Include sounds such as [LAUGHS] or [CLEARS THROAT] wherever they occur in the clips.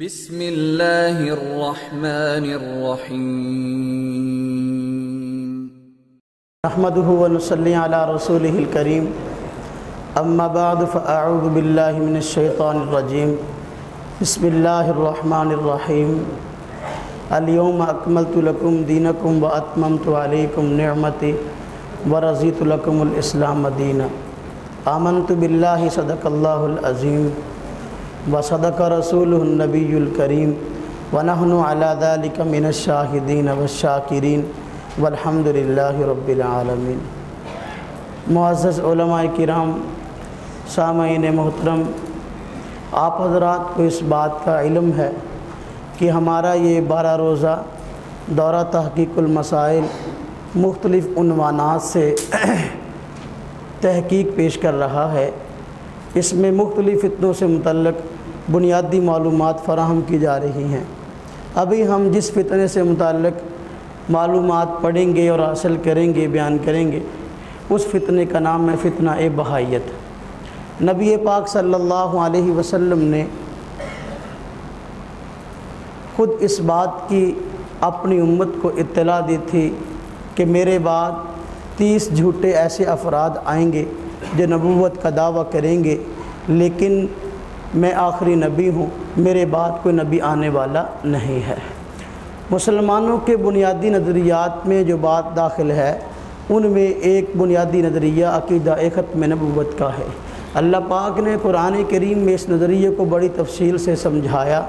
بسم اللہ الرحمن الرحیم۔ نحمده ونصلي على رسوله الكريم أما بعد فأعوذ بالله من الشيطان الرجيم بسم الله الرحمن الرحيم اليوم أكملت لكم دينكم وأتممت عليكم نعمتي ورضيت لكم الإسلام دينا آمنت بالله صدق الله العظيم وصدق رسوله النبي الكريم ونحن على ذلك من الشاهدين والشاكرين والحمد للہ رب العالمین معزز علماء کرام، سامعین محترم، آپ حضرات کو اس بات کا علم ہے کہ ہمارا یہ بارہ روزہ دورہ تحقیق المسائل مختلف عنوانات سے تحقیق پیش کر رہا ہے۔ اس میں مختلف فتنوں سے متعلق بنیادی معلومات فراہم کی جا رہی ہیں۔ ابھی ہم جس فتنے سے متعلق معلومات پڑھیں گے اور حاصل کریں گے، بیان کریں گے، اس فتنے کا نام ہے فتنہ بحائیت نبی پاک صلی اللہ علیہ وسلم نے خود اس بات کی اپنی امت کو اطلاع دی تھی کہ میرے بعد تیس جھوٹے ایسے افراد آئیں گے جو نبوت کا دعویٰ کریں گے، لیکن میں آخری نبی ہوں، میرے بعد کوئی نبی آنے والا نہیں ہے۔ مسلمانوں کے بنیادی نظریات میں جو بات داخل ہے، ان میں ایک بنیادی نظریہ عقیدہ ختم نبوت کا ہے۔ اللہ پاک نے قرآن کریم میں اس نظریے کو بڑی تفصیل سے سمجھایا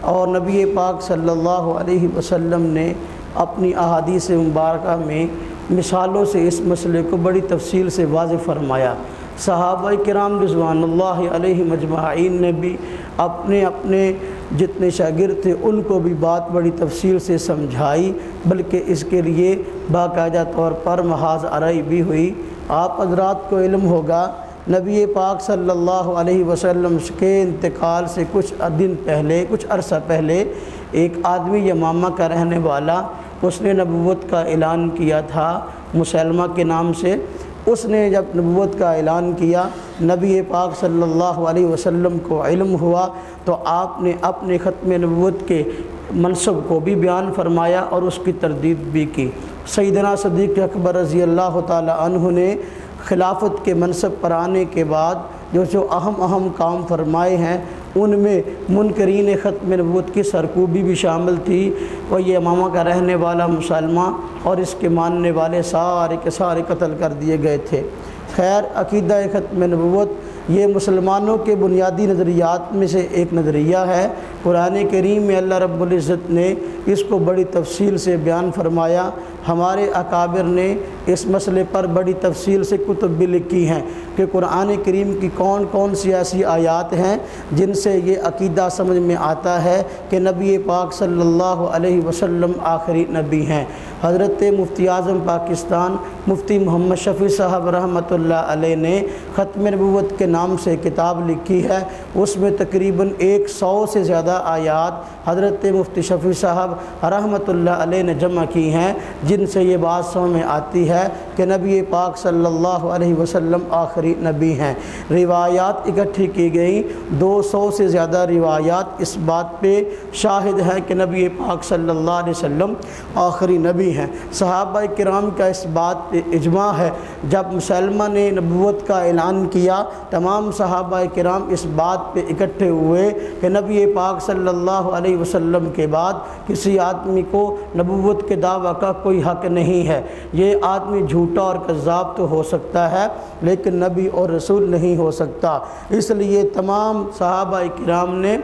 اور نبی پاک صلی اللہ علیہ وسلم نے اپنی احادیث مبارکہ میں مثالوں سے اس مسئلے کو بڑی تفصیل سے واضح فرمایا۔ صحابہ کرام رضوان اللہ علیہ مجمعین نے بھی اپنے اپنے جتنے شاگرد تھے ان کو بھی بات بڑی تفصیل سے سمجھائی، بلکہ اس کے لیے باقاعدہ طور پر محاذ آرائی بھی ہوئی۔ آپ حضرات کو علم ہوگا، نبی پاک صلی اللہ علیہ وسلم کے انتقال سے کچھ دن پہلے، کچھ عرصہ پہلے، ایک آدمی یمامہ کا رہنے والا، اس نے نبوت کا اعلان کیا تھا مسلمہ کے نام سے۔ اس نے جب نبوت کا اعلان کیا، نبی پاک صلی اللہ علیہ وسلم کو علم ہوا تو آپ نے اپنے ختم نبوت کے منصب کو بھی بیان فرمایا اور اس کی تردید بھی کی۔ سیدنا صدیق اکبر رضی اللہ تعالی عنہ نے خلافت کے منصب پر آنے کے بعد جو جو اہم اہم کام فرمائے ہیں ان میں منکرین ختم نبوت کی سرکوبی بھی شامل تھی۔ اور یہ امامہ کا رہنے والا مسلمہ اور اس کے ماننے والے سارے کے سارے قتل کر دیے گئے تھے۔ خیر، عقیدہ ختم نبوت یہ مسلمانوں کے بنیادی نظریات میں سے ایک نظریہ ہے۔ قرآن کریم میں اللہ رب العزت نے اس کو بڑی تفصیل سے بیان فرمایا۔ ہمارے اکابر نے اس مسئلے پر بڑی تفصیل سے کتب بھی لکھی ہیں کہ قرآن کریم کی کون کون سی ایسی آیات ہیں جن سے یہ عقیدہ سمجھ میں آتا ہے کہ نبی پاک صلی اللہ علیہ وسلم آخری نبی ہیں۔ حضرت مفتی اعظم پاکستان مفتی محمد شفیع صاحب رحمۃ اللہ علیہ نے ختم نبوت کے نام سے کتاب لکھی ہے۔ اس میں تقریباً ایک سو سے زیادہ آیات حضرت مفتی شفیع صاحب رحمۃ اللہ علیہ نے جمع کی ہیں، جن سے یہ بات سمجھ میں آتی ہے کہ نبی پاک صلی اللہ علیہ وسلم آخری نبی ہیں۔ روایات اکٹھی کی گئیں، دو سو سے زیادہ روایات اس بات پہ شاہد ہے کہ نبی پاک صلی اللہ علیہ وسلم آخری نبی ہیں۔ صحابہ کرام کا اس بات پہ اجماع ہے، جب مسلمہ نے نبوت کا اعلان کیا، تمام صحابہ کرام اس بات پہ اکٹھے ہوئے کہ نبی پاک صلی اللہ علیہ وسلم کے بعد کسی آدمی کو نبوت کے دعویٰ کا کوئی حق نہیں ہے۔ یہ آدمی جھوٹا اور کذاب تو ہو سکتا ہے، لیکن نبی اور رسول نہیں ہو سکتا۔ اس لیے تمام صحابہ کرام نے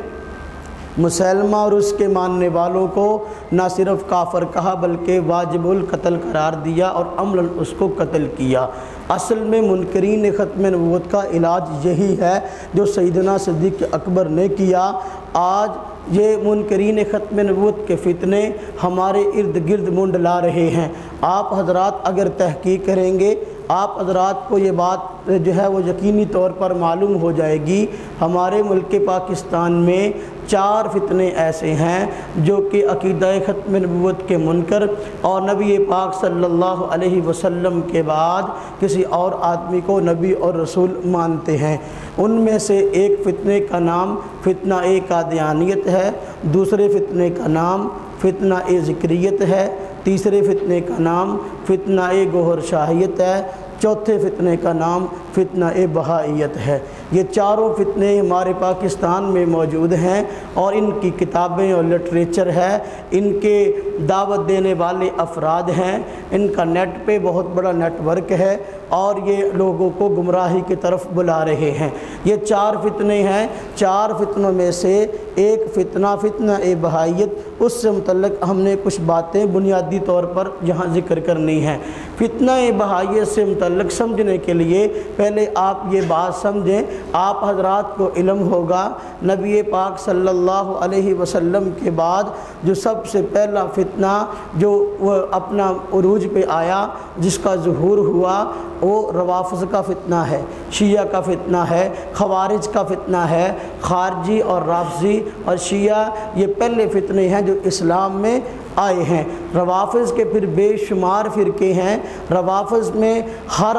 مسلمہ اور اس کے ماننے والوں کو نہ صرف کافر کہا، بلکہ واجب القتل قرار دیا اور عملاً اس کو قتل کیا۔ اصل میں منکرین ختم نبوت کا علاج یہی ہے جو سیدنا صدیق اکبر نے کیا۔ آج یہ منکرین ختم نبوت کے فتنے ہمارے ارد گرد منڈ لا رہے ہیں۔ آپ حضرات اگر تحقیق کریں گے آپ حضرات کو یہ بات جو ہے وہ یقینی طور پر معلوم ہو جائے گی۔ ہمارے ملک پاکستان میں چار فتنے ایسے ہیں جو کہ عقیدہ ختم نبوت کے منکر اور نبی پاک صلی اللہ علیہ وسلم کے بعد کسی اور آدمی کو نبی اور رسول مانتے ہیں۔ ان میں سے ایک فتنے کا نام فتنہ اے قادیانیت ہے، دوسرے فتنے کا نام فتنہ اے ذکریت ہے، تیسرے فتنے کا نام فتنہ اے گوہر شاہیت ہے۔ چوتھے فتنے کا نام فتنہ بہائیت ہے۔ یہ چاروں فتنے ہمارے پاکستان میں موجود ہیں اور ان کی کتابیں اور لٹریچر ہے۔ ان کے دعوت دینے والے افراد ہیں۔ ان کا نیٹ پہ بہت بڑا نیٹ ورک ہے اور یہ لوگوں کو گمراہی کی طرف بلا رہے ہیں۔ یہ چار فتنے ہیں۔ چار فتنوں میں سے ایک فتنہ فتنہ اے بہائیت اس سے متعلق ہم نے کچھ باتیں بنیادی طور پر یہاں ذکر کرنی ہیں۔ فتنہ بہائیت سے متعلق سمجھنے کے لیے پہلے آپ یہ بات سمجھیں، آپ حضرات کو علم ہوگا۔ نبی پاک صلی اللہ علیہ وسلم کے بعد جو سب سے پہلا فتنہ جو وہ اپنا عروج پہ آیا، جس کا ظہور ہوا، وہ روافظ کا فتنہ ہے، شیعہ کا فتنہ ہے، خوارج کا فتنہ ہے، خارجی اور رافضی۔ اور شیعہ یہ پہلے فتنے ہیں جو اسلام میں آئے ہیں۔ روافظ کے پھر بے شمار فرقے ہیں۔ روافظ میں ہر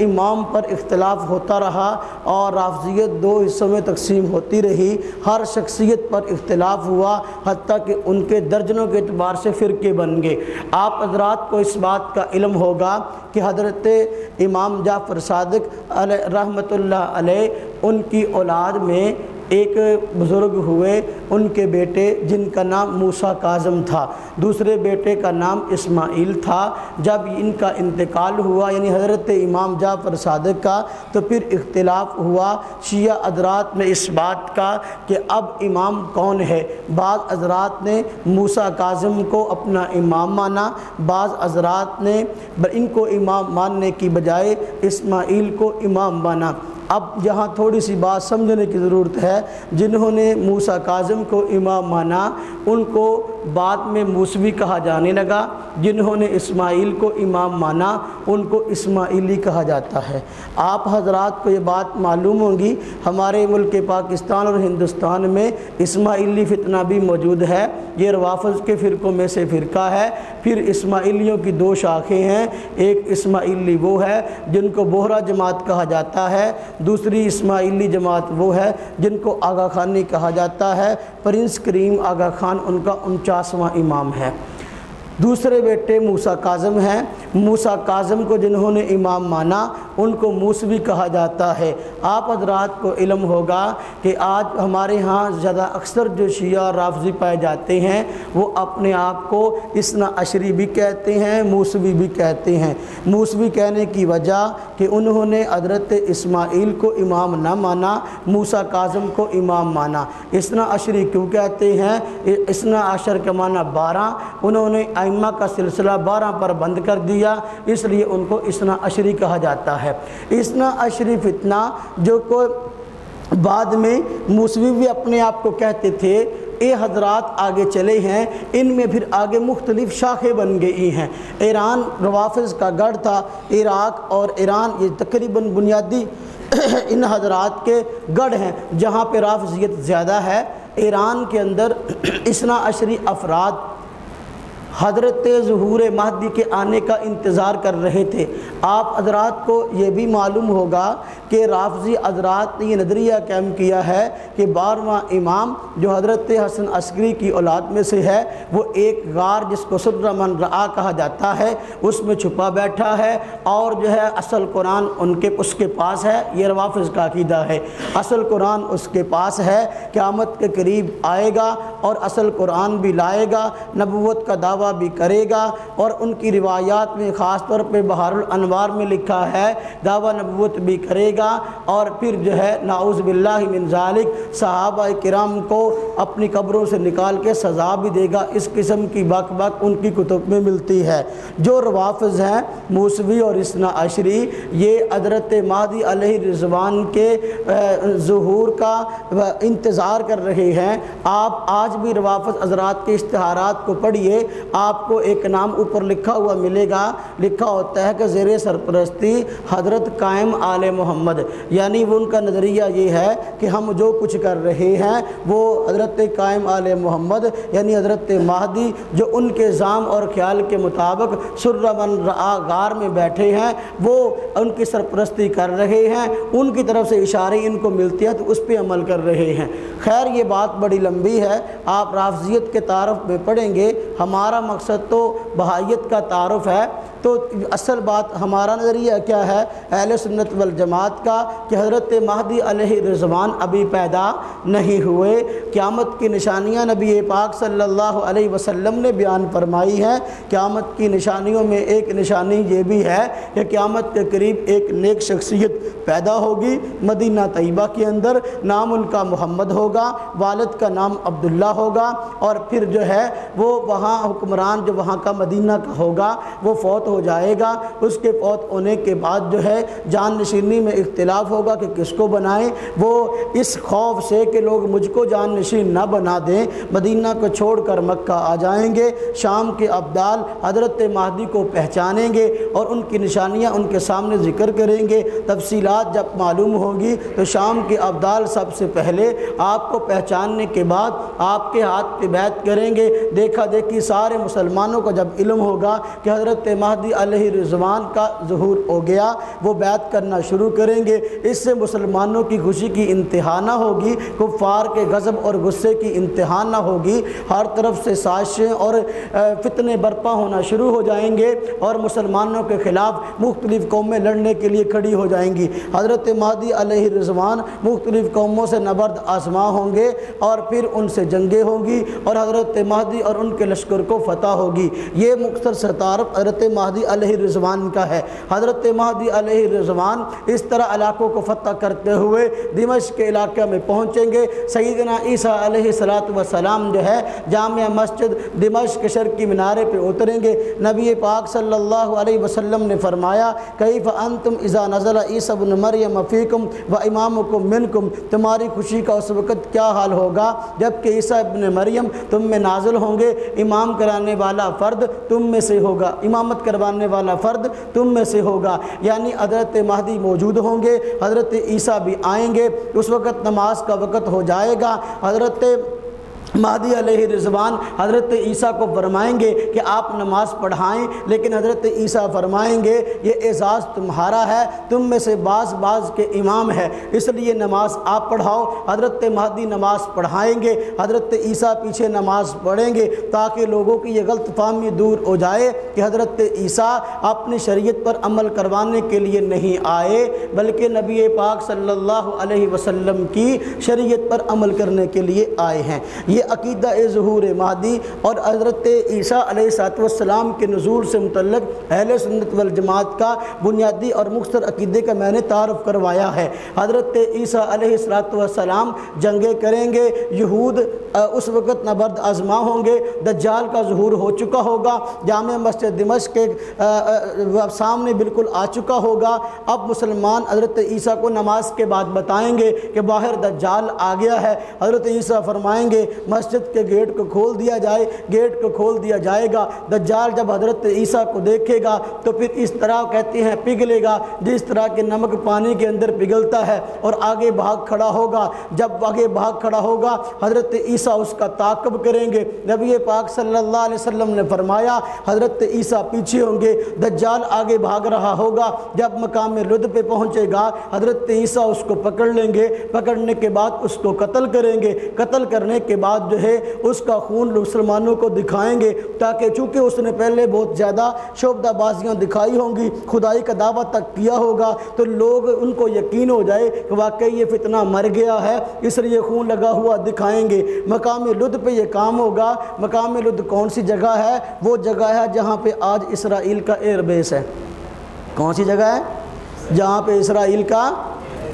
امام پر اختلاف ہوتا رہا اور رافضیت دو حصوں میں تقسیم ہوتی رہی۔ ہر شخصیت پر اختلاف ہوا حتیٰ کہ ان کے درجنوں کے اعتبار سے فرقے بن گئے۔ آپ حضرات کو اس بات کا علم ہوگا کہ حضرت امام جعفر صادق علیہ رحمۃ اللہ علیہ ان کی اولاد میں ایک بزرگ ہوئے، ان کے بیٹے جن کا نام موسیٰ کاظم تھا۔ دوسرے بیٹے کا نام اسماعیل تھا۔ جب ان کا انتقال ہوا یعنی حضرت امام جعفر صادق کا، تو پھر اختلاف ہوا۔ شیعہ حضرات میں اس بات کا کہ اب امام کون ہے؟ بعض حضرات نے موسیٰ کاظم کو اپنا امام مانا، بعض حضرات نے ان کو امام ماننے کی بجائے اسماعیل کو امام مانا۔ اب یہاں تھوڑی سی بات سمجھنے کی ضرورت ہے۔ جنہوں نے موسیٰ کاظم کو امام مانا، ان کو بعد میں موسوی کہا جانے لگا۔ جنہوں نے اسماعیل کو امام مانا، ان کو اسماعیلی کہا جاتا ہے۔ آپ حضرات کو یہ بات معلوم ہوگی ہمارے ملک پاکستان اور ہندوستان میں اسماعیلی فتنہ بھی موجود ہے۔ یہ روافظ کے فرقوں میں سے فرقہ ہے۔ پھر اسماعیلیوں کی دو شاخیں ہیں۔ ایک اسماعیلی وہ ہے جن کو بہرہ جماعت کہا جاتا ہے۔ دوسری اسماعیلی جماعت وہ ہے جن کو آغا خانی کہا جاتا ہے۔ پرنس کریم آغا خان ان کا انچاسواں امام ہے۔ دوسرے بیٹے موسیٰ کاظم ہیں۔ موسیٰ کاظم کو جنہوں نے امام مانا، ان کو موسوی کہا جاتا ہے۔ آپ حضرات کو علم ہوگا کہ آج ہمارے ہاں زیادہ اکثر جو شیعہ اور رافضی پائے جاتے ہیں، وہ اپنے آپ کو اسنا عشری بھی کہتے ہیں، موسوی بھی کہتے ہیں۔ موسوی کہنے کی وجہ کہ انہوں نے حضرت اسماعیل کو امام نہ مانا، موسیٰ کاظم کو امام مانا۔ اسنا عشری کیوں کہتے ہیں؟ اسنا عشر کا معنی بارہ۔ انہوں نے ائمہ کا سلسلہ بارہ پر بند کر دیا، اس لیے ان کو اسنا عشری کہا جاتا ہے۔ اسنا عشری فتنہ جو کو بعد میں موسوی بھی اپنے آپ کو کہتے تھے، اے حضرات آگے چلے ہیں، ان میں پھر آگے مختلف شاخیں بن گئی ہیں۔ ایران روافظ کا گڑھ تھا، عراق اور ایران یہ تقریباً بنیادی ان حضرات کے گڑھ ہیں، جہاں پہ رافضیت زیادہ ہے۔ ایران کے اندر اسنا عشری افراد حضرت ظہور مہدی کے آنے کا انتظار کر رہے تھے۔ آپ حضرات کو یہ بھی معلوم ہوگا کہ رافضی حضرات نے یہ نظریہ قائم کیا ہے کہ بارہواں امام جو حضرت حسن عسکری کی اولاد میں سے ہے، وہ ایک غار جس کو سر من رعا کہا جاتا ہے، اس میں چھپا بیٹھا ہے اور جو ہے اصل قرآن ان کے، اس کے پاس ہے۔ یہ روافظ کا عقیدہ ہے۔ اصل قرآن اس کے پاس ہے۔ قیامت کے قریب آئے گا اور اصل قرآن بھی لائے گا۔ نبوت کا دعویٰ بھی کرے گا اور ان کی روایات میں خاص طور پہ بہار الانوار میں لکھا ہے، دعویٰ نبوت بھی کرے گا اور پھر جو ہے، نعوذ باللہ من ذالک، صحابہ کرام کو اپنی قبروں سے نکال کے سزا بھی دے گا۔ اس قسم کی بک بک ان کی کتب میں ملتی ہے۔ جو روافظ ہیں، موسوی اور اسنا عشری، یہ حضرت مادی علیہ رضوان کے ظہور کا انتظار کر رہے ہیں۔ آپ آج بھی روافظ حضرات کے اشتہارات کو پڑھیے۔ آپ کو ایک نام اوپر لکھا ہوا ملے گا، لکھا ہوتا ہے کہ زیر سرپرستی حضرت قائم آل محمد۔ یعنی وہ ان کا نظریہ یہ ہے کہ ہم جو کچھ کر رہے ہیں، وہ حضرت قائم آل محمد یعنی حضرت مہدی، جو ان کے ظام اور خیال کے مطابق سرمن غار میں بیٹھے ہیں، وہ ان کی سرپرستی کر رہے ہیں، ان کی طرف سے اشارے ان کو ملتی ہیں تو اس پہ عمل کر رہے ہیں۔ خیر، یہ بات بڑی لمبی ہے، آپ رافضیت کے تعارف میں پڑھیں گے، ہمارا مقصد تو بہائیت کا تعارف ہے۔ تو اصل بات ہمارا نظریہ کیا ہے؟ اہل سنت والجماعت کا کہ حضرت مہدی علیہ رضوان ابھی پیدا نہیں ہوئے۔ قیامت کی نشانیاں نبی پاک صلی اللہ علیہ وسلم نے بیان فرمائی ہیں۔ قیامت کی نشانیوں میں ایک نشانی یہ بھی ہے کہ قیامت کے قریب ایک نیک شخصیت پیدا ہوگی۔ مدینہ طیبہ کے اندر نام ان کا محمد ہوگا، والد کا نام عبداللہ ہوگا اور پھر جو ہے وہ وہاں حکمران جو وہاں کا مدینہ کا ہوگا، وہ فوت ہو جائے گا، اس کے فوت ہونے کے بعد جو ہے جان نشینی میں اختلاف ہوگا کہ کس کو بنائیں۔ وہ اس خوف سے کہ لوگ مجھ کو جان نشین نہ بنا دیں۔ مدینہ کو چھوڑ کر مکہ آ جائیں گے۔ شام کے ابدال حضرت مہدی کو پہچانیں گے اور ان کی نشانیاں ان کے سامنے ذکر کریں گے۔ تفصیلات جب معلوم ہوگی تو شام کے ابدال سب سے پہلے آپ کو پہچاننے کے بعد آپ کے ہاتھ پہ بیعت کریں گے۔ دیکھا دیکھی سارے مسلمانوں کو جب علم ہوگا کہ حضرت مہدی علیہ رضوان کا ظہور ہو گیا۔ وہ بیعت کرنا شروع کریں گے۔ اس سے مسلمانوں کی خوشی کی انتہا نہ ہوگی، کفار کے غضب اور غصے کی انتہا نہ ہوگی۔ ہر طرف سے سازشیں اور فتنے برپا ہونا شروع ہو جائیں گے اور مسلمانوں کے خلاف مختلف قومیں لڑنے کے لیے کھڑی ہو جائیں گی۔ حضرت مہدی علیہ رضوان مختلف قوموں سے نبرد آزما ہوں گے اور پھر ان سے جنگیں ہوں گی اور حضرت مہدی اور ان کے لشکر کو فتح ہوگی۔ یہ مختصر ستارف حضرت مہدی مہدی علیہ رضوان کا ہے۔ حضرت مہدی علیہ رضوان اس طرح علاقوں کو فتح کرتے ہوئے دمشق کے علاقے میں پہنچیں گے۔ سیدنا عیسیٰ علیہ السلام جو ہے جامع مسجد دمشق شرکی منارے پہ اتریں گے۔ نبی پاک صلی اللہ علیہ وسلم نے فرمایا، کیف انتم اذا نزل عیسیٰ بن مریم فیکم و امامکم منکم؟ تمہاری خوشی کا اس وقت کیا حال ہوگا؟ جبکہ عیسیٰ ابن مریم تم میں نازل ہوں گے، امام کرانے والا فرد تم میں سے ہوگا۔ امامت کروا کروانے والا فرد تم میں سے ہوگا۔ یعنی حضرت مہدی موجود ہوں گے، حضرت عیسیٰ بھی آئیں گے۔ اس وقت نماز کا وقت ہو جائے گا۔ حضرت مہدی علیہ رضوان حضرت عیسیٰ کو فرمائیں گے کہ آپ نماز پڑھائیں، لیکن حضرت عیسیٰ فرمائیں گے، یہ اعزاز تمہارا ہے، تم میں سے بعض بعض کے امام ہے اس لیے نماز آپ پڑھاؤ، حضرت مہدی نماز پڑھائیں گے، حضرت عیسیٰ پیچھے نماز پڑھیں گے، تاکہ لوگوں کی یہ غلط فہمی دور ہو جائے کہ حضرت عیسیٰ اپنی شریعت پر عمل کروانے کے لیے نہیں آئے، بلکہ نبی پاک صلی اللہ علیہ وسلم کی شریعت پر عمل کرنے کے لیے آئے ہیں۔ یہ عقیدہ ظہور مہدی اور حضرت عیسیٰ علیہ السلام کے نزول سے متعلق اہل سنت والجماعت کا بنیادی اور مختصر عقیدے کا میں نے تعارف کروایا ہے۔ حضرت عیسیٰ علیہ السلام جنگیں کریں گے، یہود اس وقت نبرد آزما ہوں گے، دجال کا ظہور ہو چکا ہوگا، جامع مسجد دمشق کے سامنے بالکل آ چکا ہوگا۔ اب مسلمان حضرت عیسیٰ کو نماز کے بعد بتائیں گے کہ باہر دجال آ گیا ہے۔ حضرت عیسیٰ فرمائیں گے مسجد کے گیٹ کو کھول دیا جائے، گیٹ کو کھول دیا جائے گا۔ دجال جب حضرت عیسیٰ کو دیکھے گا تو پھر اس طرح کہتے ہیں، پگھلے گا، جس طرح کے نمک پانی کے اندر پگھلتا ہے اور آگے بھاگ کھڑا ہوگا۔ جب آگے بھاگ کھڑا ہوگا، حضرت عیسیٰ اس کا تعقب کریں گے۔ نبی پاک صلی اللہ علیہ وسلم نے فرمایا، حضرت عیسیٰ پیچھے ہوں گے، دجال آگے بھاگ رہا ہوگا۔ جب مقام لد پہ پہنچے گا، حضرت عیسیٰ اس کو پکڑ لیں گے۔ پکڑنے کے بعد اس کو قتل کریں گے۔ قتل کرنے کے بعد جو ہے اس کا خون مسلمانوں کو دکھائیں گے تاکہ چونکہ اس نے پہلے بہت زیادہ شعبدہ بازیاں دکھائی ہوں گی، خدائی کا دعویٰ تک کیا ہوگا تو لوگ ان کو یقین ہو جائے کہ واقعی یہ فتنہ مر گیا ہے، اس لیے خون لگا ہوا دکھائیں گے۔ مقام لد پہ یہ کام ہوگا۔ مقام لد کون سی جگہ ہے؟ وہ جگہ ہے جہاں پہ آج اسرائیل کا ایئر بیس ہے۔ کون سی جگہ ہے؟ جہاں پہ اسرائیل کا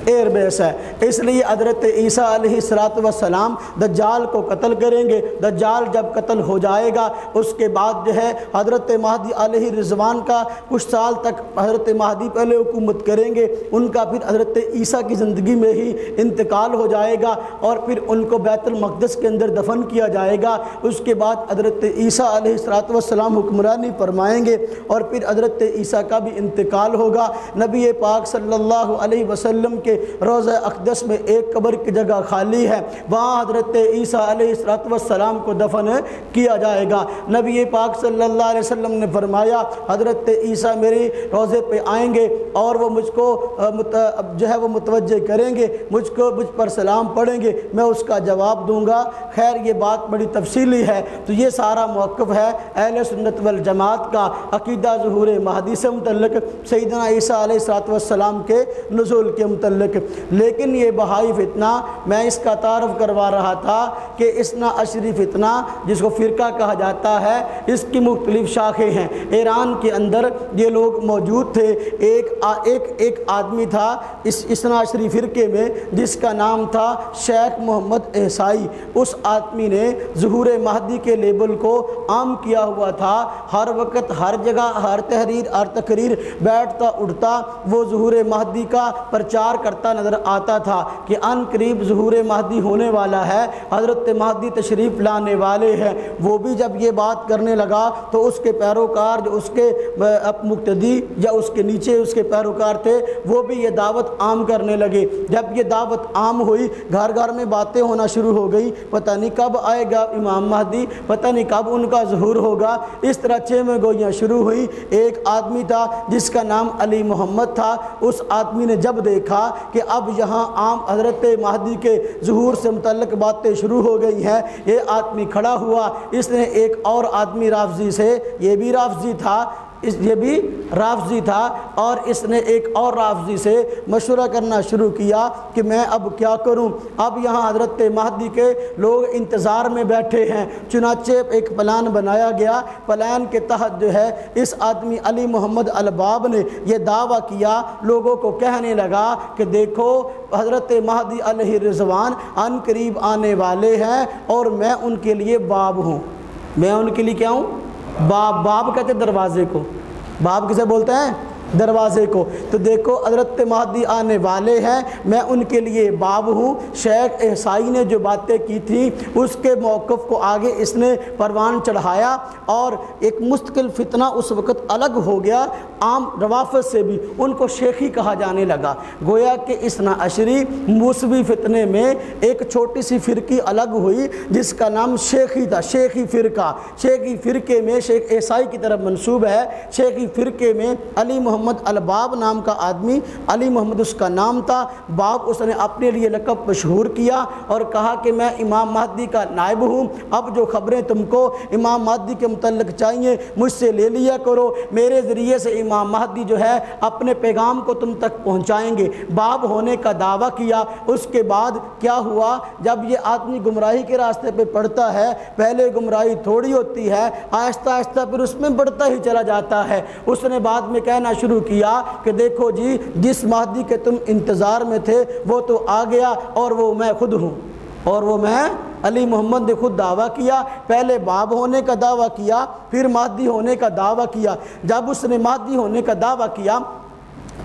ایئر بیس ہے۔ اس لیے حضرت عیسیٰ علیہ السلاۃ وسلام دجال کو قتل کریں گے۔ دجال جب قتل ہو جائے گا، اس کے بعد جو ہے حضرت مہدی علیہ رضوان کا کچھ سال تک حضرت مہدی پہلے حکومت کریں گے۔ ان کا پھر حضرت عیسیٰ کی زندگی میں ہی انتقال ہو جائے گا اور پھر ان کو بیت المقدس کے اندر دفن کیا جائے گا۔ اس کے بعد حضرت عیسیٰ علیہ السلاۃ والسلام حکمرانی فرمائیں گے اور پھر حضرت عیسیٰ کا بھی انتقال ہوگا۔ نبی پاک صلی اللہ علیہ وسلم کے روزہ اقدس میں ایک قبر کی جگہ خالی ہے، وہاں حضرت عیسیٰ علیہ السلاۃ والسلام کو دفن کیا جائے گا۔ نبی پاک صلی اللہ علیہ وسلم نے فرمایا، حضرت عیسیٰ میری روزے پہ آئیں گے اور وہ مجھ کو جو ہے وہ متوجہ کریں گے، مجھ کو، مجھ پر سلام پڑھیں گے، میں اس کا جواب دوں گا۔ خیر، یہ بات بڑی تفصیلی ہے، تو یہ سارا موقف ہے اہل سنت والجماعت کا عقیدہ ظہور مہدی سے متعلق، سیدنا عیسیٰ علیہ السلاۃ والسلام کے نزول کے متعلق۔ لیکن یہ بہائی فتنہ میں اس کا تعارف کروا رہا تھا کہ اسنا عشری فتنہ جس کو فرقہ کہا جاتا ہے، اس کی مختلف شاخیں ہیں۔ ایران کے اندر یہ لوگ موجود تھے۔ ایک ایک ایک آدمی تھا اس اسنا عشری فرقے میں جس کا نام تھا شیخ محمد احسائی اس آدمی نے ظہور مہدی کے لیبل کو عام کیا ہوا تھا۔ ہر وقت، ہر جگہ، ہر تحریر، ہر تقریر بیٹھتا، اٹھتا، وہ ظہور مہدی کا پرچار کر کرتا نظر آتا تھا کہ ان قریب ظہور مہدی ہونے والا ہے، حضرت مہدی تشریف لانے والے ہیں۔ وہ بھی جب یہ بات کرنے لگا تو اس کے پیروکار جو اس کے مقتدی یا اس کے نیچے اس کے پیروکار تھے، وہ بھی یہ دعوت عام کرنے لگے۔ جب یہ دعوت عام ہوئی، گھر گھر میں باتیں ہونا شروع ہو گئی۔ پتہ نہیں کب آئے گا امام مہدی، پتہ نہیں کب ان کا ظہور ہوگا۔ اس طرح چھ میں گوئیاں شروع ہوئی۔ ایک آدمی تھا جس کا نام علی محمد تھا۔ اس آدمی نے جب دیکھا کہ اب یہاں عام حضرت مہدی کے ظہور سے متعلق باتیں شروع ہو گئی ہیں۔ یہ آدمی کھڑا ہوا، اس نے ایک اور آدمی رافضی سے، یہ بھی رافضی تھا اس یہ بھی رافضی تھا اور اس نے ایک اور رافضی سے مشورہ کرنا شروع کیا کہ میں اب کیا کروں؟ اب یہاں حضرت مہدی کے لوگ انتظار میں بیٹھے ہیں۔ چنانچہ ایک پلان بنایا گیا۔ پلان کے تحت جو ہے اس آدمی علی محمد الباب نے یہ دعویٰ کیا۔ لوگوں کو کہنے لگا کہ دیکھو، حضرت مہدی علیہ رضوان ان قریب آنے والے ہیں اور میں ان کے لیے باب ہوں۔ میں ان کے لیے کیا ہوں؟ باب باب کہتے دروازے کو۔ باب کسے بولتے ہیں؟ دروازے کو۔ تو دیکھو، حضرت مہدی آنے والے ہیں، میں ان کے لیے باب ہوں۔ شیخ احسائی نے جو باتیں کی تھیں، اس کے موقف کو آگے اس نے پروان چڑھایا اور ایک مستقل فتنہ اس وقت الگ ہو گیا۔ عام روافت سے بھی ان کو شیخی کہا جانے لگا۔ گویا کہ اس عشری موسوی فتنے میں ایک چھوٹی سی فرقی الگ ہوئی، جس کا نام شیخی تھا۔ شیخی فرقہ، شیخی فرقے میں شیخ احسائی کی طرف منصوب ہے۔ شیخی فرقے میں علی محمد محمد الباب نام کا آدمی، علی محمد اس کا نام تھا۔ باب اس نے اپنے لیے لقب مشہور کیا اور کہا کہ میں امام مہدی کا نائب ہوں۔ اب جو خبریں تم کو امام مہدی کے متعلق چاہیے، مجھ سے لے لیا کرو۔ میرے ذریعے سے امام مہدی جو ہے، اپنے پیغام کو تم تک پہنچائیں گے۔ باب ہونے کا دعویٰ کیا۔ اس کے بعد کیا ہوا؟ جب یہ آدمی گمراہی کے راستے پہ پڑھتا ہے، پہلے گمراہی تھوڑی ہوتی ہے، آہستہ آہستہ پھر اس میں بڑھتا ہی چلا جاتا ہے۔ اس نے بعد میں کہنا شروع شروع کیا کہ دیکھو جی جس مہدی کے تم انتظار میں تھے، وہ تو آ گیا اور وہ میں خود ہوں۔ اور وہ میں علی محمد نے خود دعویٰ کیا، پہلے باب ہونے کا دعویٰ کیا، پھر مہدی ہونے کا دعویٰ کیا۔ جب اس نے مہدی ہونے کا دعویٰ کیا،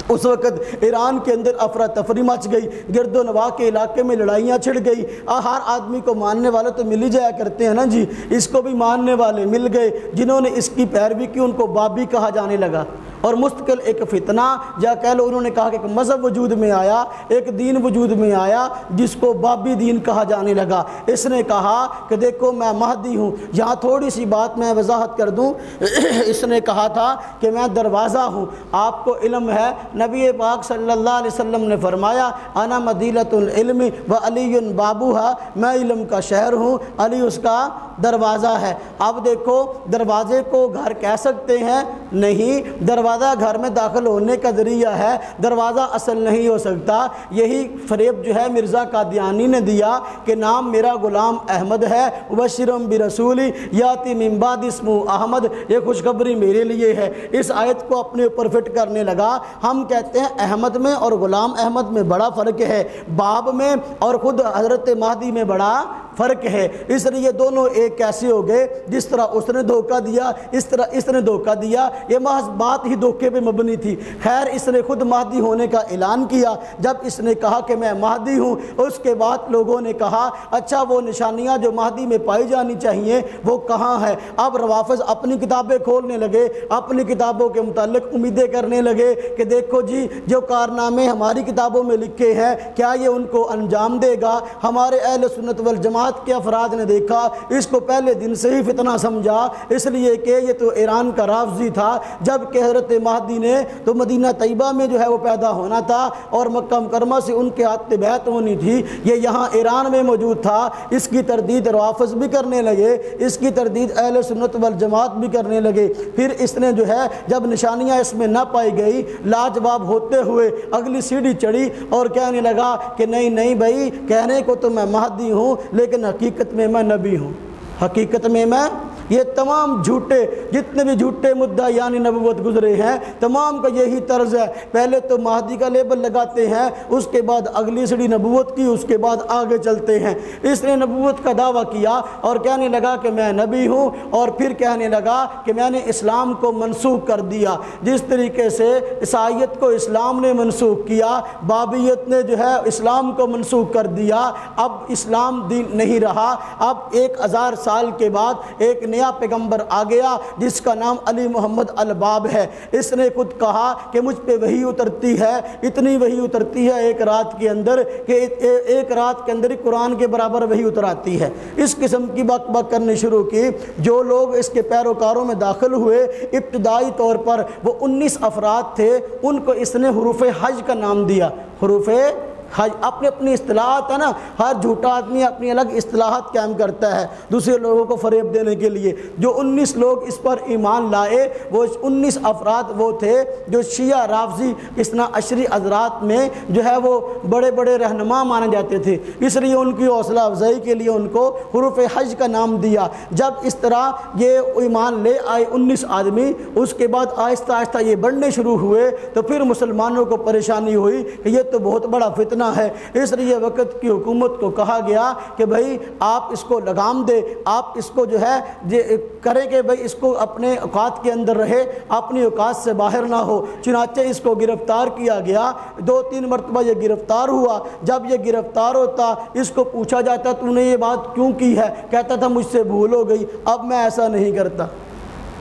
اس وقت ایران کے اندر افراتفری مچ گئی، گرد و نواح کے علاقے میں لڑائیاں چھڑ گئی۔ ہر آدمی کو ماننے والے تو مل ہی جایا کرتے ہیں نا جی؟ اس کو بھی ماننے والے مل گئے، جنہوں نے اس کی پیروی کی، ان کو بابی کہا جانے لگا۔ اور مستقل ایک فتنہ، یا کہہ لو انہوں نے کہا کہ ایک مذہب وجود میں آیا، ایک دین وجود میں آیا، جس کو بابی دین کہا جانے لگا۔ اس نے کہا کہ دیکھو میں مہدی ہوں، یہاں تھوڑی سی بات میں وضاحت کر دوں۔ [CLEARS THROAT] اس نے کہا تھا کہ میں دروازہ ہوں، آپ کو علم ہے۔ نبی پاک صلی اللہ علیہ وسلم نے فرمایا، انا مدیلت العلم و علی بابو میں علم کا شہر ہوں، علی اس کا دروازہ ہے۔ اب دیکھو، دروازے کو گھر کہہ سکتے ہیں؟ نہیں، دروازہ دروازہ گھر میں داخل ہونے کا ذریعہ ہے، دروازہ اصل نہیں ہو سکتا۔ یہی فریب جو ہے مرزا قادیانی نے دیا کہ نام میرا غلام احمد ہے وشرم برسولی یاتی ممباد اسم احمد۔ یہ خوشخبری میرے لیے ہے۔ اس آیت کو اپنے اوپر فٹ کرنے لگا۔ ہم کہتے ہیں احمد میں اور غلام احمد میں بڑا فرق ہے۔ باب میں اور خود حضرت مہدی میں بڑا فرق ہے۔ اس لیے دونوں ایک کیسے ہو گئے؟ جس طرح اس نے دھوکہ دیا، اس طرح اس نے دھوکہ دیا۔ یہ محض بات ہی دھوکے پہ مبنی تھی۔ خیر، اس نے خود مہدی ہونے کا اعلان کیا۔ جب اس نے کہا کہ میں مہدی ہوں، اس کے بعد لوگوں نے کہا اچھا وہ نشانیاں جو مہدی میں پائی جانی چاہیے، وہ کہاں ہے اب روافظ اپنی کتابیں کھولنے لگے، اپنی کتابوں کے متعلق امیدیں کرنے لگے کہ دیکھو جی جو کارنامے ہماری کتابوں میں لکھے ہیں، کیا یہ ان کو انجام دے گا؟ ہمارے اہل سنت والجماعت کے افراد نے دیکھا، اس کو پہلے دن سے ہی فتنہ سمجھا، اس لیے کہ یہ تو ایران کا رافضی تھا۔ جبکہ حضرت مہدی نے تو مدینہ طیبہ میں جو ہے وہ پیدا ہونا تھا اور مکہ مکرمہ سے ان کے ہاتھ بیعت ہونی تھی۔ یہ یہاں ایران میں موجود تھا۔ اس کی تردید روافظ بھی کرنے لگے۔ اس کی تردید اہل سنت والجماعت بھی کرنے لگے۔ پھر اس نے جو ہے جب نشانیاں اس میں نہ پائی گئی، لاجواب ہوتے ہوئے اگلی سیڑھی چڑھی اور کہنے لگا کہ نہیں نہیں بھائی، کہنے کو تو میں مہدی ہوں، لیکن حقیقت میں میں نبی ہوں۔ حقیقت میں میں یہ تمام جھوٹے جتنے بھی جھوٹے مدعا یعنی نبوت گزرے ہیں، تمام کا یہی طرز ہے۔ پہلے تو مہدی کا لیبل لگاتے ہیں، اس کے بعد اگلی سڑی نبوت کی، اس کے بعد آگے چلتے ہیں۔ اس نے نبوت کا دعویٰ کیا اور کہنے لگا کہ میں نبی ہوں اور پھر کہنے لگا کہ میں نے اسلام کو منسوخ کر دیا۔ جس طریقے سے عیسائیت کو اسلام نے منسوخ کیا، بابیت نے جو ہے اسلام کو منسوخ کر دیا۔ اب اسلام دین نہیں رہا۔ اب ایک ہزار سال کے بعد ایک نیا پیغمبر آ گیا جس کا نام علی محمد الباب ہے۔ اس نے خود کہا کہ مجھ پہ وہی اترتی ہے، اتنی وہی اترتی ہے ایک رات کے اندر کہ ایک رات کے اندر ہی قرآن کے برابر وہی اتراتی ہے۔ اس قسم کی بک بک کرنی شروع کی۔ جو لوگ اس کے پیروکاروں میں داخل ہوئے، ابتدائی طور پر وہ انیس افراد تھے، ان کو اس نے حروف حج کا نام دیا۔ حروف حج اپنی اپنی اصطلاحات ہے نا، ہر جھوٹا آدمی اپنی الگ اصطلاحات قائم کرتا ہے دوسرے لوگوں کو فریب دینے کے لیے۔ جو انیس لوگ اس پر ایمان لائے، وہ انیس افراد وہ تھے جو شیعہ، رافضی، اسنا عشری حضرات میں جو ہے وہ بڑے بڑے رہنما مانے جاتے تھے۔ اس لیے ان کی حوصلہ افزائی کے لیے ان کو حروف حج کا نام دیا۔ جب اس طرح یہ ایمان لے آئے انیس آدمی، اس کے بعد آہستہ آہستہ یہ بڑھنے شروع ہوئے تو پھر مسلمانوں کو پریشانی ہوئی کہ یہ تو بہت بڑا فتنہ ہے۔ اس لیے وقت کی حکومت کو کہا گیا کہ بھائی آپ اس کو لگام دے آپ اس کو جو ہے جی، کریں کہ بھائی اس کو اپنے اوقات کے اندر رہے، اپنی اوقات سے باہر نہ ہو۔ چنانچہ اس کو گرفتار کیا گیا۔ دو تین مرتبہ یہ گرفتار ہوا۔ جب یہ گرفتار ہوتا، اس کو پوچھا جاتا، تو نے یہ بات کیوں کی ہے؟ کہتا تھا، مجھ سے بھول ہو گئی، اب میں ایسا نہیں کرتا۔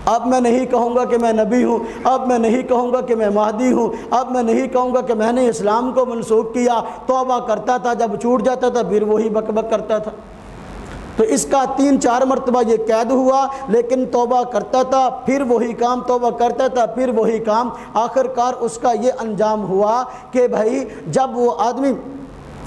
اب میں نہیں کہوں گا کہ میں نبی ہوں، اب میں نہیں کہوں گا کہ میں مہدی ہوں، اب میں نہیں کہوں گا کہ میں نے اسلام کو منسوخ کیا، توبہ کرتا تھا، جب چھوٹ جاتا تھا، پھر وہی بک بک کرتا تھا۔ تو اس کا تین چار مرتبہ یہ قید ہوا، لیکن توبہ کرتا تھا، پھر وہی کام، توبہ کرتا تھا، پھر وہی کام۔ آخر کار اس کا یہ انجام ہوا کہ بھائی، جب وہ آدمی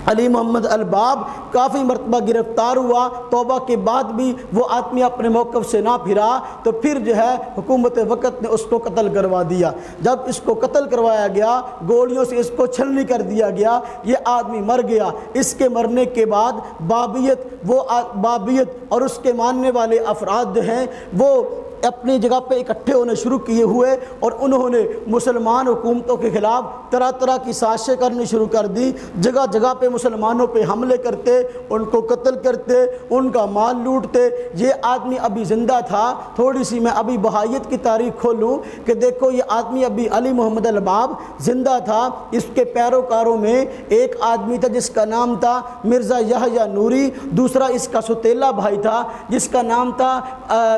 علی محمد الباب کافی مرتبہ گرفتار ہوا، توبہ کے بعد بھی وہ آدمی اپنے موقف سے نہ پھرا، تو پھر جو ہے حکومت وقت نے اس کو قتل کروا دیا۔ جب اس کو قتل کروایا گیا، گولیوں سے اس کو چھلنی کر دیا گیا، یہ آدمی مر گیا۔ اس کے مرنے کے بعد بابیت، وہ بابیت اور اس کے ماننے والے افراد جو ہیں، وہ اپنی جگہ پہ اکٹھے ہونے شروع کیے ہوئے اور انہوں نے مسلمان حکومتوں کے خلاف طرح طرح کی سازشیں کرنی شروع کر دی، جگہ جگہ پہ مسلمانوں پہ حملے کرتے، ان کو قتل کرتے، ان کا مال لوٹتے۔ یہ آدمی ابھی زندہ تھا، تھوڑی سی میں ابھی بہائیت کی تاریخ کھولوں کہ دیکھو یہ آدمی ابھی علی محمد الباب زندہ تھا۔ اس کے پیروکاروں میں ایک آدمی تھا جس کا نام تھا مرزا یحییٰ نوری، دوسرا اس کا ستیلا بھائی تھا جس کا نام تھا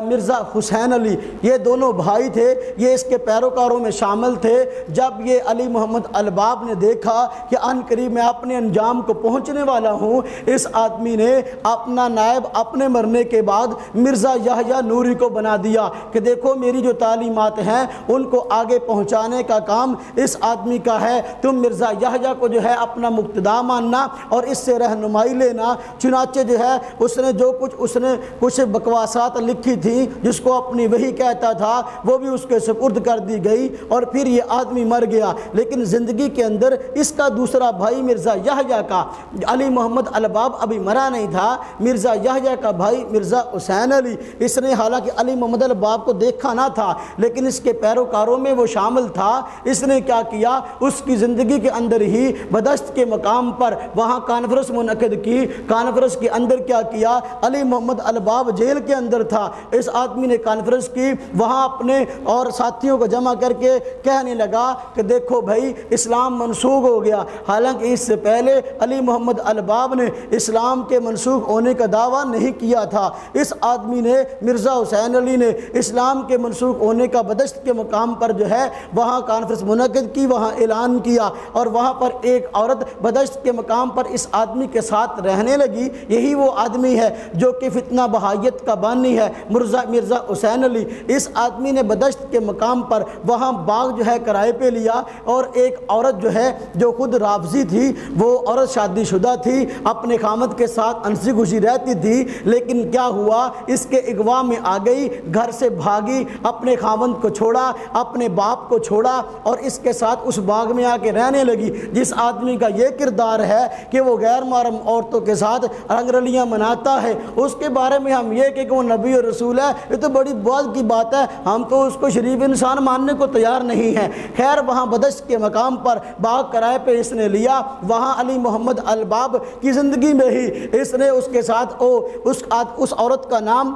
مرزا حسین حسین علی، یہ دونوں بھائی تھے، یہ اس کے پیروکاروں میں شامل تھے۔ جب یہ علی محمد الباب نے دیکھا کہ ان قریب میں اپنے انجام کو پہنچنے والا ہوں، اس آدمی نے اپنا نائب اپنے مرنے کے بعد مرزا یحییٰ نوری کو بنا دیا کہ دیکھو میری جو تعلیمات ہیں، ان کو آگے پہنچانے کا کام اس آدمی کا ہے۔ تم مرزا یحییٰ کو جو ہے اپنا مقتدا ماننا اور اس سے رہنمائی لینا۔ چنانچہ جو ہے، اس نے جو کچھ، اس نے کچھ بکواسات لکھی تھی جس کو اپنے اپنی وہی کہتا تھا، وہ بھی اس کے سپرد کر دی گئی اور پھر یہ آدمی مر گیا۔ لیکن زندگی کے اندر اس کا دوسرا بھائی مرزا یحییٰ کا علی محمد الباب ابھی مرا نہیں تھا۔ مرزا یحییٰ کا بھائی مرزا حسین علی۔ اس نے حالانکہ علی محمد الباب کو دیکھا نہ تھا، لیکن اس کے پیروکاروں میں وہ شامل تھا۔ اس نے کیا کیا؟ اس کی زندگی کے اندر ہی بدست کے مقام پر وہاں کانفرنس منعقد کی۔ کانفرنس کے اندر کیا کیا؟ علی محمد الباب جیل کے اندر تھا۔ اس آدمی نے کانفرنس کی وہاں اپنے اور ساتھیوں کو جمع کر کے کہنے لگا کہ دیکھو بھائی، اسلام منسوخ ہو گیا۔ حالانکہ اس سے پہلے علی محمد الباب نے اسلام کے منسوخ ہونے کا دعویٰ نہیں کیا تھا۔ اس آدمی نے، مرزا حسین علی نے اسلام کے منسوخ ہونے کا بدشت کے مقام پر جو ہے، وہاں کانفرنس منعقد کی، وہاں اعلان کیا اور وہاں پر ایک عورت بدشت کے مقام پر اس آدمی کے ساتھ رہنے لگی۔ یہی وہ آدمی ہے جو کہ فتنہ بہائیت کا بانی ہے۔ مرزا مرزا حسین علی اس آدمی نے بدشت کے مقام پر وہاں باغ جو ہے کرائے پہ لیا اور ایک عورت جو ہے جو خود رافضی تھی، وہ عورت شادی شدہ تھی، اپنے خامد کے ساتھ انسی خوشی رہتی تھی، لیکن کیا ہوا؟ اس کے اغوا میں آ گئی، گھر سے بھاگی، اپنے خامند کو چھوڑا، اپنے باپ کو چھوڑا اور اس کے ساتھ اس باغ میں آ کے رہنے لگی۔ جس آدمی کا یہ کردار ہے کہ وہ غیر محرم عورتوں کے ساتھ رنگ رلیاں مناتا ہے، اس کے بارے میں ہم یہ کہ وہ نبی اور رسول ہے، یہ تو بڑی بہت کی بات ہے، ہم تو اس کو شریف انسان ماننے کو تیار نہیں ہیں۔ خیر، وہاں بدش کے مقام پر باغ کرائے پہ اس نے لیا۔ وہاں علی محمد الباب کی زندگی میں ہی اس نے اس کے ساتھ، او، اس اس عورت کا نام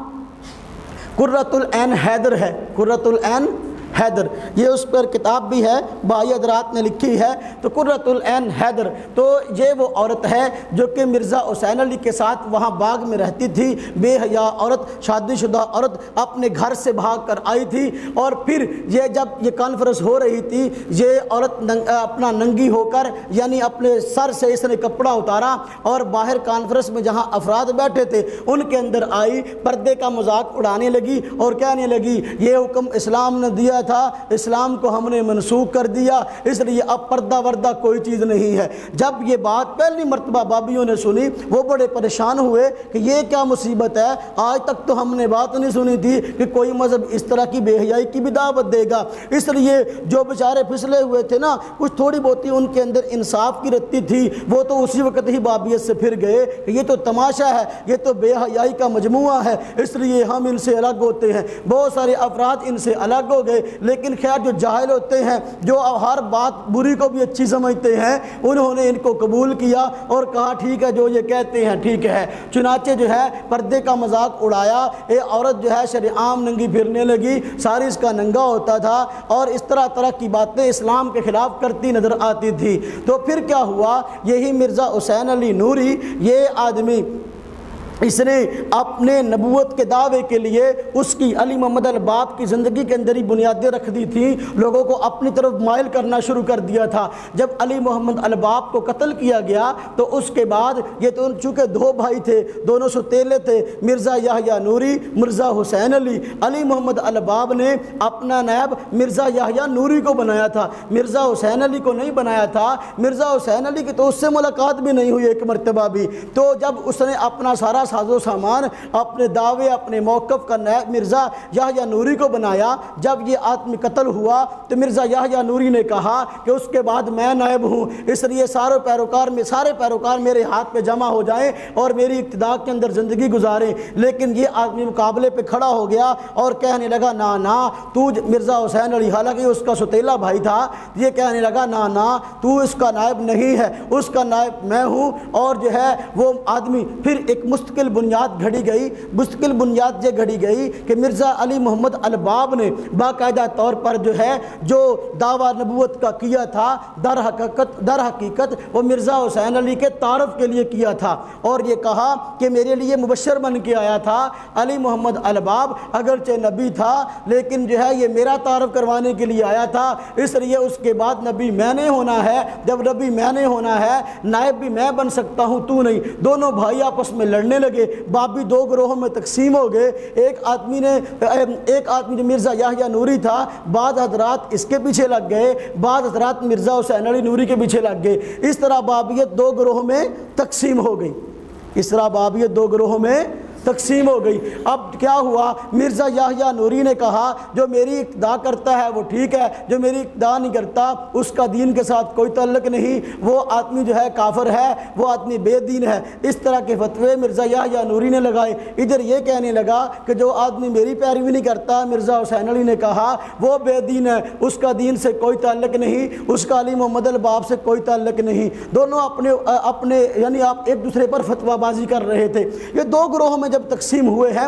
قرۃ العین حیدر ہے۔ قرۃ العین حیدر، یہ اس پر کتاب بھی ہے، بھائی حضرات نے لکھی ہے تو قرۃ العین حیدر۔ تو یہ وہ عورت ہے جو کہ مرزا حسین علی کے ساتھ وہاں باغ میں رہتی تھی۔ بے حیا عورت، شادی شدہ عورت اپنے گھر سے بھاگ کر آئی تھی۔ اور پھر یہ جب یہ کانفرنس ہو رہی تھی، یہ عورت ننگ اپنا ننگی ہو کر یعنی اپنے سر سے اس نے کپڑا اتارا اور باہر کانفرنس میں جہاں افراد بیٹھے تھے، ان کے اندر آئی، پردے کا مذاق اڑانے لگی۔ اور کہنے لگی، یہ حکم اسلام نے دیا تھا، اسلام کو ہم نے منسوخ کر دیا، اس لیے اب پردہ وردہ کوئی چیز نہیں ہے۔ جب یہ بات پہلی مرتبہ بابیوں نے سنی، وہ بڑے پریشان ہوئے کہ یہ کیا مصیبت ہے؟ آج تک تو ہم نے بات نہیں سنی تھی کہ کوئی مذہب اس طرح کی بے حیائی کی بھی دعوت دے گا۔ اس لیے جو بیچارے پھسلے ہوئے تھے نا، کچھ تھوڑی بہت ان کے اندر انصاف کی رتی تھی۔ وہ تو اسی وقت ہی بابیت سے پھر گئے کہ یہ تو تماشا ہے، یہ تو بے حیائی کا مجموعہ ہے۔ اس لیے ہم ان سے الگ ہوتے ہیں۔ بہت سارے افراد ان سے الگ ہو گئے۔ لیکن خیر جو جاہل ہوتے ہیں، جو ہر بات بری کو بھی اچھی سمجھتے ہیں، انہوں نے ان کو قبول کیا اور کہا، ٹھیک ہے، جو یہ کہتے ہیں، ٹھیک ہے۔ چنانچہ جو ہے، پردے کا مذاق اڑایا یہ عورت جو ہے، شر عام ننگی پھرنے لگی، ساری اس کا ننگا ہوتا تھا اور اس طرح طرح کی باتیں اسلام کے خلاف کرتی نظر آتی تھی۔ تو پھر کیا ہوا؟ یہی مرزا حسین علی نوری، یہ آدمی اس نے اپنے نبوت کے دعوے کے لیے اس کی علی محمد الباب کی زندگی کے اندر ہی بنیادیں رکھ دی تھیں، لوگوں کو اپنی طرف مائل کرنا شروع کر دیا تھا۔ جب علی محمد الباب کو قتل کیا گیا، تو اس کے بعد یہ تو چونکہ دو بھائی تھے، دونوں ستیلے تھے، مرزا یحییٰ نوری، مرزا حسین علی۔ علی محمد الباب نے اپنا نیب مرزا یحییٰ نوری کو بنایا تھا۔ مرزا حسین علی کو نہیں بنایا تھا، مرزا حسین علی کی تو اس سے ملاقات بھی نہیں ہوئی ایک مرتبہ بھی۔ تو جب اس نے اپنا سارا ساز و سامان، اپنے دعوے، اپنے موقف کا نیب مرزا یحییٰ نوری کو بنایا۔ جب یہ آدمی قتل ہوا تو مرزا یحییٰ نوری نے کہا کہ اس کے بعد میں نائب ہوں، اس لیے سارے پیروکار میں، سارے پیروکار میرے ہاتھ پہ جمع ہو جائیں اور میری ابتدا کے اندر زندگی گزاریں۔ لیکن یہ آدمی مقابلے پہ کھڑا ہو گیا اور کہنے لگا، نا نا، تو مرزا حسین علی، حالانکہ اس کا ستیلا بھائی تھا، یہ کہنے لگا، نا نا، تو اس کا نائب نہیں ہے، اس کا نائب میں ہوں اور جو ہے وہ آدمی پھر ایک مستقل بنیاد گھڑی گئی مستقل بنیاد یہ گھڑی گئی کہ مرزا علی محمد الباب نے باقاعدہ طور پر جو ہے، جو دعویٰ نبوت کا کیا تھا، در حقیقت در حقیقت وہ مرزا حسین علی کے تعارف کے لیے کیا تھا۔ اور یہ کہا کہ میرے لیے مبشر بن کے آیا تھا علی محمد الباب، اگرچہ نبی تھا، لیکن جو ہے یہ میرا تعارف کروانے کے لیے آیا تھا۔ اس لیے اس کے بعد نبی میں نے ہونا ہے، جب نبی میں نے ہونا ہے، نائب بھی میں بن سکتا ہوں، تو نہیں۔ دونوں بھائی آپس میں لڑنے لگے، باپ بھی دو گروہوں میں تقسیم ہو گئے۔ ایک آدمی نے ایک آدمی جو مرزا یحییٰ نوری تھا، بعض حضرات اس کے پیچھے لگ گئے، بعض حضرات مرزا حسین علی نوری کے پیچھے لگ گئے۔ اس طرح بابیت دو گروہوں میں تقسیم ہو گئی۔ اس طرح بابیت دو گروہوں میں تقسیم ہو گئی۔ اب کیا ہوا؟ مرزا یاہیا نوری نے کہا، جو میری اقتدا کرتا ہے وہ ٹھیک ہے، جو میری اقتدا نہیں کرتا، اس کا دین کے ساتھ کوئی تعلق نہیں۔ وہ آدمی جو ہے کافر ہے، وہ آدمی بے دین ہے۔ اس طرح کے فتوے مرزا یاہیا نوری نے لگائے۔ ادھر یہ کہنے لگا کہ جو آدمی میری پیروی نہیں کرتا، مرزا حسین علی نے کہا، وہ بے دین ہے، اس کا دین سے کوئی تعلق نہیں، اس کا علی محمد الباب سے کوئی تعلق نہیں۔ دونوں اپنے اپنے یعنی آپ ایک دوسرے پر فتوہ بازی کر رہے تھے۔ یہ دو گروہوں میں جب تقسیم ہوئے ہیں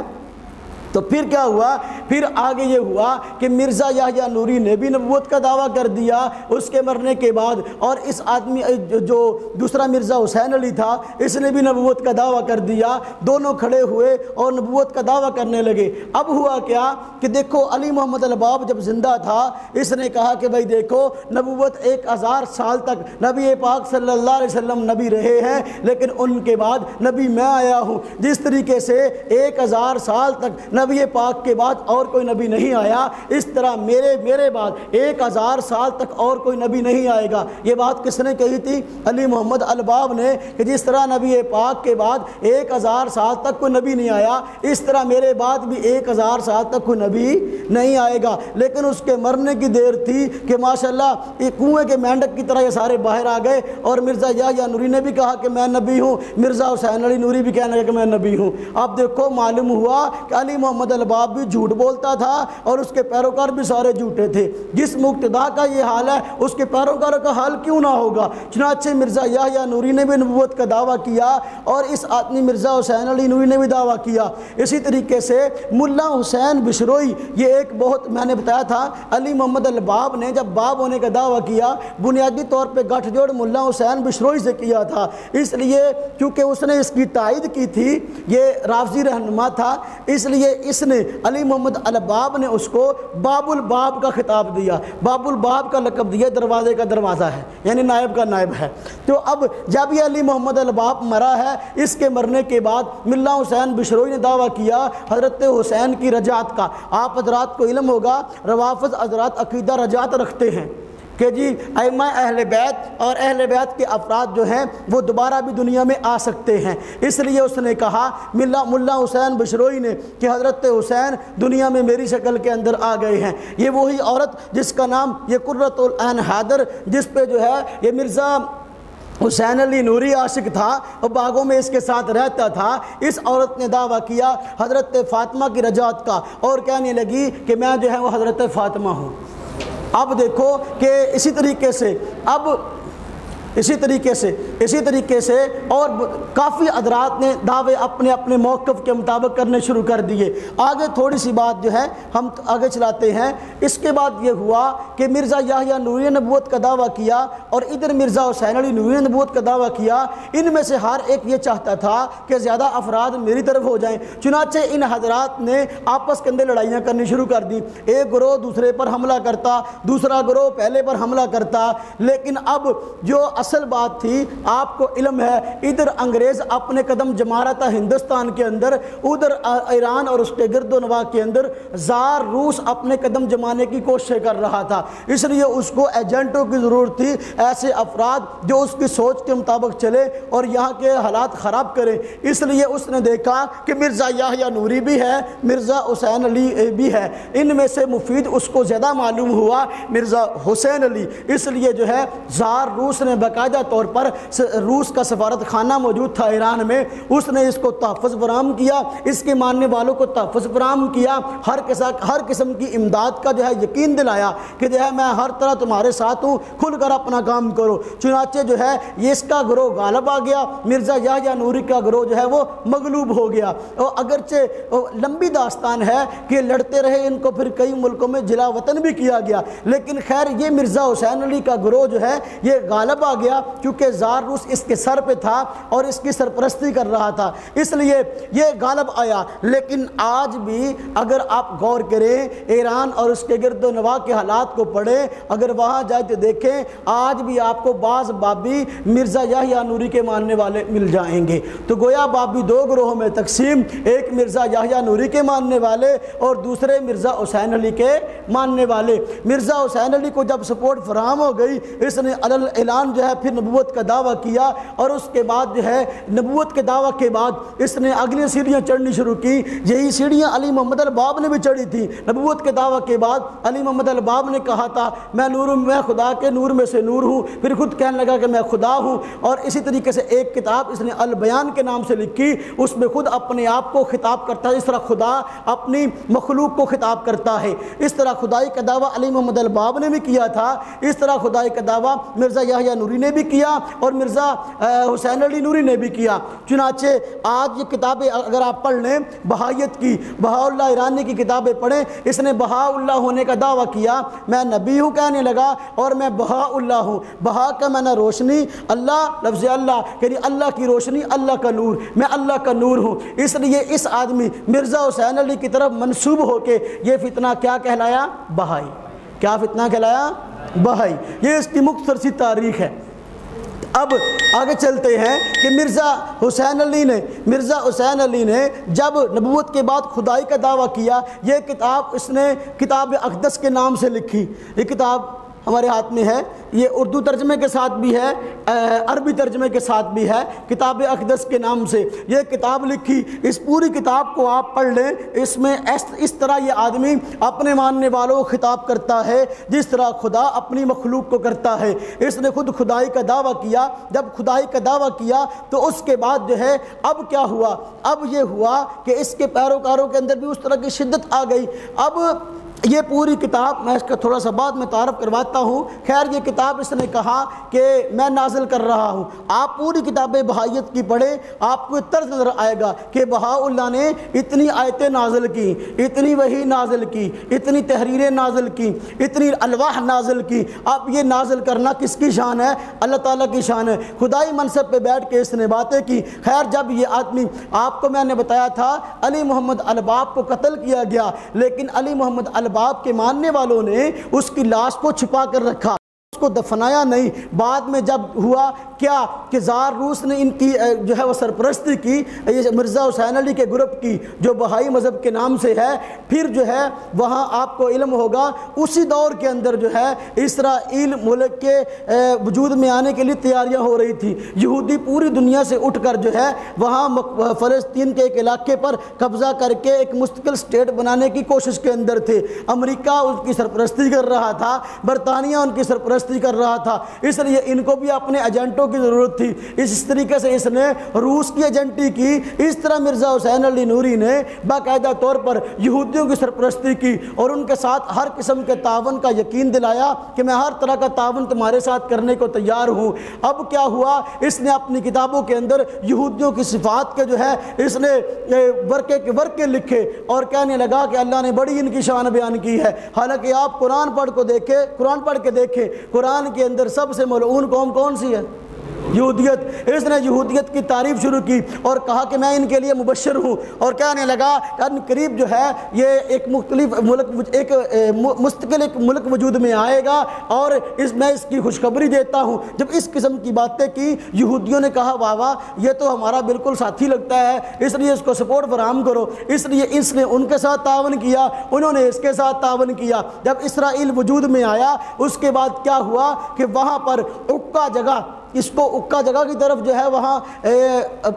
تو پھر کیا ہوا؟ پھر آگے یہ ہوا کہ مرزا یحییٰ نوری نے بھی نبوت کا دعویٰ کر دیا اس کے مرنے کے بعد، اور اس آدمی، جو دوسرا مرزا حسین علی تھا، اس نے بھی نبوت کا دعویٰ کر دیا۔ دونوں کھڑے ہوئے اور نبوت کا دعویٰ کرنے لگے۔ اب ہوا کیا کہ دیکھو، علی محمد الباب جب زندہ تھا، اس نے کہا کہ بھائی دیکھو، نبوت ایک ہزار سال تک نبی پاک صلی اللہ علیہ وسلم نبی رہے ہیں، لیکن ان کے بعد نبی میں آیا ہوں۔ جس طریقے سے ایک ہزار سال تک نبی نبی پاک کے بعد اور کوئی نبی نہیں آیا، اس طرح میرے میرے بعد ایک ہزار سال تک اور کوئی نبی نہیں آئے گا۔ یہ بات کس نے کہی تھی؟ علی محمد الباب نے کہ جس طرح نبی پاک کے بعد ایک ہزار سال تک کوئی نبی نہیں آیا، اس طرح میرے بعد بھی ایک ہزار سال تک کوئی نبی نہیں آئے گا۔ لیکن اس کے مرنے کی دیر تھی کہ ماشاءاللہ، یہ کنویں کے مینڈک کی طرح یہ سارے باہر آ گئے اور مرزا یا نوری نے بھی کہا کہ میں نبی ہوں، مرزا حسین علی نوری بھی کہنے لگا کہ میں نبی ہوں۔ اب دیکھو، معلوم ہوا کہ علی محمد محمد الباب بھی جھوٹ بولتا تھا اور اس کے پیروکار بھی سارے جھوٹے تھے۔ جس مقتدا کا یہ حال ہے، اس کے پیروکار کا حال کیوں نہ ہوگا؟ چنانچہ مرزا یحییٰ نوری نے بھی نبوت کا دعویٰ کیا اور اس آدمی مرزا حسین علی نوری نے بھی دعویٰ کیا۔ اسی طریقے سے ملا حسین بشروئی، یہ ایک بہت میں نے بتایا تھا، علی محمد الباب نے جب باب ہونے کا دعویٰ کیا، بنیادی طور پہ گٹھ جوڑ ملا حسین بشروئی سے کیا تھا۔ اس لیے کیونکہ اس نے اس کی تائید کی تھی، یہ رافضی رہنما تھا، اس لیے اس نے علی محمد الباب نے اس کو باب الباب کا خطاب دیا۔ باب الباب کا لقب دیا، دروازے کا دروازہ ہے یعنی نائب کا نائب ہے۔ تو اب جب یہ علی محمد الباب مرا ہے، اس کے مرنے کے بعد ملا حسین بشروئی نے دعویٰ کیا حضرت حسین کی رجعت کا۔ آپ حضرات کو علم ہوگا، روافظ حضرات عقیدہ رجعت رکھتے ہیں۔ کہ جی ائمہ اہل بیت اور اہل بیت کے افراد جو ہیں، وہ دوبارہ بھی دنیا میں آ سکتے ہیں۔ اس لیے اس نے کہا، ملا ملا حسین بشروئی نے کہ حضرت حسین دنیا میں میری شکل کے اندر آ گئے ہیں۔ یہ وہی عورت جس کا نام یہ قرۃ العین حیدر جس پہ جو ہے یہ مرزا حسین علی نوری عاشق تھا اور باغوں میں اس کے ساتھ رہتا تھا۔ اس عورت نے دعویٰ کیا حضرت فاطمہ کی رجعت کا اور کہنے لگی کہ میں جو ہے وہ حضرت فاطمہ ہوں۔ اب دیکھو کہ اسی طریقے سے اب اسی طریقے سے، اسی طریقے سے اور کافی حضرات نے دعوے اپنے اپنے موقف کے مطابق کرنے شروع کر دیے۔ آگے تھوڑی سی بات جو ہے، ہم آگے چلاتے ہیں۔ اس کے بعد یہ ہوا کہ مرزا یاہیا نوری نبوت کا دعویٰ کیا اور ادھر مرزا حسین علی نوری نبوت کا دعویٰ کیا۔ ان میں سے ہر ایک یہ چاہتا تھا کہ زیادہ افراد میری طرف ہو جائیں۔ چنانچہ ان حضرات نے آپس کے اندر لڑائیاں کرنی شروع کر دی ایک گروہ دوسرے پر حملہ کرتا، دوسرا گروہ پہلے پر حملہ کرتا، لیکن اب جو اصل بات تھی، آپ کو علم ہے، ادھر انگریز اپنے قدم جما رہا تھا ہندوستان کے اندر، ادھر ایران اور اس کے گرد و نواح کے اندر زار روس اپنے قدم جمانے کی کوشش کر رہا تھا۔ اس لیے اس کو ایجنٹوں کی ضرورت تھی، ایسے افراد جو اس کی سوچ کے مطابق چلے اور یہاں کے حالات خراب کریں۔ اس لیے اس نے دیکھا کہ مرزا یاہیا نوری بھی ہے، مرزا حسین علی بھی ہے۔ ان میں سے مفید اس کو زیادہ معلوم ہوا، مرزا حسین علی۔ اس لیے جو ہے، زار روس نے باقاعدہ طور پر روس کا سفارت خانہ موجود تھا ایران میں۔ اس نے اس کو تحفظ فراہم کیا، اس کے ماننے والوں کو تحفظ فراہم کیا۔ ہر ہر قسم کی امداد کا جو ہے یقین دلایا کہ جو ہے میں ہر طرح تمہارے ساتھ ہوں، کھل کر اپنا کام کرو۔ چنانچہ جو ہے یہ اس کا گروہ غالب آ گیا۔ مرزا یا نوری کا گروہ جو ہے وہ مغلوب ہو گیا۔ اور اگرچہ لمبی داستان ہے کہ لڑتے رہے ان کو، پھر کئی ملکوں میں جلا وطن بھی کیا گیا۔ لیکن خیر یہ مرزا حسین علی کا گروہ جو ہے یہ غالب آ گیا۔ کیونکہ زار روس اس کے سر پہ تھا اور اس کی سرپرستی کر رہا تھا۔ اس لیے یہ غالب آیا۔ لیکن آج بھی اگر آپ غور کریں، ایران اور اس کے گرد و نواح کے حالات کو پڑھیں، اگر وہاں جائے تو دیکھیں، آج بھی آپ کو بعض بابی مرزا یاہیا نوری کے ماننے والے مل جائیں گے۔ تو گویا بابی دو گروہوں میں تقسیم، ایک مرزا یاہیا نوری کے ماننے والے اور دوسرے مرزا حسین علی کے ماننے والے۔ مرزا حسین علی کو جب سپورٹ فراہم ہو گئی، اس نے اعلان جو ہے پھر نبوت کا دعویٰ کیا اور اس کے بعد جو ہے نبوت کے دعویٰ کے بعد اس نے اگلی سیڑھیاں چڑھنی شروع کی۔ یہی سیڑھیاں علی محمد الباب نے بھی چڑھی تھی۔ نبوت کے دعویٰ کے بعد علی محمد الباب نے کہا تھا، میں نور میں خدا کے نور میں سے نور ہوں۔ پھر خود کہنے لگا کہ میں خدا ہوں۔ اور اسی طریقے سے ایک کتاب اس نے البیان کے نام سے لکھی۔ اس میں خود اپنے آپ کو خطاب کرتا ہے۔ اس طرح خدا اپنی مخلوق کو خطاب کرتا ہے۔ اس طرح خدائی کا دعویٰ علی محمد الباب نے بھی کیا تھا۔ اس طرح خدائی کا دعویٰ مرزا یحییٰ نوری نے بھی کیا اور مرزا حسین علی نوری نے بھی کیا۔ چنانچہ آج یہ کتابیں اگر آپ پڑھ لیں، بہائیت کی بہا اللہ ایرانی کی کتابیں پڑھیں، اس نے بہا اللہ ہونے کا دعویٰ کیا۔ میں نبی ہوں کہنے لگا اور میں بہا اللہ ہوں۔ بہا کا میں نے روشنی، اللہ، لفظ اللہ یعنی اللہ کی روشنی، اللہ کا نور۔ میں اللہ کا نور ہوں۔ اس لیے اس آدمی مرزا حسین علی کی طرف منسوب ہو کے یہ فتنہ کیا کہلایا؟ بہائی۔ کیا فتنہ کہلایا؟ بہائی۔ یہ اس کی مختصر سی تاریخ ہے۔ اب آگے چلتے ہیں کہ مرزا حسین علی نے، مرزا حسین علی نے جب نبوت کے بعد خدائی کا دعویٰ کیا، یہ کتاب اس نے کتاب اقدس کے نام سے لکھی۔ یہ کتاب ہمارے ہاتھ میں ہے، یہ اردو ترجمے کے ساتھ بھی ہے عربی ترجمے کے ساتھ بھی ہے، کتاب اقدس کے نام سے۔ یہ کتاب لکھی، اس پوری کتاب کو آپ پڑھ لیں، اس میں اس طرح یہ آدمی اپنے ماننے والوں کو خطاب کرتا ہے، جس طرح خدا اپنی مخلوق کو کرتا ہے۔ اس نے خود خدائی کا دعویٰ کیا، جب خدائی کا دعویٰ کیا، تو اس کے بعد جو ہے، اب کیا ہوا؟ اب یہ ہوا کہ اس کے پیروکاروں کے اندر بھی اس طرح کی شدت آ گئی۔ اب یہ پوری کتاب میں اس کا تھوڑا سا بعد میں تعارف کرواتا ہوں۔ خیر، یہ کتاب اس نے کہا کہ میں نازل کر رہا ہوں۔ آپ پوری کتاب بہائیت کی پڑھیں، آپ کو طرز نظر آئے گا کہ بہا اللہ نے اتنی آیتیں نازل کی اتنی وہی نازل کی اتنی تحریریں نازل کی اتنی الواح نازل کی اب یہ نازل کرنا کس کی شان ہے؟ اللہ تعالیٰ کی شان ہے۔ خدائی منصب پہ بیٹھ کے اس نے باتیں کی۔ خیر، جب یہ آدمی، آپ کو میں نے بتایا تھا، علی محمد الباب کو قتل کیا گیا، لیکن علی محمد الباب باپ کے ماننے والوں نے اس کی لاش کو چھپا کر رکھا۔ اس کو دفنایا نہیں۔ بعد میں جب ہوا، کیا کہ زار روس نے ان کی جو ہے وہ سرپرستی کی، یہ مرزا حسین علی کے گروپ کی، جو بہائی مذہب کے نام سے ہے، پھر جو ہے وہاں آپ کو علم ہوگا۔ اسی دور کے اندر جو ہے اسرائیل ملک کے وجود میں آنے کے لیے تیاریاں ہو رہی تھی۔ یہودی پوری دنیا سے اٹھ کر جو ہے وہاں فلسطین کے ایک علاقے پر قبضہ کر کے ایک مستقل سٹیٹ بنانے کی کوشش کے اندر تھے۔ امریکہ اس کی سرپرستی کر رہا تھا، برطانیہ ان کی سرپرستی کر رہا تھا۔ اس لیے ان کو بھی اپنے ایجنٹوں کی ضرورت تھی۔ اس طریقے سے اس نے روس کی ایجنٹی کی۔ اس طرح مرزا حسین علی نوری نے باقاعدہ طور پر یہودیوں کی سرپرستی کی اور ان کے ساتھ ہر قسم کے تعاون کا یقین دلایا کہ میں ہر طرح کا تعاون تمہارے ساتھ کرنے کو تیار ہوں۔ اب کیا ہوا؟ اس نے اپنی کتابوں کے اندر یہودیوں کی صفات کے جو ہے، اس نے ورکے کے ورکے لکھے اور کہنے لگا کہ اللہ نے بڑی ان کی شان بیان کی ہے۔ حالانکہ آپ قرآن پڑھ کو دیکھے، قرآن پڑھ کے دیکھیں قرآن کے اندر سب سے ملعون قوم کون سی ہے؟ یہودیت، اس نے یہودیت کی تعریف شروع کی اور کہا کہ میں ان کے لیے مبشر ہوں اور کہنے لگا کہ قریب جو ہے، یہ ایک مختلف ملک، ایک مستقل ایک ملک وجود میں آئے گا اور اس، میں اس کی خوشخبری دیتا ہوں۔ جب اس قسم کی باتیں کی، یہودیوں نے کہا، واہ واہ، یہ تو ہمارا بالکل ساتھی لگتا ہے، اس لیے اس کو سپورٹ فراہم کرو۔ اس لیے اس نے ان کے ساتھ تعاون کیا، انہوں نے اس کے ساتھ تعاون کیا۔ جب اسرائیل وجود میں آیا، اس کے بعد کیا ہوا کہ وہاں پر اکا جگہ اس کو اکا جگہ کی طرف جو ہے وہاں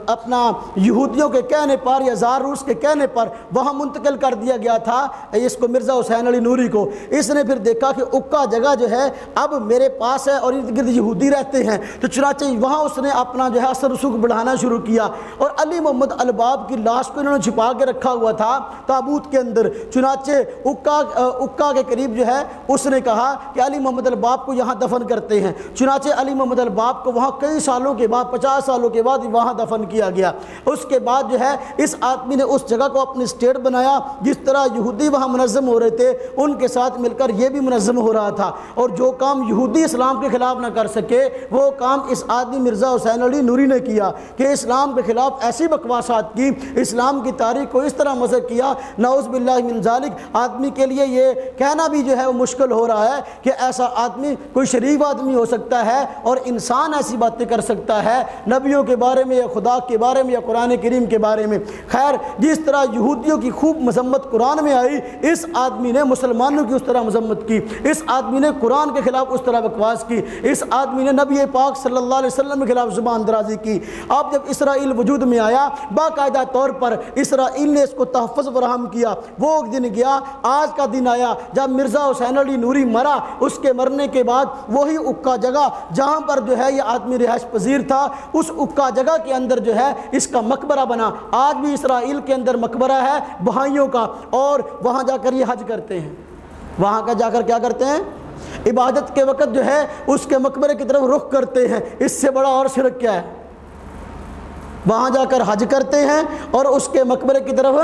اپنا یہودیوں کے کہنے پر یا زاروس کے کہنے پر وہاں منتقل کر دیا گیا تھا اس کو مرزا حسین علی نوری کو۔ اس نے پھر دیکھا کہ اکا جگہ جو ہے اب میرے پاس ہے اور ارد گرد یہودی رہتے ہیں۔ تو چنانچہ وہاں اس نے اپنا جو ہے اثر رسوخ بڑھانا شروع کیا۔ اور علی محمد الباب کی لاش کو انہوں نے چھپا کے رکھا ہوا تھا تابوت کے اندر۔ چنانچہ اکا اکا کے قریب جو ہے اس نے کہا کہ علی محمد الباب کو یہاں دفن کرتے ہیں۔ چنانچہ علی محمد الباب کو کو وہاں کئی سالوں کے بعد، پچاس سالوں کے بعد وہاں دفن کیا گیا۔ اس کے بعد جو ہے، اس آدمی نے اس جگہ کو اپنی سٹیٹ بنایا، جس طرح یہودی وہاں منظم ہو رہے تھے، ان کے ساتھ مل کر یہ بھی منظم ہو رہا تھا۔ اور جو کام یہودی اسلام کے خلاف نہ کر سکے، وہ کام اس آدمی مرزا حسین علی نوری نے کیا کہ اسلام کے خلاف ایسی بکواسات کی، اسلام کی تاریخ کو اس طرح مذہب کیا۔ نعوذ باللہ من ذالک۔ آدمی کے لیے یہ کہنا بھی جو ہے، وہ مشکل ہو رہا ہے کہ ایسا آدمی، کوئی شریف آدمی ہو سکتا ہے اور انسان ایسی بات باتیں کر سکتا ہے، نبیوں کے بارے میں یا خدا کے بارے میں یا قرآن کریم کے بارے میں۔ خیر، جس طرح یہودیوں کی خوب مذمت قرآن میں آئی، اس آدمی نے مسلمانوں کی اس طرح مذمت کی، اس آدمی نے قرآن کے خلاف اس طرح بکواس کی، اس آدمی نے نبی پاک صلی اللہ علیہ وسلم کے خلاف زبان درازی کی۔ اب جب اسرائیل وجود میں آیا، باقاعدہ طور پر اسرائیل نے اس کو تحفظ فراہم کیا۔ وہ دن گیا، آج کا دن آیا۔ جب مرزا حسین علی نوری مرا، اس کے مرنے کے بعد وہی اکا جگہ جہاں پر جو ہے یہ آدمی رہائش پذیر تھا، اس اکا جگہ کے اندر جو ہے، اس کا مقبرہ بنا۔ آج بھی اسرائیل کے اندر مقبرہ ہے بہائیوں کا، اور وہاں جا کر یہ حج کرتے ہیں۔ وہاں کا جا کر کیا کرتے ہیں؟ عبادت کے وقت جو ہے، اس کے مقبرے کی طرف رخ کرتے ہیں۔ اس سے بڑا اور شرک کیا ہے؟ وہاں جا کر حج کرتے ہیں اور اس کے مقبرے کی طرف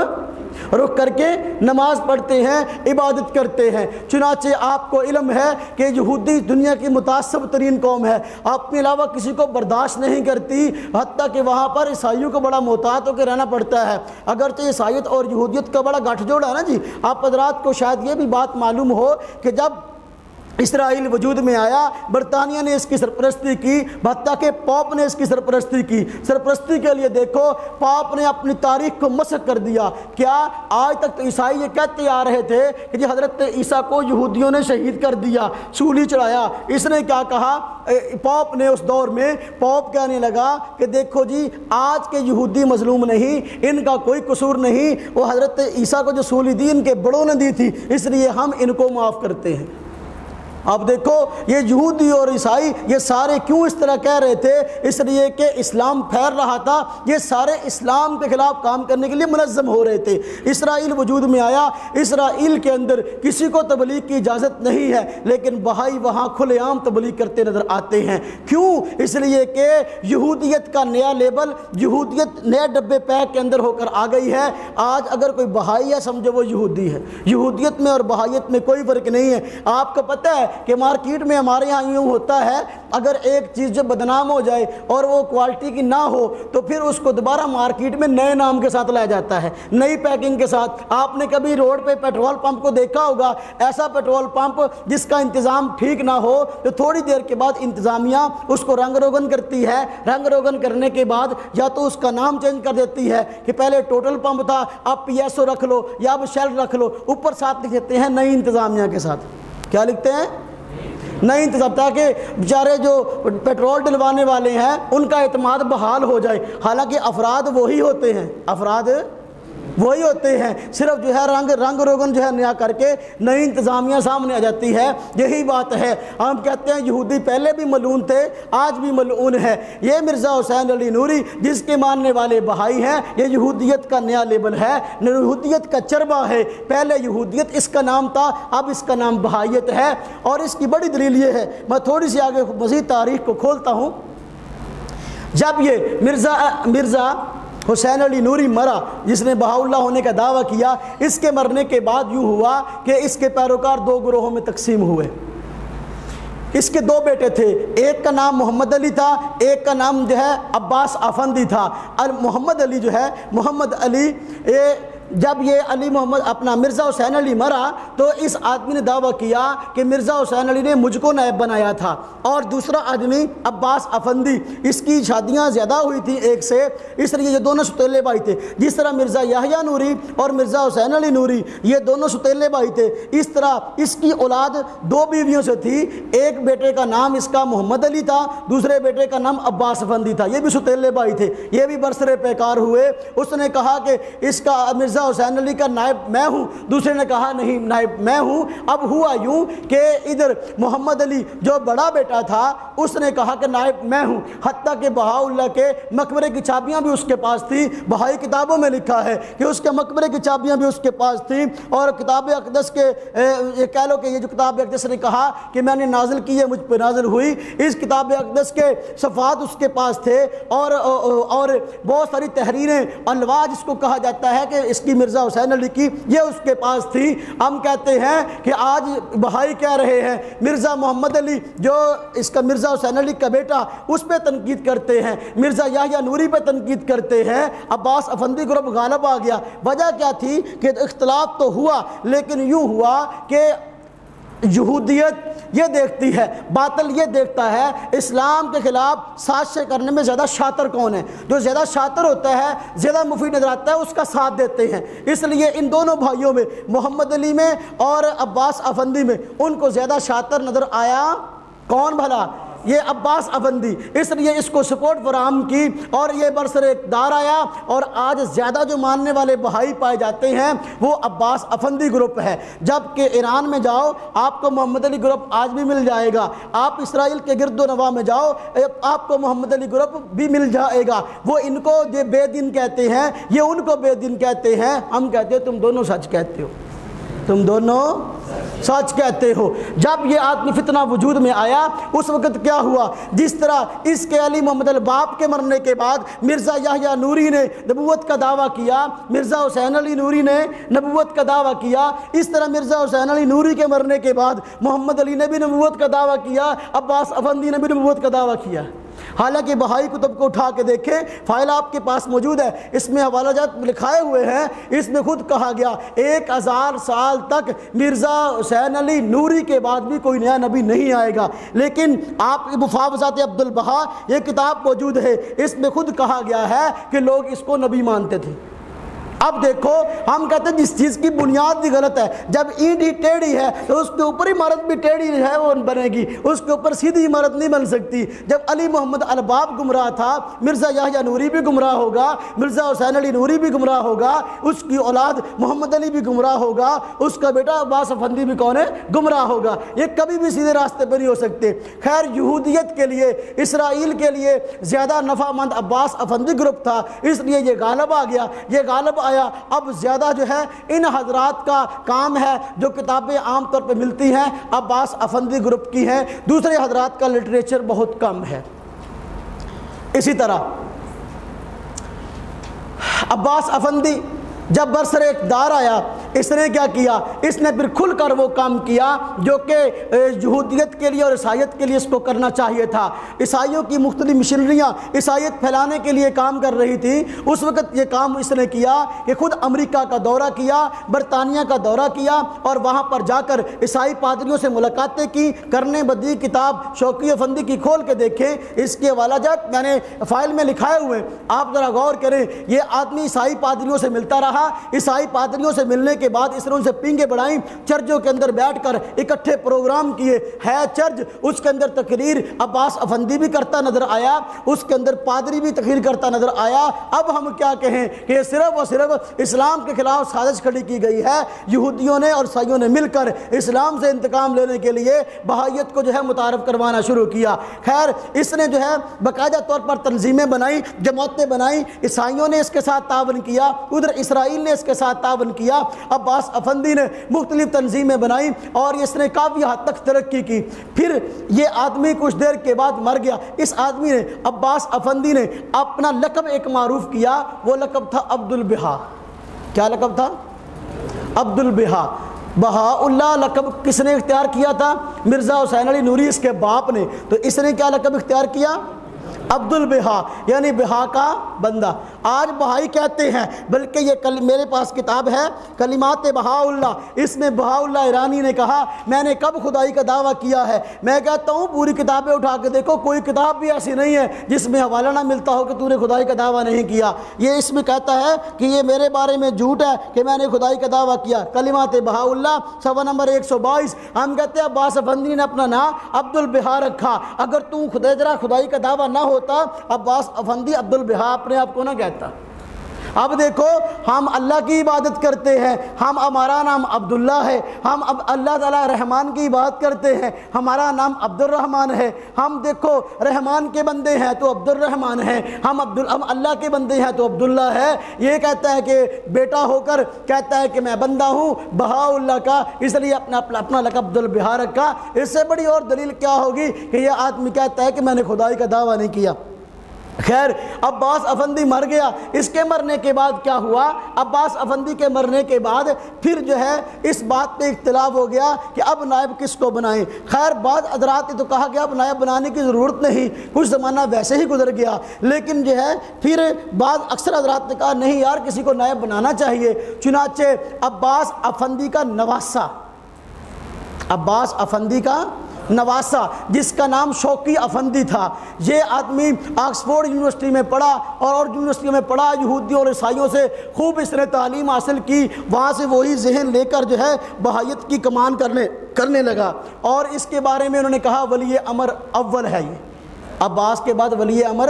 رخ کر کے نماز پڑھتے ہیں، عبادت کرتے ہیں۔ چنانچہ آپ کو علم ہے کہ یہودی دنیا کی متاثب ترین قوم ہے۔ آپ کے علاوہ کسی کو برداشت نہیں کرتی، حتیٰ کہ وہاں پر عیسائیوں کو بڑا محتاط ہو کے رہنا پڑتا ہے۔ اگرچہ عیسائیت اور یہودیت کا بڑا گٹھ جوڑا ہے نا جی آپ حضرات کو شاید یہ بھی بات معلوم ہو کہ جب اسرائیل وجود میں آیا، برطانیہ نے اس کی سرپرستی کی، حتیٰ کہ پاپ نے اس کی سرپرستی کی۔ سرپرستی کے لیے دیکھو، پاپ نے اپنی تاریخ کو مسق کر دیا۔ کیا آج تک تو عیسائی یہ کہتے آ رہے تھے کہ جی حضرت عیسیٰ کو یہودیوں نے شہید کر دیا، سولی چڑھایا۔ اس نے کیا کہا؟ پاپ نے اس دور میں، پاپ کہنے لگا کہ دیکھو جی آج کے یہودی مظلوم نہیں، ان کا کوئی قصور نہیں، وہ حضرت عیسیٰ کو جو سولی دی، ان کے بڑوں نے دی تھی، اس لیے ہم ان کو معاف کرتے ہیں۔ اب دیکھو، یہ یہودی اور عیسائی، یہ سارے کیوں اس طرح کہہ رہے تھے؟ اس لیے کہ اسلام پھیل رہا تھا، یہ سارے اسلام کے خلاف کام کرنے کے لیے منظم ہو رہے تھے۔ اسرائیل وجود میں آیا، اسرائیل کے اندر کسی کو تبلیغ کی اجازت نہیں ہے، لیکن بہائی وہاں کھلے عام تبلیغ کرتے نظر آتے ہیں۔ کیوں؟ اس لیے کہ یہودیت کا نیا لیبل، یہودیت نئے ڈبے پیک کے اندر ہو کر آ گئی ہے۔ آج اگر کوئی بہائی ہے، سمجھو وہ یہودی ہے۔ یہودیت میں اور بہائیت میں کوئی فرق نہیں ہے۔ آپ کو پتہ ہے کہ مارکیٹ میں ہمارے یہاں یوں ہوتا ہے، اگر ایک چیز جو بدنام ہو جائے اور وہ کوالٹی کی نہ ہو، تو پھر اس کو دوبارہ مارکیٹ میں نئے نام کے ساتھ لایا جاتا ہے۔ نئی پیکنگ کے ساتھ۔ آپ نے کبھی روڈ پہ پیٹرول پمپ کو دیکھا ہوگا، ایسا پیٹرول پمپ جس کا انتظام ٹھیک نہ ہو، تو تھوڑی دیر کے بعد انتظامیہ اس کو رنگ روگن کرتی ہے۔ رنگ روگن کرنے کے بعد یا تو اس کا نام چینج کر دیتی ہے کہ پہلے ٹوٹل پمپ تھا، اب پی ایس او رکھ لو یا اب شیل رکھ لو۔ اوپر ساتھ لکھ دیتے ہیں نئی انتظامیہ کے ساتھ۔ کیا لکھتے ہیں؟ نہیں انتظام تاکہ بیچارے جو پیٹرول ڈلوانے والے ہیں، ان کا اعتماد بحال ہو جائے۔ حالانکہ افراد وہی ہوتے ہیں۔ افراد وہی ہوتے ہیں۔ صرف جو ہے رنگ رنگ روگن جو ہے نیا کر کے نئی انتظامیہ سامنے آ جاتی ہے۔ یہی بات ہے۔ ہم کہتے ہیں یہودی پہلے بھی ملعون تھے، آج بھی ملعون ہے یہ مرزا حسین علی نوری جس کے ماننے والے بہائی ہیں، یہ یہودیت کا نیا لیبل ہے، یہودیت کا چربہ ہے۔ پہلے یہودیت اس کا نام تھا، اب اس کا نام بہائیت ہے۔ اور اس کی بڑی دلیل یہ ہے، میں تھوڑی سی آگے مزید تاریخ کو کھولتا ہوں۔ جب یہ مرزا مرزا حسین علی نوری مرا، جس نے بہا اللہ ہونے کا دعویٰ کیا، اس کے مرنے کے بعد یوں ہوا کہ اس کے پیروکار دو گروہوں میں تقسیم ہوئے۔ اس کے دو بیٹے تھے، ایک کا نام محمد علی تھا، ایک کا نام جو ہے عباس آفندی تھا۔ اور محمد علی جو ہے، محمد علی جب یہ علی محمد اپنا مرزا حسین علی مرا تو اس آدمی نے دعویٰ کیا کہ مرزا حسین علی نے مجھ کو نائب بنایا تھا اور دوسرا آدمی عباس افندی، اس کی شادیاں زیادہ ہوئی تھیں ایک سے، اس لیے یہ دونوں ستیلے بھائی تھے۔ جس طرح مرزا یحییٰ نوری اور مرزا حسین علی نوری، یہ دونوں ستیلے بھائی تھے۔ اس طرح اس کی اولاد دو بیویوں سے تھی۔ ایک بیٹے کا نام اس کا محمد علی تھا، دوسرے بیٹے کا نام عباس افندی تھا۔ یہ بھی ستیلے بھائی تھے۔ یہ بھی برسرے پیکار ہوئے۔ اس نے کہا کہ اس کا مرزا مرزا حسین علی کا نائب میں ہوں۔ دوسرے نے کہا، نہیں نائب میں ہوں۔ اب ہوا یوں کہ ادھر محمد علی جو بڑا بیٹا تھا، اس نے کہا کہ نائب میں ہوں۔ حتیٰ کہ بہا اللہ کے مقبرے کی چابیاں بھی اس کے پاس تھی بہائی کتابوں میں لکھا ہے کہ اس کے مقبرے کی چابیاں بھی اس کے پاس تھیں۔ اور کتاب اقدس کے یہ کہہ لو کہ یہ جو کتاب اقدس نے کہا کہ میں نے نازل کی ہے، مجھ پہ نازل ہوئی۔ اس کتاب اقدس کے صفحات اس کے پاس تھے۔ اور اور بہت ساری تحریریں، الواج اس کو کہا جاتا ہے کہ اس کی مرزا حسین علی کی، یہ اس کے پاس تھی۔ ہم کہتے ہیں کہ آج بہائی کہہ رہے ہیں، مرزا محمد علی جو اس کا مرزا حسین علی کا بیٹا، اس پہ تنقید کرتے ہیں۔ مرزا یحییٰ نوری پہ تنقید کرتے ہیں۔ عباس افندی گروپ غالب آ گیا۔ وجہ کیا تھی کہ اختلاف تو ہوا، لیکن یوں ہوا کہ یہودیت یہ دیکھتی ہے، باطل یہ دیکھتا ہے، اسلام کے خلاف سازشیں کرنے میں زیادہ شاطر کون ہے؟ جو زیادہ شاطر ہوتا ہے، زیادہ مفید نظر آتا ہے، اس کا ساتھ دیتے ہیں۔ اس لیے ان دونوں بھائیوں میں، محمد علی میں اور عباس افندی میں، ان کو زیادہ شاطر نظر آیا کون بھلا؟ یہ عباس افندی اس لیے اس کو سپورٹ فراہم کی اور یہ برسر اقدار آیا اور آج زیادہ جو ماننے والے بہائی پائے جاتے ہیں، وہ عباس افندی گروپ ہے۔ جبکہ ایران میں جاؤ، آپ کو محمد علی گروپ آج بھی مل جائے گا۔ آپ اسرائیل کے گرد و نواح میں جاؤ، آپ کو محمد علی گروپ بھی مل جائے گا۔ وہ ان کو یہ بے دن کہتے ہیں، یہ ان کو بے دن کہتے ہیں۔ ہم کہتے ہیں تم دونوں سچ کہتے ہو۔ تم دونوں سچ کہتے ہو۔ جب یہ آدمی فتنہ وجود میں آیا، اس وقت کیا ہوا؟ جس طرح اس کے علی محمد الباب کے مرنے کے بعد مرزا یحییٰ نوری نے نبوت کا دعویٰ کیا، مرزا حسین علی نوری نے نبوت کا دعویٰ کیا، اس طرح مرزا حسین علی نوری کے مرنے کے بعد محمد علی نے بھی نبوت کا دعویٰ کیا، عباس افندی نے بھی نبوت کا دعویٰ کیا۔ حالانکہ بہائی کتب کو اٹھا کے دیکھیں، فائل آپ کے پاس موجود ہے، اس میں حوالہ جات لکھائے ہوئے ہیں، اس میں خود کہا گیا، ایک ہزار سال تک مرزا حسین علی نوری کے بعد بھی کوئی نیا نبی نہیں آئے گا۔ لیکن آپ مفاوضات عبد البہا یہ کتاب موجود ہے، اس میں خود کہا گیا ہے کہ لوگ اس کو نبی مانتے تھے۔ اب دیکھو، ہم کہتے ہیں جس چیز کی بنیاد بھی غلط ہے، جب اینٹ ہی ٹیڑھی ہے، تو اس کے اوپر عمارت بھی ٹیڑھی ہے، وہ بنے گی۔ اس کے اوپر سیدھی عمارت نہیں بن سکتی۔ جب علی محمد الباب گمراہ تھا، مرزا یحییٰ نوری بھی گمراہ ہوگا، مرزا حسین علی نوری بھی گمراہ ہوگا، اس کی اولاد محمد علی بھی گمراہ ہوگا، اس کا بیٹا عباس افندی بھی کون ہے؟ گمراہ ہوگا۔ یہ کبھی بھی سیدھے راستے پہ نہیں ہو سکتے۔ خیر، یہودیت کے لیے، اسرائیل کے لیے زیادہ نفع مند عباس افندی گروپ تھا، اس لیے یہ غالب آ گیا۔ یہ غالب آیا اب زیادہ جو ہے ان حضرات کا کام ہے جو کتابیں عام طور پہ ملتی ہیں، عباس افندی گروپ کی ہیں۔ دوسرے حضرات کا لٹریچر بہت کم ہے۔ اسی طرح عباس افندی جب برسر اقدار آیا، اس نے کیا کیا؟ اس نے پھر کھل کر وہ کام کیا جو کہ یہودیت کے لیے اور عیسائیت کے لیے اس کو کرنا چاہیے تھا۔ عیسائیوں کی مختلف مشنریاں عیسائیت پھیلانے کے لیے کام کر رہی تھی اس وقت یہ کام اس نے کیا کہ خود امریکہ کا دورہ کیا، برطانیہ کا دورہ کیا اور وہاں پر جا کر عیسائی پادریوں سے ملاقاتیں کی، کرنے بدی کتاب، شوقی فندی کی کھول کے دیکھیں۔ اس کے والا جات میں نے فائل میں لکھائے ہوئے۔ آپ ذرا غور کریں، یہ آدمی عیسائی پادریوں سے ملتا رہا۔ رہا۔ عیسائی پادریوں سے ملنے کے بعد اس نے ان سے پینگے بڑھائیں۔ چرچوں کے اندر بیٹھ کر اکٹھے پروگرام کیے۔ ہے چرچ، اس کے اندر تقریر عباس افندی بھی کرتا نظر آیا۔ اس کے اندر پادری بھی تقریر کرتا نظر آیا۔ اب ہم کیا کہیں کہ یہ صرف و صرف اسلام کے خلاف سازش کھڑی کی گئی ہے۔ یہودیوں نے اور سائیوں نے مل کر اسلام سے انتقام لینے کے لیے بہائیت کو جو ہے متعارف کروانا شروع کیا۔ خیر، اس نے جو ہے باقاعدہ طور پر تنظیمیں بنائیں، جماعتیں بنائیں۔ عیسائیوں نے اس کے ساتھ تعاون کیا۔ ادھر اسرائیل اسرائیل نے اس کے ساتھ تعاون کیا۔ عباس افندی نے مختلف تنظیمیں بنائیں اور اس نے کافی حد تک ترقی کی۔ پھر یہ آدمی کچھ دیر کے بعد مر گیا۔ اس آدمی نے عباس افندی نے اپنا لقب ایک معروف کیا۔ وہ لقب تھا عبد البہا کیا لقب تھا؟ عبد البہا بہا اللہ لقب کس نے اختیار کیا تھا؟ مرزا حسین علی نوری اس کے باپ نے۔ تو اس نے کیا لقب اختیار کیا؟ عبد البہا یعنی بہا کا بندہ۔ آج بہائی کہتے ہیں، بلکہ یہ کل میرے پاس کتاب ہے، کلمات بہا اللہ اس میں بہا اللہ ایرانی نے کہا، میں نے کب خدائی کا دعویٰ کیا ہے؟ میں کہتا ہوں، پوری کتابیں اٹھا کے دیکھو، کوئی کتاب بھی ایسی نہیں ہے جس میں حوالہ نہ ملتا ہو کہ تو نے خدائی کا دعویٰ نہیں کیا۔ یہ اس میں کہتا ہے کہ یہ میرے بارے میں جھوٹ ہے کہ میں نے خدائی کا دعویٰ کیا۔ کلمات بہا اللہ سوا نمبر ایک سو بائیس۔ ہم کہتے ہیں، عباس افندی نے اپنا نام عبد البہا رکھا۔ اگر تو خدا خدائی کا دعویٰ نہ ہو ہوتا عباس افندی عبد البہا اپنے آپ کو نہ کہتا۔ اب دیکھو، ہم اللہ کی عبادت کرتے ہیں، ہم ہمارا نام عبداللہ ہے، ہم اب اللہ تعالیٰ رحمان کی عبادت کرتے ہیں، ہمارا نام عبد الرحمن ہے۔ ہم دیکھو، رحمان کے بندے ہیں تو عبد الرحمن ہیں، ہم عبد ہم اللہ کے بندے ہیں تو عبداللہ ہے۔ یہ کہتا ہے کہ بیٹا ہو کر کہتا ہے کہ میں بندہ ہوں بہا اللہ کا، اس لیے اپنا اپنا لقب عبد البہار رکھا اس سے بڑی اور دلیل کیا ہوگی کہ یہ آدمی کہتا ہے کہ میں نے خدائی کا دعویٰ نہیں کیا۔ خیر، عباس افندی مر گیا۔ اس کے مرنے کے بعد کیا ہوا؟ عباس افندی کے مرنے کے بعد پھر جو ہے اس بات پہ اختلاف ہو گیا کہ اب نائب کس کو بنائیں۔ خیر، بعض حضرات نے تو کہا کہ اب نائب بنانے کی ضرورت نہیں، کچھ زمانہ ویسے ہی گزر گیا۔ لیکن جو ہے پھر بعض اکثر حضرات نے کہا، نہیں یار، کسی کو نائب بنانا چاہیے۔ چنانچہ عباس افندی کا نواسہ عباس افندی کا نواسا، جس کا نام شوقی افندی تھا۔ یہ آدمی آکسفورڈ یونیورسٹی میں پڑھا اور اور یونیورسٹیوں میں پڑھا۔ یہودیوں اور عیسائیوں سے خوب اس نے تعلیم حاصل کی۔ وہاں سے وہی ذہن لے کر جو ہے بہائیت کی کمان کرنے کرنے لگا۔ اور اس کے بارے میں انہوں نے کہا، ولی امر اول ہے یہ۔ عباس کے بعد ولی امر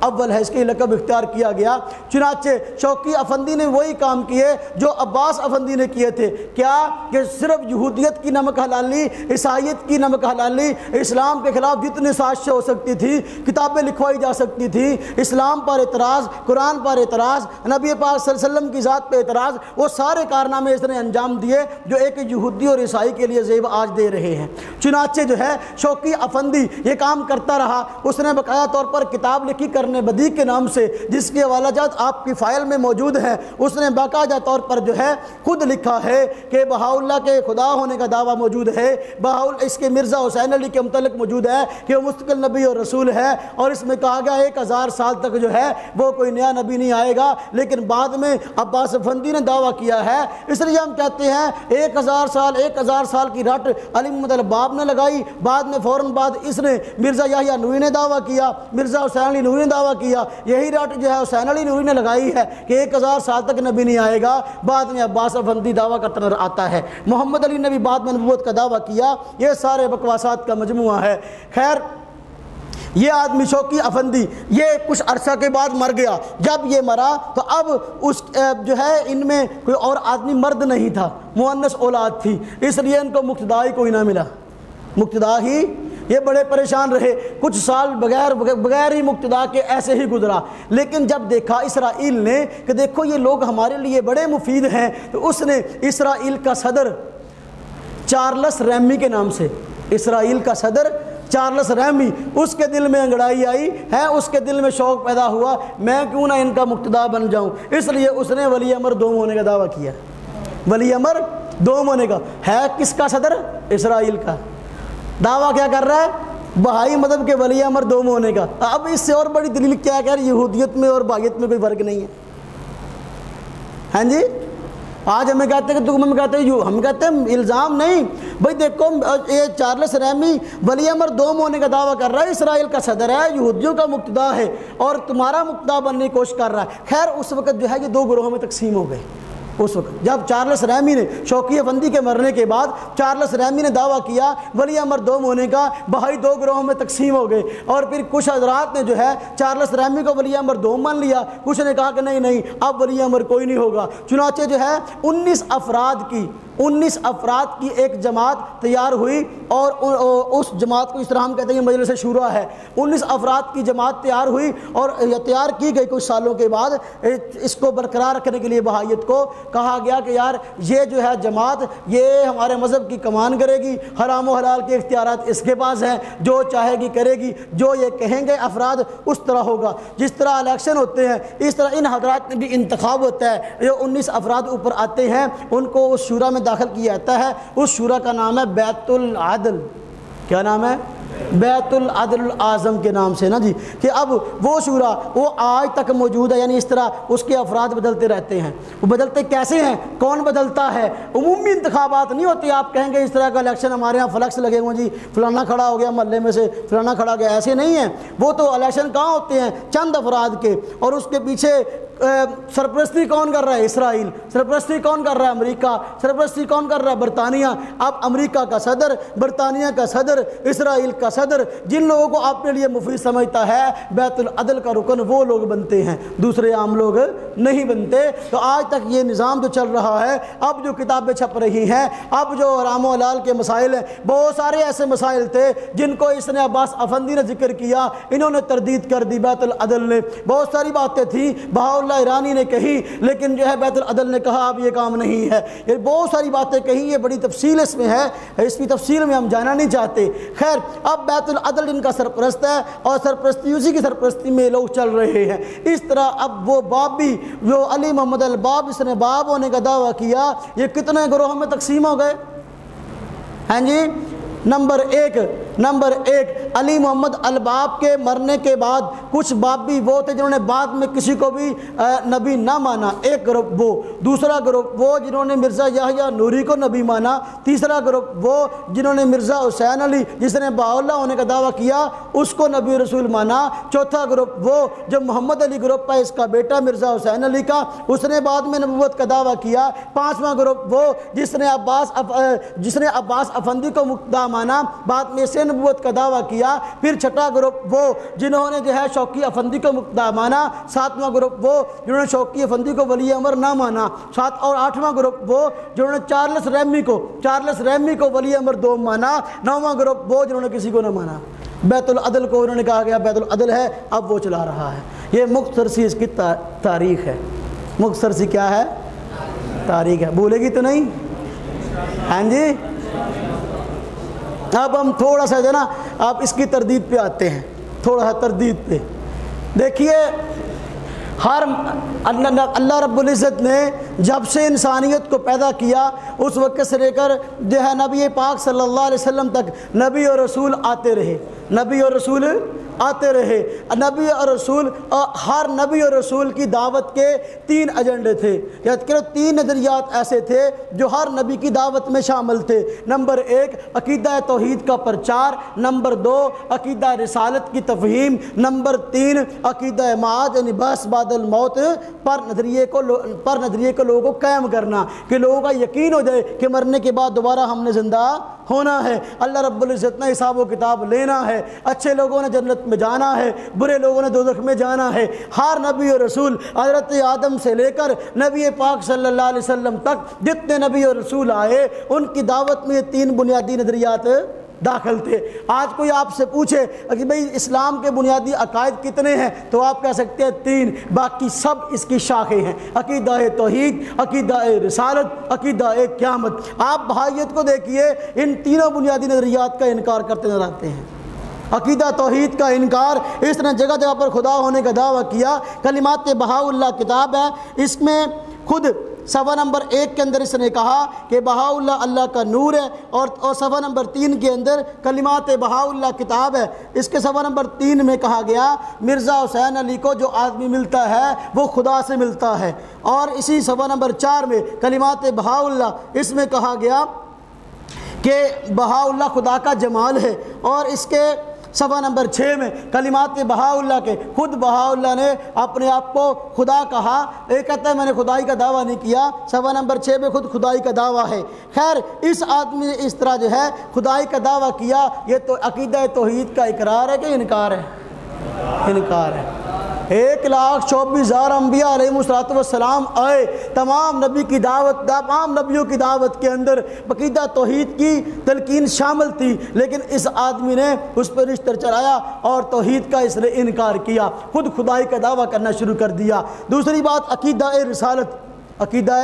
اول ہے، اس کے لقب اختیار کیا گیا۔ چنانچہ شوقی افندی نے وہی کام کیے جو عباس افندی نے کیے تھے۔ کیا کہ صرف یہودیت کی نمک حلالی عیسائیت کی نمک حلالی اسلام کے خلاف جتنے سازشیں ہو سکتی تھی، کتابیں لکھوائی جا سکتی تھی، اسلام پر اعتراض، قرآن پر اعتراض، نبی پاک صلی اللہ علیہ وسلم کی ذات پہ اعتراض، وہ سارے کارنامے اس نے انجام دیے جو ایک یہودی اور عیسائی کے لیے زیب آج دے رہے ہیں۔ چنانچہ جو ہے، شوقی افندی یہ کام کرتا رہا۔ اس نے باقاعدہ طور پر کتاب لکھی کر کرن بدی کے نام سے، جس کے حوالہ جات آپ کی فائل میں موجود ہیں اس نے باقاعدہ طور پر جو ہے خود لکھا ہے کہ بہا اللہ کے خدا ہونے کا دعویٰ موجود ہے۔ بہا اس کے مرزا حسین علی کے متعلق موجود ہے کہ وہ مستقل نبی اور رسول ہے۔ اور اس میں کہا گیا، ایک ہزار سال تک جو ہے وہ کوئی نیا نبی نہیں آئے گا۔ لیکن بعد میں عباس فندی نے دعویٰ کیا ہے۔ اس لیے ہم کہتے ہیں، ایک ہزار سال، ایک ہزار سال کی رٹ علی محمد الباب نے لگائی۔ بعد میں فوراً بعد اس نے مرزا یحییٰ نوی نے دعویٰ کیا۔ مرزا حسین علی نوی نے دعویٰ دعویٰ کیا۔ یہی رٹ جو ہے حسین علی نوری نے لگائی ہے کہ ایک ہزار سال تک نبی نہیں آئے گا، بعد میں عباس افندی دعویٰ کرتا نظر آتا ہے۔ محمد علی نے بھی بعد میں نبوت کا دعویٰ کیا۔ یہ سارے بکواسات کا مجموعہ ہے۔ خیر، یہ آدمی شوقی افندی، یہ کچھ عرصہ کے بعد مر گیا۔ جب یہ مرا تو اب اس جو ہے ان میں کوئی اور آدمی مرد نہیں تھا مونس اولاد تھی۔ اس لیے ان کو مقتدائی کوئی نہ ملا۔ مقتدا ہی یہ بڑے پریشان رہے۔ کچھ سال بغیر بغیر ہی مقتدا کے ایسے ہی گزرا۔ لیکن جب دیکھا اسرائیل نے کہ دیکھو یہ لوگ ہمارے لیے بڑے مفید ہیں، تو اس نے اسرائیل کا صدر چارلس ریمی کے نام سے، اسرائیل کا صدر چارلس ریمی، اس کے دل میں انگڑائی آئی، ہے، اس کے دل میں شوق پیدا ہوا۔ میں کیوں نہ ان کا مقتدا بن جاؤں؟ اس لیے اس نے ولی امر دوم ہونے کا دعویٰ کیا۔ ولی امر دوم ہونے کا۔ ہے، کس کا صدر؟ اسرائیل کا۔ دعویٰ کیا کر رہا ہے؟ بہائی مذہب کے ولی امر دوم ہونے کا۔ اب اس سے اور بڑی دلیل کیا کہہ رہی یہودیت میں اور باغیت میں کوئی فرق نہیں ہے۔ ہاں جی؟ آج ہمیں کہتے ہیں کہ تم ہم کہتے ہیں ہم کہتے ہیں الزام نہیں۔ بھائی دیکھو، یہ چارلس ریمی ولی امر دوم ہونے کا دعویٰ کر رہا ہے، اسرائیل کا صدر ہے، یہودیوں کا مقتدا ہے اور تمہارا مقتدا بننے کی کوشش کر رہا ہے۔ خیر، اس وقت جو ہے یہ دو گروہوں میں تقسیم ہو گئے۔ اس وقت جب چارلس ریمی نے شوقی بندی کے مرنے کے بعد چارلس ریمی نے دعویٰ کیا، ولی امر دوم ہونے کا، بہائی دو گروہوں میں تقسیم ہو گئے۔ اور پھر کچھ حضرات نے جو ہے چارلس ریمی کو ولی امر دوم مان لیا۔ کچھ نے کہا کہ نہیں نہیں، اب ولی امر کوئی نہیں ہوگا۔ چنانچہ جو ہے انیس افراد کی، انیس افراد کی ایک جماعت تیار ہوئی اور اس جماعت کو اس طرح ہم کہتے ہیں مجلس شورا ہے۔ انیس افراد کی جماعت تیار ہوئی اور تیار کی گئی کچھ سالوں کے بعد، اس کو برقرار رکھنے کے لیے بہائیت کو۔ کہا گیا کہ یار یہ جو ہے جماعت، یہ ہمارے مذہب کی کمان کرے گی، حرام و حلال کے اختیارات اس کے پاس ہیں، جو چاہے گی کرے گی، جو یہ کہیں گے افراد اس طرح ہوگا۔ جس طرح الیکشن ہوتے ہیں، اس طرح ان حضرات میں بھی انتخاب ہوتا ہے، جو انیس افراد اوپر آتے ہیں، ان کو اس شورا میں داخل کیا جاتا ہے۔ اس شورا کا نام ہے بیت العدل۔ کیا نام ہے؟ بیت العدل العظم کے نام سے نا جی کہ اب وہ شورا، وہ آج تک موجود ہے یعنی اس طرح اس کے افراد بدلتے رہتے ہیں۔ وہ بدلتے کیسے ہیں؟ کون بدلتا ہے؟ عمومی انتخابات نہیں ہوتے، آپ کہیں گے اس طرح کا الیکشن ہمارے یہاں فلکس لگے ہوئے جی فلانا کھڑا ہو گیا محلے میں سے، فلانا کھڑا گیا، ایسے نہیں ہیں۔ وہ تو الیکشن کہاں ہوتے ہیں؟ چند افراد کے، اور اس کے پیچھے سرپرستی کون کر رہا ہے؟ اسرائیل. سرپرستی کون کر رہا ہے؟ امریکہ. سرپرستی کون کر رہا ہے؟ برطانیہ. اب امریکہ کا صدر، برطانیہ کا صدر، اسرائیل کا صدر، جن لوگوں کو اپنے لیے مفید سمجھتا ہے، بیت العدل کا رکن، وہ لوگ بنتے ہیں۔ دوسرے عام لوگ نہیں بنتے۔ تو آج تک یہ نظام جو چل رہا ہے، اب جو کتابیں چھپ رہی ہیں، اب جو رام و لال کے مسائل ہیں، بہت سارے ایسے مسائل تھے جن کو اس نے عباس افندی نے ذکر کیا۔ انہوں نے تردید کر دی بیت العدل نے۔ بہت ساری باتیں تھیں۔ بہا اللہ ایرانی نے کہی، لیکن جو ہے بیت العدل نے کہا، اب یہ کام نہیں ہے۔ یہ بہت ساری باتیں کہیں، یہ بڑی تفصیل اس میں ہے۔ اس کی تفصیل میں ہم جانا نہیں چاہتے۔ خیر، اب بیت العدل ان کا سرپرست ہے اور سرپرستی اسی کی سرپرستی میں لوگ چل رہے ہیں۔ اس طرح اب وہ باب بھی، جو علی محمد الباب، اس نے باب ہونے کا دعویٰ کیا، یہ کتنے گروہوں میں تقسیم ہو گئے؟ ہیں جی؟ نمبر ایک نمبر ایک، علی محمد الباب کے مرنے کے بعد کچھ باب بھی وہ تھے جنہوں نے بعد میں کسی کو بھی نبی نہ مانا، ایک گروپ وہ، دوسرا گروپ وہ جنہوں نے مرزا یحییٰ نوری کو نبی مانا، تیسرا گروپ وہ جنہوں نے مرزا حسین علی جس نے باولہ ہونے کا دعویٰ کیا، اس کو نبی رسول مانا، چوتھا گروپ وہ جو محمد علی گروپ ہے اس کا بیٹا مرزا حسین علی کا، اس نے بعد میں نبوت کا دعویٰ کیا، پانچواں گروپ وہ جس نے عباس جس نے عباس افندی کو مقدہ مانا، بعد میں سے نبوت کا دعویٰ کیا، پھر چھٹا گروپ وہ جنہوں نے جو ہے شوقی افندی کو مقدہ مانا، ساتواں گروپ وہ جنہوں نے شوقی افندی کو ولی عمر نہ مانا، سات اور آٹھواں گروپ وہ جنہوں نے چارلس ریمی کو، چارلس ریمی کو ولی عمر دو مانا نواں گروپ وہ جنہوں نے کسی کو نہ مانا۔ بیت العدل کو انہوں نے کہا گیا، بیت العدل ہے، اب وہ چلا رہا ہے۔ یہ مختصر سی اس کی تاریخ ہے۔ مختصر سی کیا ہے؟ تاریخ ہے۔ بولے گی تو نہیں؟ ہاں جی؟ اب ہم تھوڑا سا جو نا، آپ اس کی تردید پہ آتے ہیں، تھوڑا سا تردید پہ۔ دیکھیے، ہر اللہ رب العزت نے جب سے انسانیت کو پیدا کیا، اس وقت سے لے کر جو ہے نبی پاک صلی اللہ علیہ وسلم تک نبی اور رسول آتے رہے۔ نبی اور رسول آتے رہے۔ نبی اور رسول، ہر نبی اور رسول کی دعوت کے تین ایجنڈے تھے۔ یاد کرو، تین نظریات ایسے تھے جو ہر نبی کی دعوت میں شامل تھے۔ نمبر ایک، عقیدہ توحید کا پرچار۔ نمبر دو، عقیدہ رسالت کی تفہیم۔ نمبر تین، عقیدہ معاد یعنی بس بعد الموت پر نظریے کو پر نظریے کو لوگوں کو قائم کرنا۔ کہ لوگوں کا یقین ہو جائے کہ مرنے کے بعد دوبارہ ہم نے زندہ ہونا ہے۔ اللہ رب العزت نے حساب و کتاب لینا ہے۔ اچھے لوگوں نے جنت میں جانا ہے، برے لوگوں نے دوزخ میں جانا ہے۔ ہر نبی اور رسول حضرت آدم سے لے کر نبی پاک صلی اللہ علیہ وسلم تک جتنے نبی اور رسول آئے، ان کی دعوت میں یہ تین بنیادی نظریات داخل تھے۔ آج کوئی آپ سے پوچھے کہ بھئی اسلام کے بنیادی عقائد کتنے ہیں، تو آپ کہہ سکتے ہیں تین، باقی سب اس کی شاخیں ہیں۔ عقیدہ توحید، عقیدہ رسالت، عقیدہ قیامت۔ آپ بھائیت کو دیکھیے، ان تینوں بنیادی نظریات کا انکار کرتے نظر آتے ہیں۔ عقیدہ توحید کا انکار، اس نے جگہ جگہ پر خدا ہونے کا دعویٰ کیا۔ کلمات بہا اللہ کتاب ہے۔ اس میں خود صفحہ نمبر ایک کے اندر اس نے کہا کہ بہا اللہ اللہ کا نور ہے اور صفحہ نمبر تین کے اندر کلمات بہا اللہ کتاب ہے۔ اس کے صفحہ نمبر تین میں کہا گیا، مرزا حسین علی کو جو آدمی ملتا ہے وہ خدا سے ملتا ہے۔ اور اسی صفحہ نمبر چار میں کلمات بہا اللہ، اس میں کہا گیا کہ بہا اللہ خدا کا جمال ہے۔ اور اس کے صفحہ نمبر چھ میں کلمات بہا اللہ کے، خود بہا اللہ نے اپنے آپ کو خدا کہا۔ ایک کہتا ہے، میں نے خدائی کا دعویٰ نہیں کیا۔ صفحہ نمبر چھ میں خود خدائی کا دعویٰ ہے۔ خیر، اس آدمی نے اس طرح جو ہے خدائی کا دعویٰ کیا، یہ تو عقیدہ توحید کا اقرار ہے کہ انکار ہے۔ انکار ہے۔ ایک لاکھ چوبیس ہزار انبیاء علیہ والسلام آئے، تمام نبی کی دعوت، تمام نبیوں کی دعوت کے اندر بقیدہ توحید کی تلقین شامل تھی، لیکن اس آدمی نے اس پر رشتر چلایا اور توحید کا اس نے انکار کیا۔ خود خدائی کا دعویٰ کرنا شروع کر دیا۔ دوسری بات، عقیدہ رسالت، عقیدہ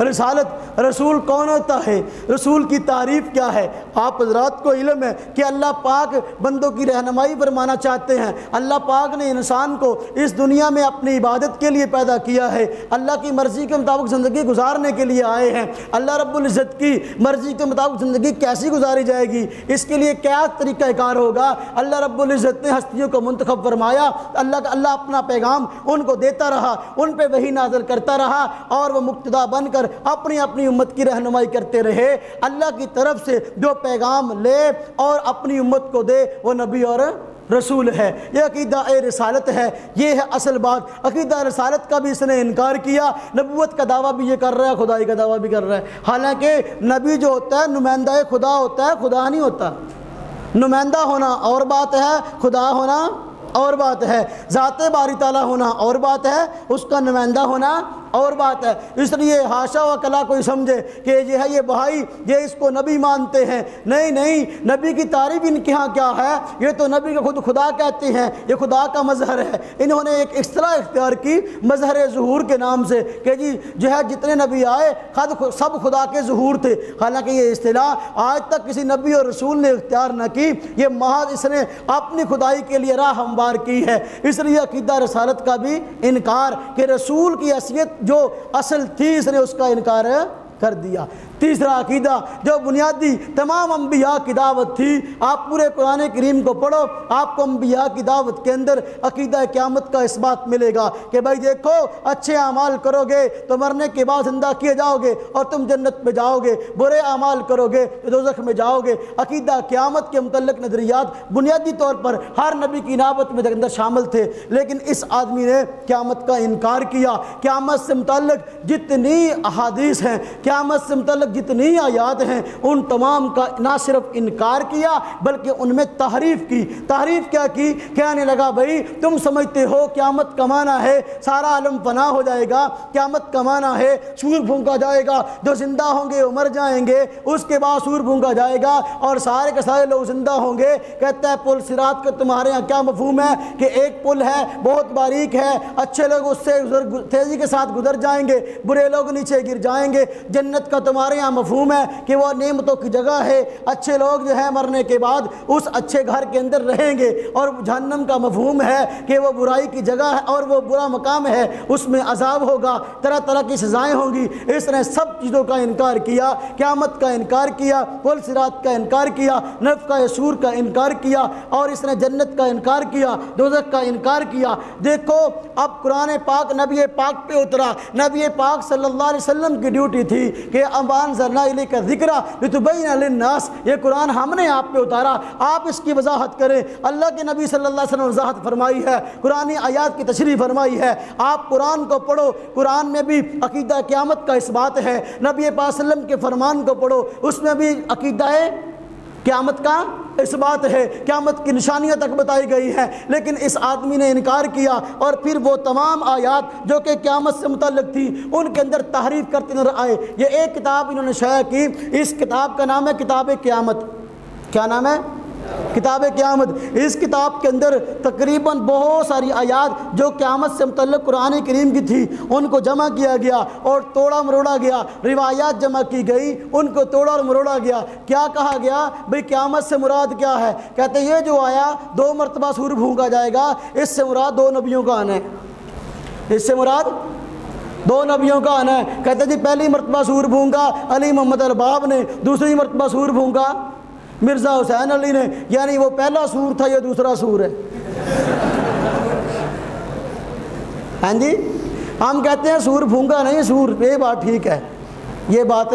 رسالت رسول کون ہوتا ہے؟ رسول کی تعریف کیا ہے؟ آپ حضرات کو علم ہے کہ اللہ پاک بندوں کی رہنمائی فرمانا چاہتے ہیں۔ اللہ پاک نے انسان کو اس دنیا میں اپنی عبادت کے لیے پیدا کیا ہے۔ اللہ کی مرضی کے مطابق زندگی گزارنے کے لیے آئے ہیں۔ اللہ رب العزت کی مرضی کے مطابق زندگی کیسی گزاری جائے گی؟ اس کے لیے کیا طریقہ کار ہوگا؟ اللہ رب العزت نے ہستیوں کو منتخب فرمایا۔ اللہ کا اللہ اپنا پیغام ان کو دیتا رہا، ان پہ وہی نازل کرتا رہا اور وہ مقتدا بن کر اپنی اپنی امت کی رہنمائی کرتے رہے۔ اللہ کی طرف سے جو پیغام لے اور اپنی امت کو دے، وہ نبی اور رسول ہے۔ یہ عقیدہ رسالت ہے۔ یہ ہے اصل بات۔ عقیدہ رسالت کا بھی اس نے انکار کیا۔ نبوت کا دعویٰ بھی یہ کر رہا ہے، خدائی کا دعویٰ بھی کر رہا ہے۔ حالانکہ نبی جو ہوتا ہے، نمائندہ خدا ہوتا ہے، خدا نہیں ہوتا۔ نمائندہ ہونا اور بات ہے، خدا ہونا اور بات ہے۔ ذات باری تعالیٰ ہونا اور بات ہے، اس کا نمائندہ ہونا اور بات ہے، اس لیے ہاشا و کلا کوئی سمجھے کہ یہ ہے، یہ بھائی، یہ اس کو نبی مانتے ہیں۔ نہیں نہیں، نبی کی تعریف ان کے ہاں کیا ہے؟ یہ تو نبی کا خود خدا کہتے ہیں، یہ خدا کا مظہر ہے۔ انہوں نے ایک اصطلاح اختیار کی مظہر ظہور کے نام سے کہ جی جو ہے، جتنے نبی آئے خد سب خدا کے ظہور تھے۔ حالانکہ یہ اصطلاح آج تک کسی نبی اور رسول نے اختیار نہ کی، یہ محض اس نے اپنی خدائی کے لیے راہ ہموار کی ہے۔ اس لیے عقیدہ رسالت کا بھی انکار کہ رسول کی حیثیت جو اصل تھی اس نے اس کا انکار کر دیا۔ تیسرا عقیدہ جو بنیادی تمام انبیاء کی دعوت تھی۔ آپ پورے قرآن کریم کو پڑھو، آپ کو انبیاء کی دعوت کے اندر عقیدہ قیامت کا اس بات ملے گا کہ بھائی دیکھو، اچھے اعمال کرو گے تو مرنے کے بعد زندہ کیے جاؤ گے اور تم جنت میں جاؤ گے، برے اعمال کرو گے تو دوزخ میں جاؤ گے۔ عقیدہ قیامت کے متعلق نظریات بنیادی طور پر ہر نبی کی نابت میں اندر شامل تھے، لیکن اس آدمی نے قیامت کا انکار کیا۔ قیامت سے متعلق جتنی احادیث ہیں، قیامت سے متعلق جتنی آیات ہیں، ان تمام کا نہ صرف انکار کیا، بلکہ ان میں تحریف کی۔ تحریف کیا کی؟ کہنے لگا، بھائی، تم سمجھتے ہو قیامت کمانا ہے، سارا عالم پناہ ہو جائے گا، قیامت کمانا ہے، سور بھونکا جائے گا۔ جو زندہ ہوں گے، وہ مر جائیں گے، اس کے بعد سور بھونکا جائے گا اور سارے کے سارے لوگ زندہ ہوں گے۔ کہتا ہے، پل سرات کا تمہارے یہاں کیا مفہوم ہے کہ ایک پل ہے، بہت باریک ہے، اچھے لوگ اس سے تیزی کے ساتھ گزر جائیں گے، برے لوگ نیچے گر جائیں گے۔ جنت کا تمہارے یہاں مفہوم ہے کہ وہ نعمتوں کی جگہ ہے۔ اچھے لوگ جو ہے مرنے کے بعد اس اچھے گھر کے اندر رہیں گے اور جہنم کا مفہوم ہے کہ وہ برائی کی جگہ ہے اور وہ برا مقام ہے۔ اس میں عذاب ہوگا، طرح طرح کی سزائیں ہوں گی۔ اس نے سب چیزوں کا انکار کیا، قیامت کا انکار کیا پل سرات کا انکار کیا نف کا سور کا انکار کیا اور اس نے جنت کا انکار کیا دوزک کا انکار کیا۔ دیکھو، اب قرآن پاک نبی پاک پہ اترا۔ نبی پاک صلی اللہ علیہ وسلم کی ڈیوٹی تھی کہ امبان انزلنا علی ذکرہ لتبین للناس۔ یہ قرآن ہم نے آپ پہ اتارا۔ آپ اس کی وضاحت کریں۔ اللہ کے نبی صلی اللہ علیہ وسلم وضاحت فرمائی ہے۔ قرآن آیات کی تشریح فرمائی ہے۔ آپ قرآن کو پڑھو۔ قرآن میں بھی عقیدہ قیامت کا اس بات ہے۔ نبی پاک صلی وسلم کے فرمان کو پڑھو۔ اس میں بھی عقیدہ قیامت کا اس بات ہے، قیامت کی نشانیاں تک بتائی گئی ہیں۔ لیکن اس آدمی نے انکار کیا اور پھر وہ تمام آیات جو کہ قیامت سے متعلق تھی، ان کے اندر تحریف کرتے نظر آئے۔ یہ ایک کتاب انہوں نے شائع کی۔ اس کتاب کا نام ہے کتاب قیامت۔ کیا نام ہے؟ کتاب قیامت، اس کتاب کے اندر تقریباً بہت ساری آیات جو قیامت سے متعلق قرآن کریم کی تھی، ان کو جمع کیا گیا اور توڑا مروڑا گیا۔ روایات جمع کی گئی، ان کو توڑا اور مروڑا گیا۔ کیا کہا گیا؟ بھئی قیامت سے مراد کیا ہے؟ کہتے ہیں یہ جو آیا، دو مرتبہ سور بھونگا جائے گا، اس سے مراد دو نبیوں کا آنا ہے۔ اس سے مراد دو نبیوں کا آنا ہے۔ کہتے جی پہلی مرتبہ سور بھونگا علی محمد الباب نے، دوسری مرتبہ سور بھونگا مرزا حسین علی نے یعنی وہ پہلا سور تھا یا دوسرا سور ہے؟ ہاں جی؟ ہم کہتے ہیں سور پھونگا نہیں، سور، یہ بات ٹھیک ہے۔ یہ بات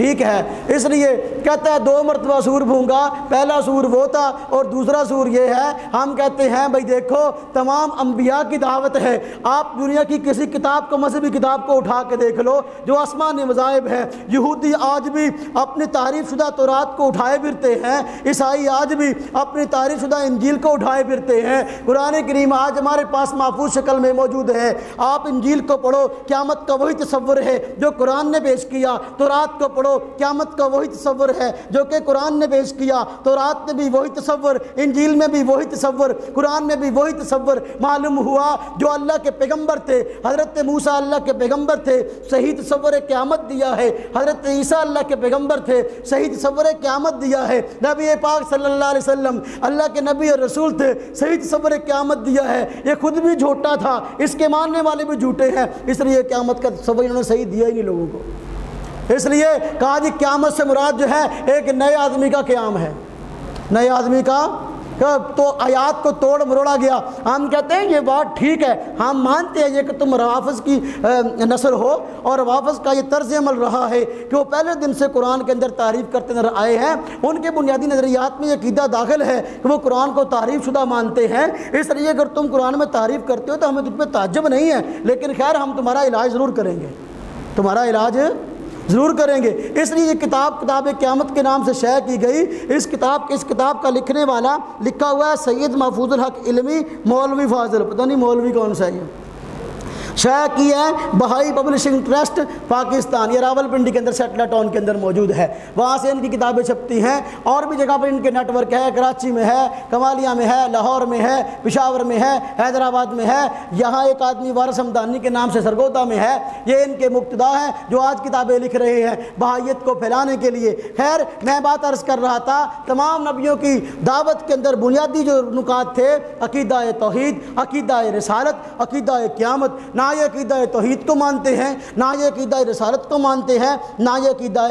ٹھیک ہے۔ اس لیے کہتا ہے دو مرتبہ سور بھونگا پہلا سور وہ تھا اور دوسرا سور یہ ہے۔ ہم کہتے ہیں، بھائی دیکھو، تمام انبیاء کی دعوت ہے۔ آپ دنیا کی کسی کتاب کو، مذہبی کتاب کو اٹھا کے دیکھ لو، جو آسمان مذاہب ہے یہودی آج بھی اپنی تعریف شدہ تورات کو اٹھائے پھرتے ہیں۔ عیسائی آج بھی اپنی تعریف شدہ انجیل کو اٹھائے پھرتے ہیں۔ قرآن کریم آج ہمارے پاس محفوظ شکل میں موجود ہے۔ آپ انجیل کو پڑھو، قیامت کا وہی تصور ہے جو قرآن نے پیش کیا۔ تورات کو پڑھو قیامت کا وہی تصور ہے، جو کہ قرآن نے پیش کیا، تو رات میں بھی وہی تصور، انجیل میں بھی وہی تصور، قرآن میں بھی وہی تصور معلوم ہوا جو اللہ کے پیغمبر تھے۔ حضرت موسیٰ اللہ کے پیغمبر تھے، صحیح تصور قیامت دیا ہے۔ حضرت عیسیٰ اللہ کے پیغمبر تھے، صحیح تصور قیامت دیا ہے۔ نبی پاک صلی اللہ علیہ وسلم، اللہ کے نبی اور رسول تھے، صحیح تصور قیامت دیا ہے۔ یہ خود بھی جھوٹا تھا، اس کے ماننے والے بھی جھوٹے ہیں، اس لیے قیامت کا تصور انہوں نے صحیح دیا ہی نہیں لوگوں کو۔ اس لیے کہا جی قیامت سے مراد جو ہے ایک نئے آدمی کا قیام ہے۔ نئے آدمی کا تو آیات کو توڑ مروڑا گیا۔ ہم کہتے ہیں یہ بات ٹھیک ہے، ہم مانتے ہیں یہ کہ تم روافظ کی نسل ہو اور روافظ کا یہ طرز عمل رہا ہے کہ وہ پہلے دن سے قرآن کے اندر تعریف کرتے نظر آئے ہیں۔ ان کے بنیادی نظریات میں یہ عقیدہ داخل ہے کہ وہ قرآن کو تعریف شدہ مانتے ہیں۔ اس لیے اگر تم قرآن میں تعریف کرتے ہو تو ہمیں تجھ پہ تعجب نہیں ہے، لیکن خیر ہم تمہارا علاج ضرور کریں گے۔ تمہارا علاج ضرور کریں گے۔ اس لیے یہ کتاب کتاب قیامت کے نام سے شائع کی گئی۔ اس کتاب اس کتاب کا لکھنے والا لکھا ہوا ہے سید محفوظ الحق علمی مولوی فاضل۔ پتہ نہیں مولوی کون سا ہے شائع کی ہے۔ بہائی پبلشنگ ٹرسٹ پاکستان، یہ راول پنڈی کے اندر سیٹلا ٹاؤن کے اندر موجود ہے۔ وہاں سے ان کی کتابیں چھپتی ہیں۔ اور بھی جگہ پر ان کے نیٹ ورک ہے کراچی میں ہے کمالیہ میں ہے، لاہور میں ہے، پشاور میں ہے، حیدرآباد میں ہے۔ یہاں ایک آدمی وارث ہمدانی کے نام سے سرگودا میں ہے۔ یہ ان کے مقتدا ہیں جو آج کتابیں لکھ رہے ہیں۔ بہائیت کو پھیلانے کے لیے۔ خیر، میں بات عرض کر رہا تھا، تمام نبیوں کی دعوت کے اندر بنیادی جو نکات تھے، عقیدہ توحید، عقیدہ رسالت، عقیدہ قیامت نہ نہ یہ عقیدہ توحید کو مانتے ہیں، نہ یہ عقیدہ رسالت کو مانتے ہیں، نہ یہ عقیدہ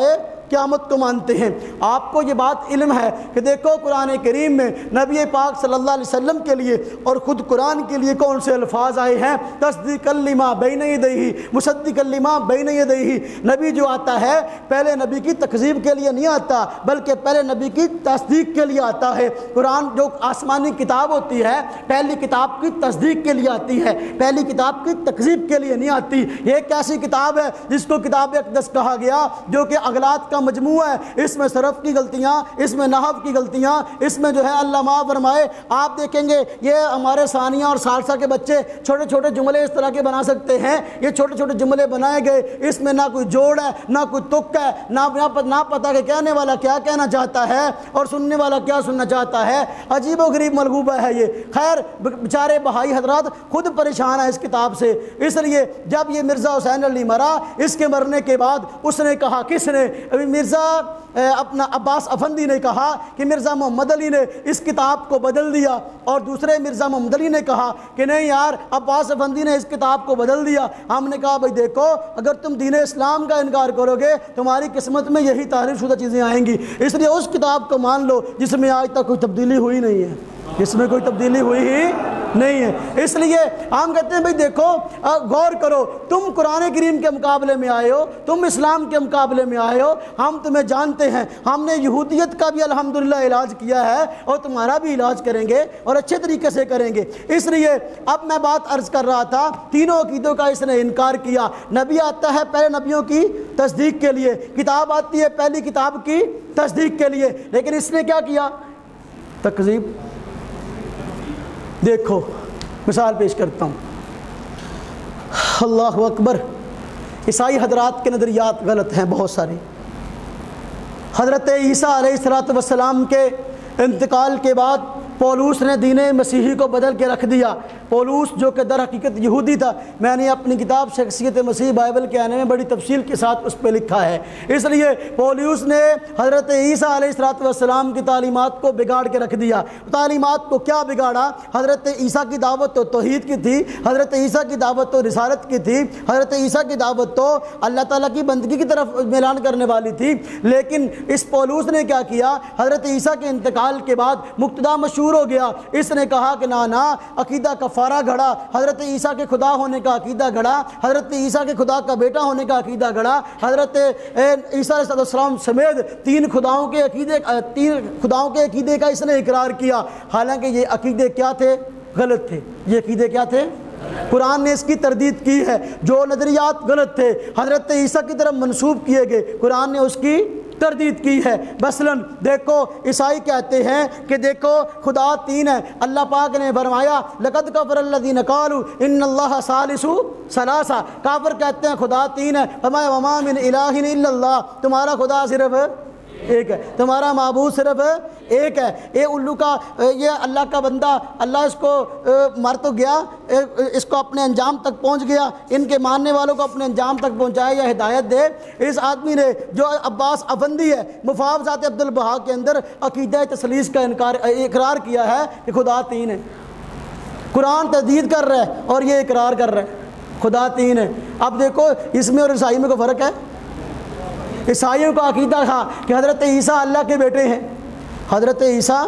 قیامت کو مانتے ہیں۔ آپ کو یہ بات علم ہے کہ دیکھو قرآن کریم میں نبی پاک صلی اللہ علیہ وسلم کے لیے اور خود قرآن کے لیے کون سے الفاظ آئے ہیں؟ تصدیق الما بین دہی مصدق الما بین دہی نبی جو آتا ہے، پہلے نبی کی تقزیب کے لیے نہیں آتا، بلکہ پہلے نبی کی تصدیق کے لیے آتا ہے۔ قرآن جو آسمانی کتاب ہوتی ہے، پہلی کتاب کی تصدیق کے لیے آتی ہے، پہلی کتاب کی تقزیب کے لیے نہیں آتی۔ یہ ایک ایسی کتاب ہے جس کو کتاب اقدس کہا گیا جو کہ اغلاط کا مجموعہ ہے۔ اس میں صرف کی غلطیاں، اس میں نحو کی غلطیاں، اس میں جو ہے اللہ معاف فرمائے۔ آپ دیکھیں گے، یہ ہمارے ثانیہ اور سالسہ کے بچے چھوٹے چھوٹے جملے اس طرح کے بنا سکتے ہیں۔ یہ چھوٹے چھوٹے جملے بنائے گئے۔ اس میں نہ کوئی جوڑ ہے، نہ کوئی تک ہے، نہ نہ پتہ کہ کہنے والا کیا کہنا چاہتا ہے اور سننے والا کیا سننا چاہتا ہے۔ عجیب و غریب ملغوبہ ہے یہ۔ خیر، بیچارے بہائی حضرات خود پریشان ہے اس کتاب سے۔ اس لیے جب یہ مرزا حسین علی مرا، اس کے مرنے کے بعد اس نے کہا، کس نے؟ ابھی مرزا اپنا عباس افندی نے کہا کہ مرزا محمد علی نے اس کتاب کو بدل دیا اور دوسرے مرزا محمد علی نے کہا کہ نہیں یار، عباس افندی نے اس کتاب کو بدل دیا۔ ہم نے کہا بھائی دیکھو، اگر تم دین اسلام کا انکار کرو گے، تمہاری قسمت میں یہی تعریف شدہ چیزیں آئیں گی۔ اس لیے اس کتاب کو مان لو جس میں آج تک کوئی تبدیلی ہوئی نہیں ہے۔ اس میں کوئی تبدیلی ہوئی ہی نہیں ہے۔ اس لیے ہم کہتے ہیں، بھائی دیکھو غور کرو، تم قرآن کریم کے مقابلے میں آئے ہو، تم اسلام کے مقابلے میں آئے ہو، ہم تمہیں جانتے ہیں۔ ہم نے یہودیت کا بھی الحمدللہ علاج کیا ہے اور تمہارا بھی علاج کریں گے اور اچھے طریقے سے کریں گے۔ اس لیے اب میں بات عرض کر رہا تھا، تینوں عقیدوں کا اس نے انکار کیا۔ نبی آتا ہے پہلے نبیوں کی تصدیق کے لیے، کتاب آتی ہے پہلی کتاب کی تصدیق کے لیے، لیکن اس نے کیا کیا؟ تقزیب۔ دیکھو، مثال پیش کرتا ہوں۔ اللہ اکبر، عیسائی حضرات کے نظریات غلط ہیں بہت سارے۔ حضرت عیسیٰ علیہ السلاۃ والسلام کے انتقال کے بعد پولوس نے دین مسیحی کو بدل کے رکھ دیا۔ پولوس جو کہ در حقیقت یہودی تھا، میں نے اپنی کتاب شخصیت مسیح بائبل کے آنے میں بڑی تفصیل کے ساتھ اس پہ لکھا ہے۔ اس لیے پولوس نے حضرت عیسیٰ علیہ السلاۃ والسلام کی تعلیمات کو بگاڑ کے رکھ دیا۔ تعلیمات کو کیا بگاڑا؟ حضرت عیسیٰ کی دعوت تو توحید کی تھی، حضرت عیسیٰ کی دعوت تو رسالت کی تھی، حضرت عیسیٰ کی دعوت تو اللہ تعالیٰ کی بندگی کی طرف میلان کرنے والی تھی۔ لیکن اس پولوس نے کیا کیا؟ حضرت عیسیٰ کے انتقال کے بعد مقتدا مشہور دور ہو گیا۔ اس نے کہا کہ نا عقیدہ کفارہ گھڑا۔ حضرت عیسیٰ کے خدا ہونے کا عقیدہ گھڑا۔ حضرت عیسیٰ کے خدا کا بیٹا ہونے کا عقیدہ گھڑا۔ حضرت عیسیٰ علیہ السلام سمیت تین خداؤں کے عقیدے، تین خداؤں کے عقیدے کا اس نے اقرار کیا۔ حالانکہ یہ عقیدے کیا تھے؟ غلط تھے۔ یہ عقیدے کیا تھے؟ قرآن نے اس کی تردید کی ہے۔ جو نظریات غلط تھے، حضرت عیسیٰ کی طرف منسوب کیے گئے۔ قرآن نے اس کی تردید کی ہے۔ مثلاً دیکھو، عیسائی کہتے ہیں کہ دیکھو، خدا تین ہے۔ اللہ پاک نے فرمایا، لقد کفر اللہ دین ان اللہ ثالث سلاسا کافر کہتے ہیں، خدا تین ہے۔ فرمایا، وما من الہ الا اللہ۔ تمہارا خدا صرف ایک ہے۔ تمہارا معبود صرف ایک ہے۔ اے الو کا، یہ اللہ کا بندہ، اللہ اس کو مر تو گیا اس کو اپنے انجام تک پہنچ گیا، ان کے ماننے والوں کو اپنے انجام تک پہنچائے یا ہدایت دے۔ اس آدمی نے جو عباس افندی ہے مفاف ذات عبد البہا کے اندر عقیدہ تسلیس کا انکار اقرار کیا ہے کہ خدا تین ہے۔ قرآن تجدید کر رہا ہے اور یہ اقرار کر رہا ہے۔ خدا تین ہے۔ اب دیکھو، اس میں اور عیسائی میں کوئی فرق ہے؟ عیسائیوں کا عقیدہ تھا کہ حضرت عیسیٰ اللہ کے بیٹے ہیں۔ حضرت عیسیٰ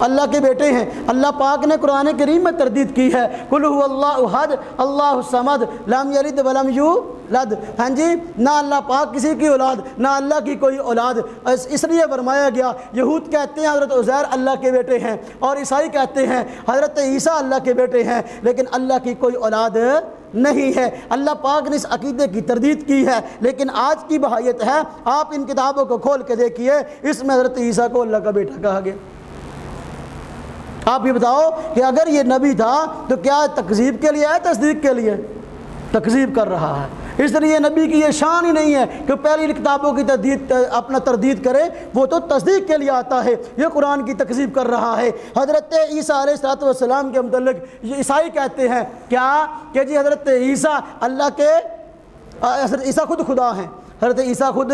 اللہ کے بیٹے ہیں۔ اللہ پاک نے قرآن کریم میں تردید کی ہے۔ کل اللہ حد اللہ سمد لم یلد ولم یو لد ہاں جی نہ اللہ پاک کسی کی اولاد، نہ اللہ کی کوئی اولاد۔ اس لیے فرمایا گیا، یہود کہتے ہیں حضرت عزیر اللہ کے بیٹے ہیں اور عیسائی کہتے ہیں حضرت عیسیٰ اللہ کے بیٹے ہیں، لیکن اللہ کی کوئی اولاد نہیں ہے۔ اللہ پاک نے اس عقیدے کی تردید کی ہے۔ لیکن آج کی بحایت ہے۔ آپ ان کتابوں کو کھول کے دیکھیے۔ اس میں حضرت عیسیٰ کو اللہ کا بیٹا کہا گیا۔ آپ یہ بتاؤ کہ اگر یہ نبی تھا تو کیا تقزیب کے لیے ہے تصدیق کے لیے؟ تقزیب کر رہا ہے۔ اس لیے نبی کی یہ شان ہی نہیں ہے کہ پہلی کتابوں کی تردید، اپنا تردید کرے، وہ تو تصدیق کے لیے آتا ہے۔ یہ قرآن کی تقزیب کر رہا ہے۔ حضرت عیسیٰ علیہ السلاۃ والسلام کے متعلق یہ عیسائی کہتے ہیں، کیا؟ کہ جی حضرت عیسیٰ اللہ کے، حضرت عیسیٰ خود خدا ہیں۔ حضرت عیسیٰ خود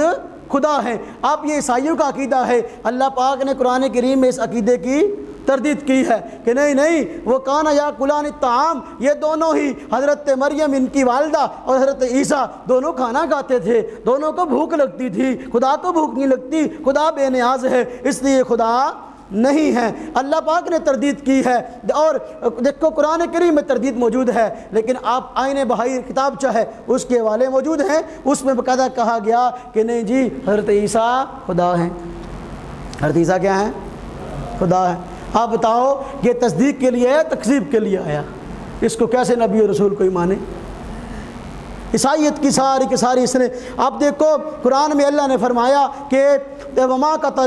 خدا ہیں۔ آپ یہ عیسائیوں کا عقیدہ ہے۔ اللہ پاک نے قرآن کریم میں اس عقیدے کی تردید کی ہے کہ نہیں نہیں، وہ کانا یا قلان تعام یہ دونوں ہی حضرت مریم، ان کی والدہ اور حضرت عیسیٰ دونوں کھانا کھاتے تھے، دونوں کو بھوک لگتی تھی، خدا کو بھوک نہیں لگتی، خدا بے نیاز ہے، اس لیے خدا نہیں ہے۔ اللہ پاک نے تردید کی ہے اور دیکھو قرآن کریم میں تردید موجود ہے، لیکن آپ آئین بہائی کتاب چاہے، اس کے والے موجود ہیں۔ اس میں باقاعدہ کہا گیا کہ نہیں جی حضرت عیسیٰ خدا ہیں۔ حضرت عیسیٰ کیا ہیں؟ خدا ہے آپ بتاؤ یہ تصدیق کے لیے ہے تقسیب کے لیے آیا؟ اس کو کیسے نبی و رسول کوئی مانے؟ عیسائیت کی ساری کی ساری اس نے اب دیکھو، قرآن میں اللہ نے فرمایا کہ وما کا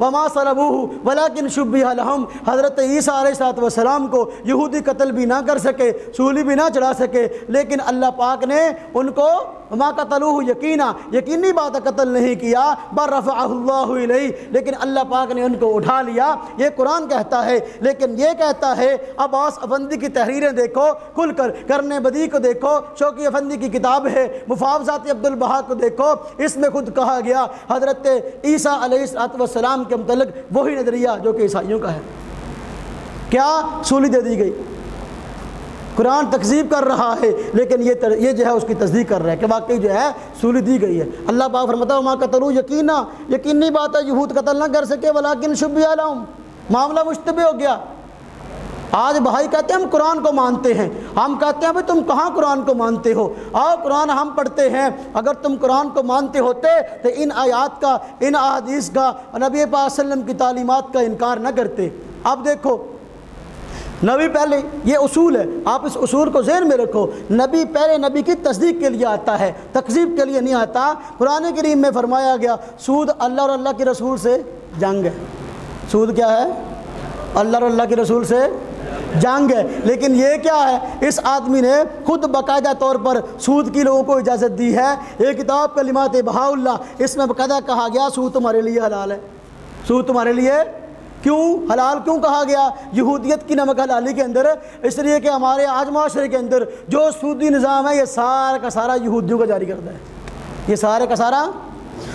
وما صلبوہ ولیکن شبی الحم حضرت عیسیٰ علیہ السلام کو یہودی قتل بھی نہ کر سکے، سولی بھی نہ چڑھا سکے، لیکن اللہ پاک نے ان کو وما کا تلوح یقینا یقینی بات قتل نہیں کیا۔ بر رفع اللہ علیہ لیکن اللہ پاک نے ان کو اٹھا لیا۔ یہ قرآن کہتا ہے، لیکن یہ کہتا ہے عباس افندی کی تحریریں دیکھو، کھل کر کرنے بدی کو دیکھو۔ شوقی افندی کی کتاب ہے، مفاوضات عبد البہا کو دیکھو۔ اس میں خود کہا گیا، حضرت عیسیٰ علیہ السلام کے متعلق وہی نظریہ جو کہ عیسائیوں کا ہے۔ کیا سولی دے دی گئی؟ قرآن تقزیب کر رہا ہے، لیکن یہ تر، یہ جو ہے اس کی تصدیق کر رہا ہے کہ واقعی جو ہے سولی دی گئی ہے۔ اللہ پاک فرماتا ہے ماں قتلو یقینا، یقینی بات ہے، یہود قتل نہ کر سکے ولیکن شبی علم معاملہ مشتبہ ہو گیا۔ آج بھائی کہتے ہیں، ہم قرآن کو مانتے ہیں۔ ہم کہتے ہیں، بھائی تم کہاں قرآن کو مانتے ہو؟ آؤ قرآن ہم پڑھتے ہیں۔ اگر تم قرآن کو مانتے ہوتے، تو ان آیات کا، ان احادیث کا، نبی پاک وسلم کی تعلیمات کا انکار نہ کرتے۔ اب دیکھو نبی پہلے یہ اصول ہے، آپ اس اصول کو ذہن میں رکھو۔ نبی پہلے نبی کی تصدیق کے لیے آتا ہے، تقزیب کے لیے نہیں آتا۔ قرآن کریم میں فرمایا گیا، سود اللہ اور اللہ کے رسول سے جنگ ہے۔ سود کیا ہے؟ اللہ اور اللہ کے رسول سے جنگ ہے۔ لیکن یہ کیا ہے؟ اس آدمی نے خود باقاعدہ طور پر سود کی لوگوں کو اجازت دی ہے۔ یہ کتاب کلمات بہا اللہ، اس میں باقاعدہ کہا گیا، سود تمہارے لیے حلال ہے۔ سود تمہارے لیے کیوں حلال کیوں کہا گیا؟ یہودیت کی نمک حلالی کے اندر، اس لیے کہ ہمارے آج معاشرے کے اندر جو سودی نظام ہے، یہ سارا کا سارا یہودیوں کا جاری کرتا ہے۔ یہ سارے کا سارا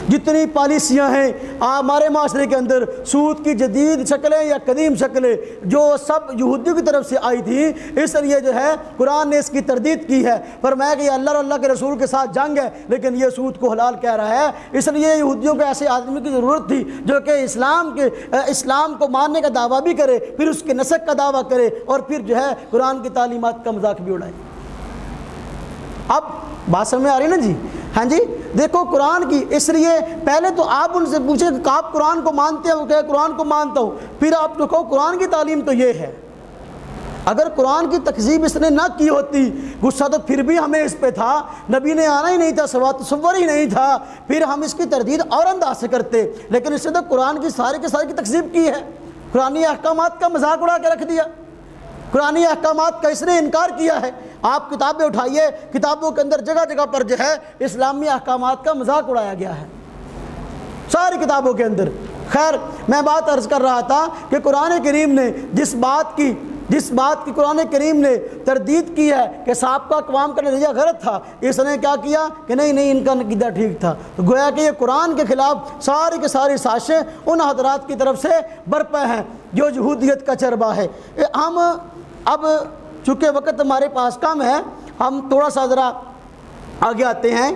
جتنی پالیسیاں ہیں ہمارے معاشرے کے اندر سود کی جدید شکلیں یا قدیم شکلیں جو سب یہودیوں کی طرف سے آئی تھیں، اس لیے جو ہے، قرآن نے اس کی تردید کی ہے۔ پر میں کہ یہ اللہ اور اللہ کے رسول کے ساتھ جنگ ہے، لیکن یہ سود کو حلال کہہ رہا ہے۔ اس لیے یہودیوں کے ایسے آدمی کی ضرورت تھی جو کہ اسلام کے اسلام کو ماننے کا دعویٰ بھی کرے، پھر اس کے نسق کا دعویٰ کرے اور پھر جو ہے، قرآن کی تعلیمات کا مذاق بھی اڑائے۔ اب بات سمجھ میں آ رہی نا جی؟ ہاں جی؟ دیکھو قرآن کی، اس لیے پہلے تو آپ ان سے پوچھیں کہ آپ قرآن کو مانتے ہو، کہ قرآن کو مانتا ہوں پھر آپ دیکھو قرآن کی تعلیم تو یہ ہے۔ اگر قرآن کی تقزیب اس نے نہ کی ہوتی، غصہ تو پھر بھی ہمیں اس پہ تھا۔ نبی نے آنا ہی نہیں تھا سوا تصور ہی نہیں تھا۔ پھر ہم اس کی تردید اور انداز سے کرتے، لیکن اس نے تو قرآن کی سارے کے سارے کی تقزیب کی ہے۔ قرآن احکامات کا مذاق اڑا کے رکھ دیا۔ قرآن احکامات کا اس نے انکار کیا ہے۔ آپ کتابیں اٹھائیے، کتابوں کے اندر جگہ جگہ پر جو ہے اسلامی احکامات کا مذاق اڑایا گیا ہے۔ ساری کتابوں کے اندر۔ خیر، میں بات عرض کر رہا تھا کہ قرآن کریم نے جس بات کی، جس بات کی قرآن کریم نے تردید کی ہے کہ سابقہ کا اقوام کا نتیجہ غلط تھا، اس نے کیا کیا کہ نہیں نہیں، ان کا نتیجہ ٹھیک تھا۔ تو گویا کہ یہ قرآن کے خلاف ساری کے ساری سازشیں ان حضرات کی طرف سے برپے ہیں جو جہودیت کا چربہ ہے۔ ہم اب چونکہ وقت ہمارے پاس کم ہے، ہم تھوڑا سا ذرا آگے آتے ہیں۔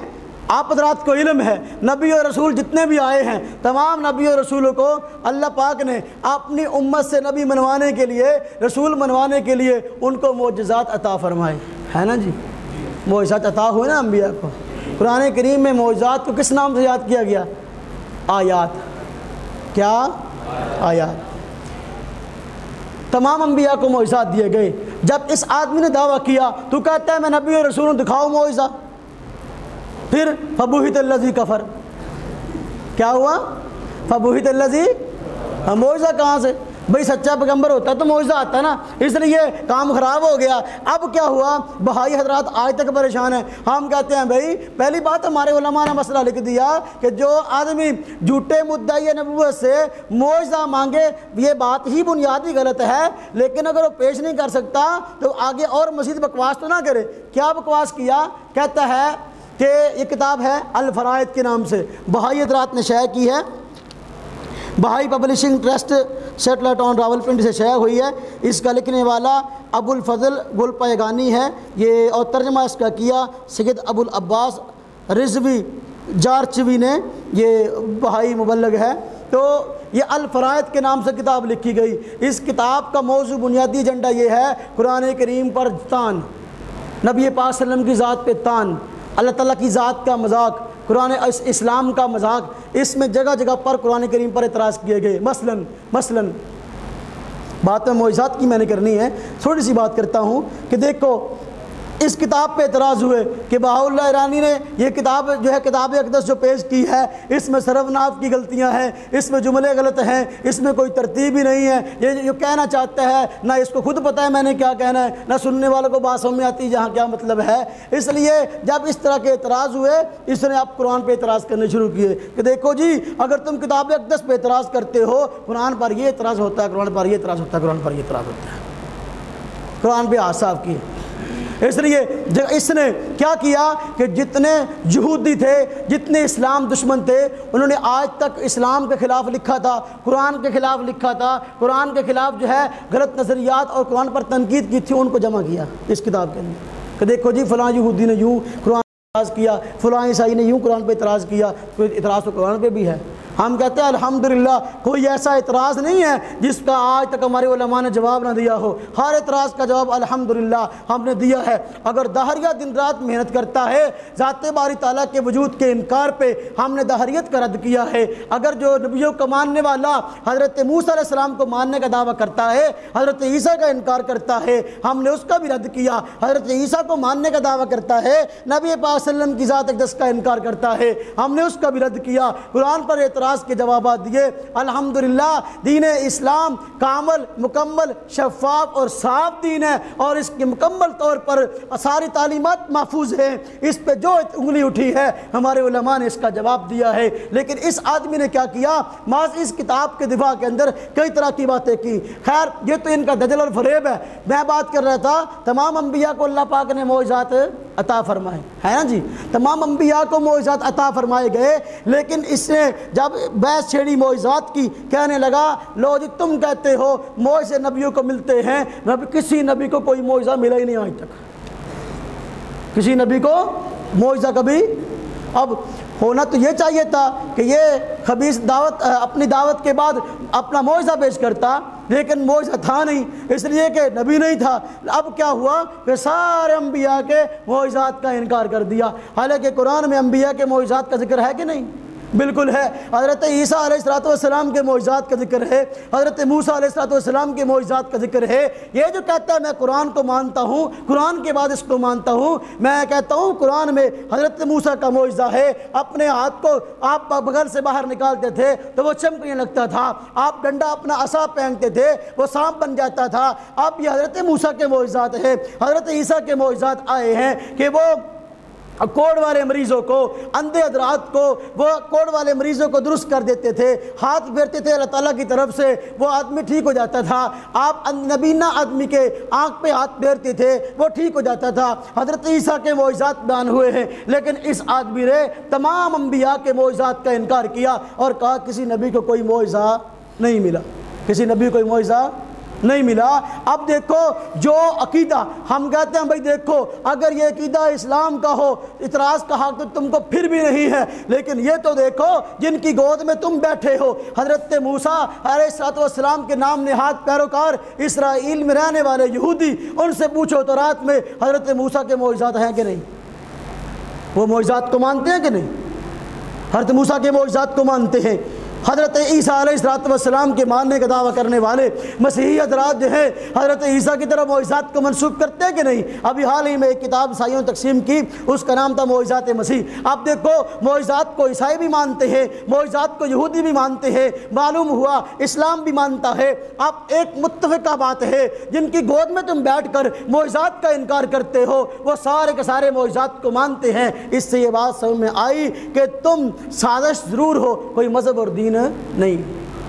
آپ حضرات کو علم ہے، نبی و رسول جتنے بھی آئے ہیں، تمام نبی و رسولوں کو اللہ پاک نے اپنی امت سے نبی منوانے کے لیے، رسول منوانے کے لیے ان کو معجزات عطا فرمائے۔ ہے نا جی؟ معجزات عطا ہوئے نا انبیاء کو۔ قرآن کریم میں معجزات کو کس نام سے یاد کیا گیا؟ آیات۔ کیا؟ آیات۔ تمام انبیاء کو معجزات دیے گئے۔ جب اس آدمی نے دعویٰ کیا تو کہتا ہے میں نبی اور رسول دکھاؤ معاوضہ۔ پھر فبوہت اللذی کفر۔ کیا ہوا؟ فبوہت اللذی ہاں، معاوضہ کہاں سے؟ بھئی سچا پیغمبر ہوتا تو معجزہ آتا ہے نا، اس لیے کام خراب ہو گیا۔ اب کیا ہوا؟ بہائی حضرات آج تک پریشان ہیں۔ ہم کہتے ہیں بھئی پہلی بات ہمارے علماء نے مسئلہ لکھ دیا کہ جو آدمی جھوٹے مدعی نبوت سے معجزہ مانگے، یہ بات ہی بنیادی غلط ہے۔ لیکن اگر وہ پیش نہیں کر سکتا تو آگے اور مزید بکواس تو نہ کرے۔ کیا بکواس کیا؟ کہتا ہے کہ یہ کتاب ہے الفرائد کے نام سے۔ بہائی حضرات نے شائع کی ہے؟ بہائی پبلشنگ ٹرسٹ سیٹلائٹ آن راول پنڈی سے شائع ہوئی ہے۔ اس کا لکھنے والا ابو الفضل گل پیگانی ہے۔ یہ اور ترجمہ اس کا کیا۔ سید ابو العباس رضوی جارچوی نے یہ بہائی مبلغ ہے۔ تو یہ الفرائد کے نام سے کتاب لکھی گئی۔ اس کتاب کا موضوع بنیادی ایجنڈا یہ ہے۔ قرآن کریم پر تان، نبی پاک صلی اللہ علیہ وسلم کی ذات پہ تان۔ اللہ تعالیٰ کی ذات کا مذاق۔ قرآن اسلام کا مذاق اس میں جگہ جگہ پر قرآن کریم پر اعتراض کیے گئے۔ مثلا مثلا بات میں معجزات کی میں نے کرنی ہے تھوڑی سی بات کرتا ہوں کہ دیکھو اس کتاب پہ اعتراض ہوئے کہ بہا اللہ ایرانی نے یہ کتاب جو ہے کتاب اقدس جو پیش کی ہے، اس میں صرف ناف کی غلطیاں ہیں، اس میں جملے غلط ہیں، اس میں کوئی ترتیب ہی نہیں ہے۔ یہ جو کہنا چاہتا ہے، نہ اس کو خود پتہ ہے میں نے کیا کہنا ہے، نہ سننے والوں کو بات سمجھ میں آتی جہاں کیا مطلب ہے۔ اس لیے جب اس طرح کے اعتراض ہوئے، اس نے آپ قرآن پہ اعتراض کرنے شروع کیے کہ دیکھو جی اگر تم کتاب اقدس پہ اعتراض کرتے ہو، قرآن پر یہ اعتراض ہوتا ہے، قرآن پر یہ اعتراض ہوتا ہے، قرآن پر یہ اعتراض ہوتا ہے۔ قرآن پہ آصاف کیے۔ اس لیے اس نے کیا کیا کہ جتنے یہودی تھے، جتنے اسلام دشمن تھے، انہوں نے آج تک اسلام کے خلاف لکھا تھا، قرآن کے خلاف لکھا تھا، قرآن کے خلاف جو ہے غلط نظریات اور قرآن پر تنقید کی تھی، ان کو جمع کیا اس کتاب کے اندر کہ دیکھو جی فلاں یہودی نے یوں قرآن اعتراض کیا، فلاں عیسائی نے یوں قرآن پہ اعتراض کیا، کوئی اعتراض تو قرآن پہ بھی ہے۔ ہم کہتے ہیں، الحمدللہ، کوئی ایسا اعتراض نہیں ہے جس کا آج تک ہمارے علماء نے جواب نہ دیا ہو۔ ہر اعتراض کا جواب الحمدللہ ہم نے دیا ہے۔ اگر دہریہ دن رات محنت کرتا ہے، ذات باری تعالیٰ کے وجود کے انکار پہ ہم نے دہریت کا رد کیا ہے۔ اگر جو نبیوں کو ماننے والا حضرت موسیٰ علیہ السلام کو ماننے کا دعویٰ کرتا ہے، حضرت عیسیٰ کا انکار کرتا ہے، ہم نے اس کا بھی رد کیا۔ حضرت عیسیٰ کو ماننے کا دعویٰ کرتا ہے، نبی پاک وسلم کی ذات اقدس کا انکار کرتا ہے۔ ہم نے اس کا بھی رد کیا۔ قرآن پر اعتراض کے جوابات دیے۔ الحمدللہ، دین اسلام کامل، مکمل، شفاف اور صاف دین ہے اور اس کے مکمل طور پر ساری تعلیمات محفوظ ہیں۔ اس پہ جو انگلی اٹھی ہے، ہمارے علماء نے اس کا جواب دیا ہے۔ لیکن اس آدمی نے کیا کیا؟ ماض اس کتاب کے دفاع کے اندر کئی طرح کی باتیں کی۔ خیر، یہ تو ان کا دجل اور فریب ہے۔ میں بات کر رہا تھا، تمام انبیاء کو اللہ پاک نے معجزات عطا فرمائے۔ ہے نا جی؟ جی تمام انبیاء کو معجزات عطا فرمائے گئے، لیکن اس نے جب بحث چھیڑی معجزات کی، کہنے لگا، لو جی تم کہتے ہو معجزے نبیوں کو ملتے ہیں نبی کسی نبی کو کوئی معجزہ ملا ہی نہیں آج تک۔ کسی نبی کو معجزہ کبھی، اب ہونا تو یہ چاہیے تھا کہ یہ خبیص دعوت اپنی دعوت کے بعد اپنا معجزہ پیش کرتا، لیکن معجزہ تھا نہیں، اس لیے کہ نبی نہیں تھا۔ اب کیا ہوا کہ سارے انبیاء کے معجزات کا انکار کر دیا۔ حالانکہ قرآن میں انبیاء کے معجزات کا ذکر ہے کہ نہیں؟ بالکل ہے۔ حضرت عیسیٰ علیہ السلام کے معجزات کا ذکر ہے۔ حضرت موسیٰ علیہ السلام کے معجزات کا ذکر ہے۔ یہ جو کہتا ہے، میں قرآن کو مانتا ہوں، قرآن کے بعد اس کو مانتا ہوں۔ میں کہتا ہوں، قرآن میں حضرت موسیٰ کا معجزہ ہے۔ اپنے ہاتھ کو آپ بغل سے باہر نکالتے تھے تو وہ چمکنے لگتا تھا۔ آپ ڈنڈا اپنا عصا پہنتے تھے، وہ سانپ بن جاتا تھا۔ اب یہ حضرت موسیٰ کے معجزات ہے حضرت عیسیٰ کے معجزات آئے ہیں کہ وہ کوڑ والے مریضوں کو، اندھے ادرات کو، وہ کوڑ والے مریضوں کو درست کر دیتے تھے، ہاتھ پھیرتے تھے اللہ تعالیٰ کی طرف سے، وہ آدمی ٹھیک ہو جاتا تھا۔ آپ نبینہ آدمی کے آنکھ پہ ہاتھ پھیرتے تھے، وہ ٹھیک ہو جاتا تھا۔ حضرت عیسیٰ کے معجزات بیان ہوئے ہیں، لیکن اس آدمی نے تمام انبیاء کے معجزات کا انکار کیا اور کہا، کسی نبی کو کوئی معجزہ نہیں ملا۔ کسی نبی کو کوئی معجزہ نہیں ملا۔ اب دیکھو جو عقیدہ، ہم کہتے ہیں بھائی دیکھو، اگر یہ عقیدہ اسلام کا ہو، اعتراض کا حق تو تم کو پھر بھی نہیں ہے۔ لیکن یہ تو دیکھو، جن کی گود میں تم بیٹھے ہو، حضرت موسیٰ علیہ السلام کے نام نہاد پیروکار، اسرائیل میں رہنے والے یہودی، ان سے پوچھو تو رات میں حضرت موسیٰ کے معجزات ہیں کہ نہیں؟ وہ معجزات کو مانتے ہیں کہ نہیں؟ حضرت موسیٰ کے معجزات کو مانتے ہیں۔ حضرت عیسیٰ علیہ السلام کے ماننے کا دعویٰ کرنے والے مسیحی حضرات جو ہیں، حضرت عیسیٰ کی طرف معجزات کو منسوخ کرتے ہیں کہ نہیں؟ ابھی حال ہی میں ایک کتاب عیسائیوں تقسیم کی، اس کا نام تھا معجزات مسیح۔ اب دیکھو، معجزات کو عیسائی بھی مانتے ہیں، معجزات کو یہودی بھی مانتے ہیں، معلوم ہوا اسلام بھی مانتا ہے۔ اب ایک متفقہ بات ہے، جن کی گود میں تم بیٹھ کر معجزات کا انکار کرتے ہو، وہ سارے کے سارے معجزات کو مانتے ہیں۔ اس سے یہ بات سمجھ میں آئی کہ تم سازش ضرور ہو، کوئی مذہب اور دین دین نہیں.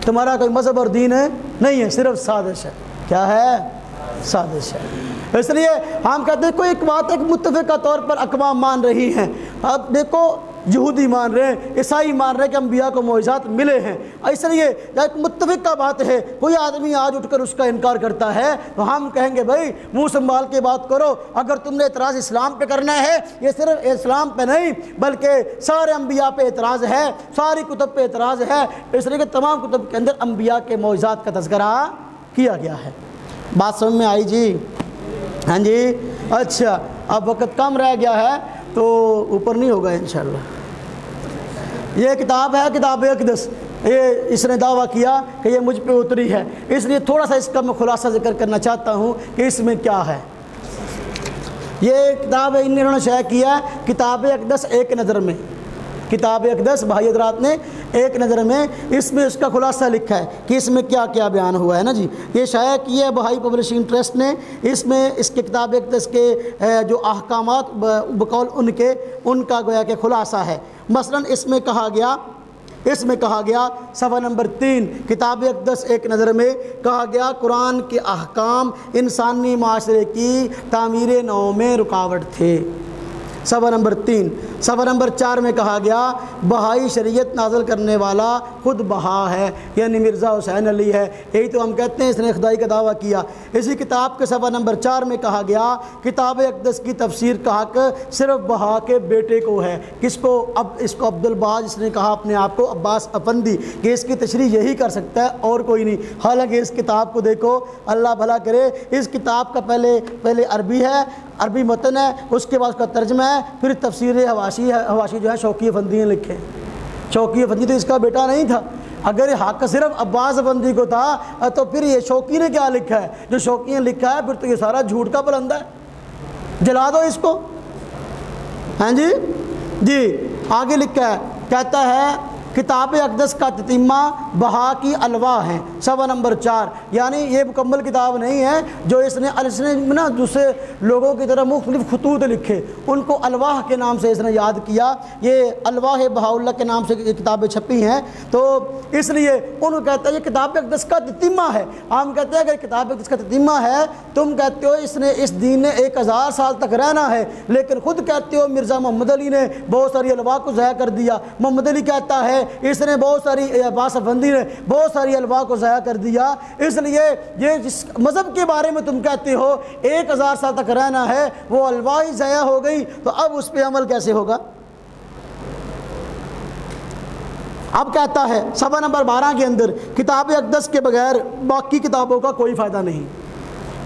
تمہارا کوئی مذہب اور دین نہیں ہے. صرف سازش ہے. کیا ہے؟ سازش ہے. اس لیے ہم کہتے ہیں کوئی ایک بات ایک متفقہ طور پر اقوام مان رہی ہیں. اب دیکھو یہودی مان رہے ہیں، عیسائی مان رہے ہیں کہ انبیاء کو معجزات ملے ہیں۔ اس لیے ایک متفقہ بات ہے۔ کوئی آدمی آج اٹھ کر اس کا انکار کرتا ہے تو ہم کہیں گے، بھائی، منہ سنبھال کے بات کرو۔ اگر تم نے اعتراض اسلام پہ کرنا ہے، یہ صرف اسلام پہ نہیں، بلکہ سارے انبیاء پہ اعتراض ہے، ساری کتب پہ اعتراض ہے۔ اس لیے کہ تمام کتب کے اندر انبیاء کے معجزات کا تذکرہ کیا گیا ہے۔ بات سمجھ میں آئی جی؟ ہاں جی؟ اچھا اب وقت کم رہ گیا ہے۔ تو اوپر نہیں ہوگا انشاءاللہ۔ یہ کتاب ہے، کتاب اقدس یہ اس نے دعویٰ کیا کہ یہ مجھ پہ اتری ہے۔ اس لیے تھوڑا سا اس کا میں خلاصہ ذکر کرنا چاہتا ہوں کہ اس میں کیا ہے۔ یہ کتاب انہوں نے شائع کیا کتاب اقدس ایک نظر میں۔ کتاب اقدس بھائی حضرات نے ایک نظر میں اس میں اس کا خلاصہ لکھا ہے کہ اس میں کیا کیا بیان ہوا ہے نا جی؟ یہ شائع کیا ہے بھائی پبلشنگ ٹرسٹ نے اس میں اس کے کتاب اقدس کے جو احکامات بقول ان کے، ان کا گویا کہ خلاصہ ہے۔ مثلا اس میں کہا گیا، اس میں کہا گیا صفحہ نمبر تین، کتاب اقدس ایک نظر میں کہا گیا، قرآن کے احکام انسانی معاشرے کی تعمیر نو میں رکاوٹ تھے۔ صفحہ نمبر تین۔ صفحہ نمبر چار میں کہا گیا، بہائی شریعت نازل کرنے والا خود بہا ہے یعنی مرزا حسین علی ہے۔ یہی تو ہم کہتے ہیں، اس نے خدائی کا دعویٰ کیا۔ اسی کتاب کے صفحہ نمبر چار میں کہا گیا، کتاب اقدس کی تفسیر کا حق صرف بہا کے بیٹے کو ہے۔ کس کو؟ اب اس کو عبد الباز اس نے کہا اپنے آپ کو، عباس افندی۔ کہ اس کی تشریح یہی کر سکتا ہے، اور کوئی نہیں۔ حالانکہ اس کتاب کو دیکھو، اللہ بھلا کرے، اس کتاب کا پہلے پہلے عربی ہے، عربی متن ہے، اس کے بعد اس کا ترجمہ ہے۔ ہے، پھر تفسیر حواشی حواشی جو ہے شوقی افندی نے لکھے۔ شوقی افندی تو اس کا بیٹا نہیں تھا۔ اگر حق صرف عباس افندی کو تھا تو پھر یہ شوقی نے کیا لکھا ہے؟ جو شوقی نے لکھا ہے، پھر تو یہ سارا جھوٹ کا بلندہ ہے۔ جلا دو اس کو۔ ہاں جی؟ جی آگے لکھا ہے، کہتا ہے کتاب اقدس کا تتیمہ بہا کی الواح ہیں سوا نمبر چار۔ یعنی یہ مکمل کتاب نہیں ہے جو اس نے اس نے نا دوسرے لوگوں کی طرح مختلف خطوط لکھے۔ ان کو الواح کے نام سے اس نے یاد کیا۔ یہ الواح بہا اللہ کے نام سے یہ کتابیں چھپی ہیں۔ تو اس لیے ان کہتے ہیں یہ کتاب اقدس کا تتیمہ ہے۔ ہم کہتے ہیں اگر کتاب اقدس کا تتیمہ ہے۔ تم کہتے ہو اس نے اس دین نے ایک ہزار سال تک رہنا ہے، لیکن خود کہتے ہو مرزا محمد علی نے بہت ساری الواح کو ضائع کر دیا۔ محمد علی کہتا ہے اس نے بہت ساری عباس افندی نے بہت ساری الواح کو ضائع کر دیا۔ اس لیے یہ جس مذہب کے بارے میں تم کہتے ہو، ایک ہزار سال تک رہنا ہے، وہ الواح ہی ضائع ہو گئی، تو اب اس پہ عمل کیسے ہوگا؟ اب کہتا ہے، صفحہ نمبر بارہ کے اندر، کتاب اقدس کے بغیر باقی کتابوں کا کوئی فائدہ نہیں۔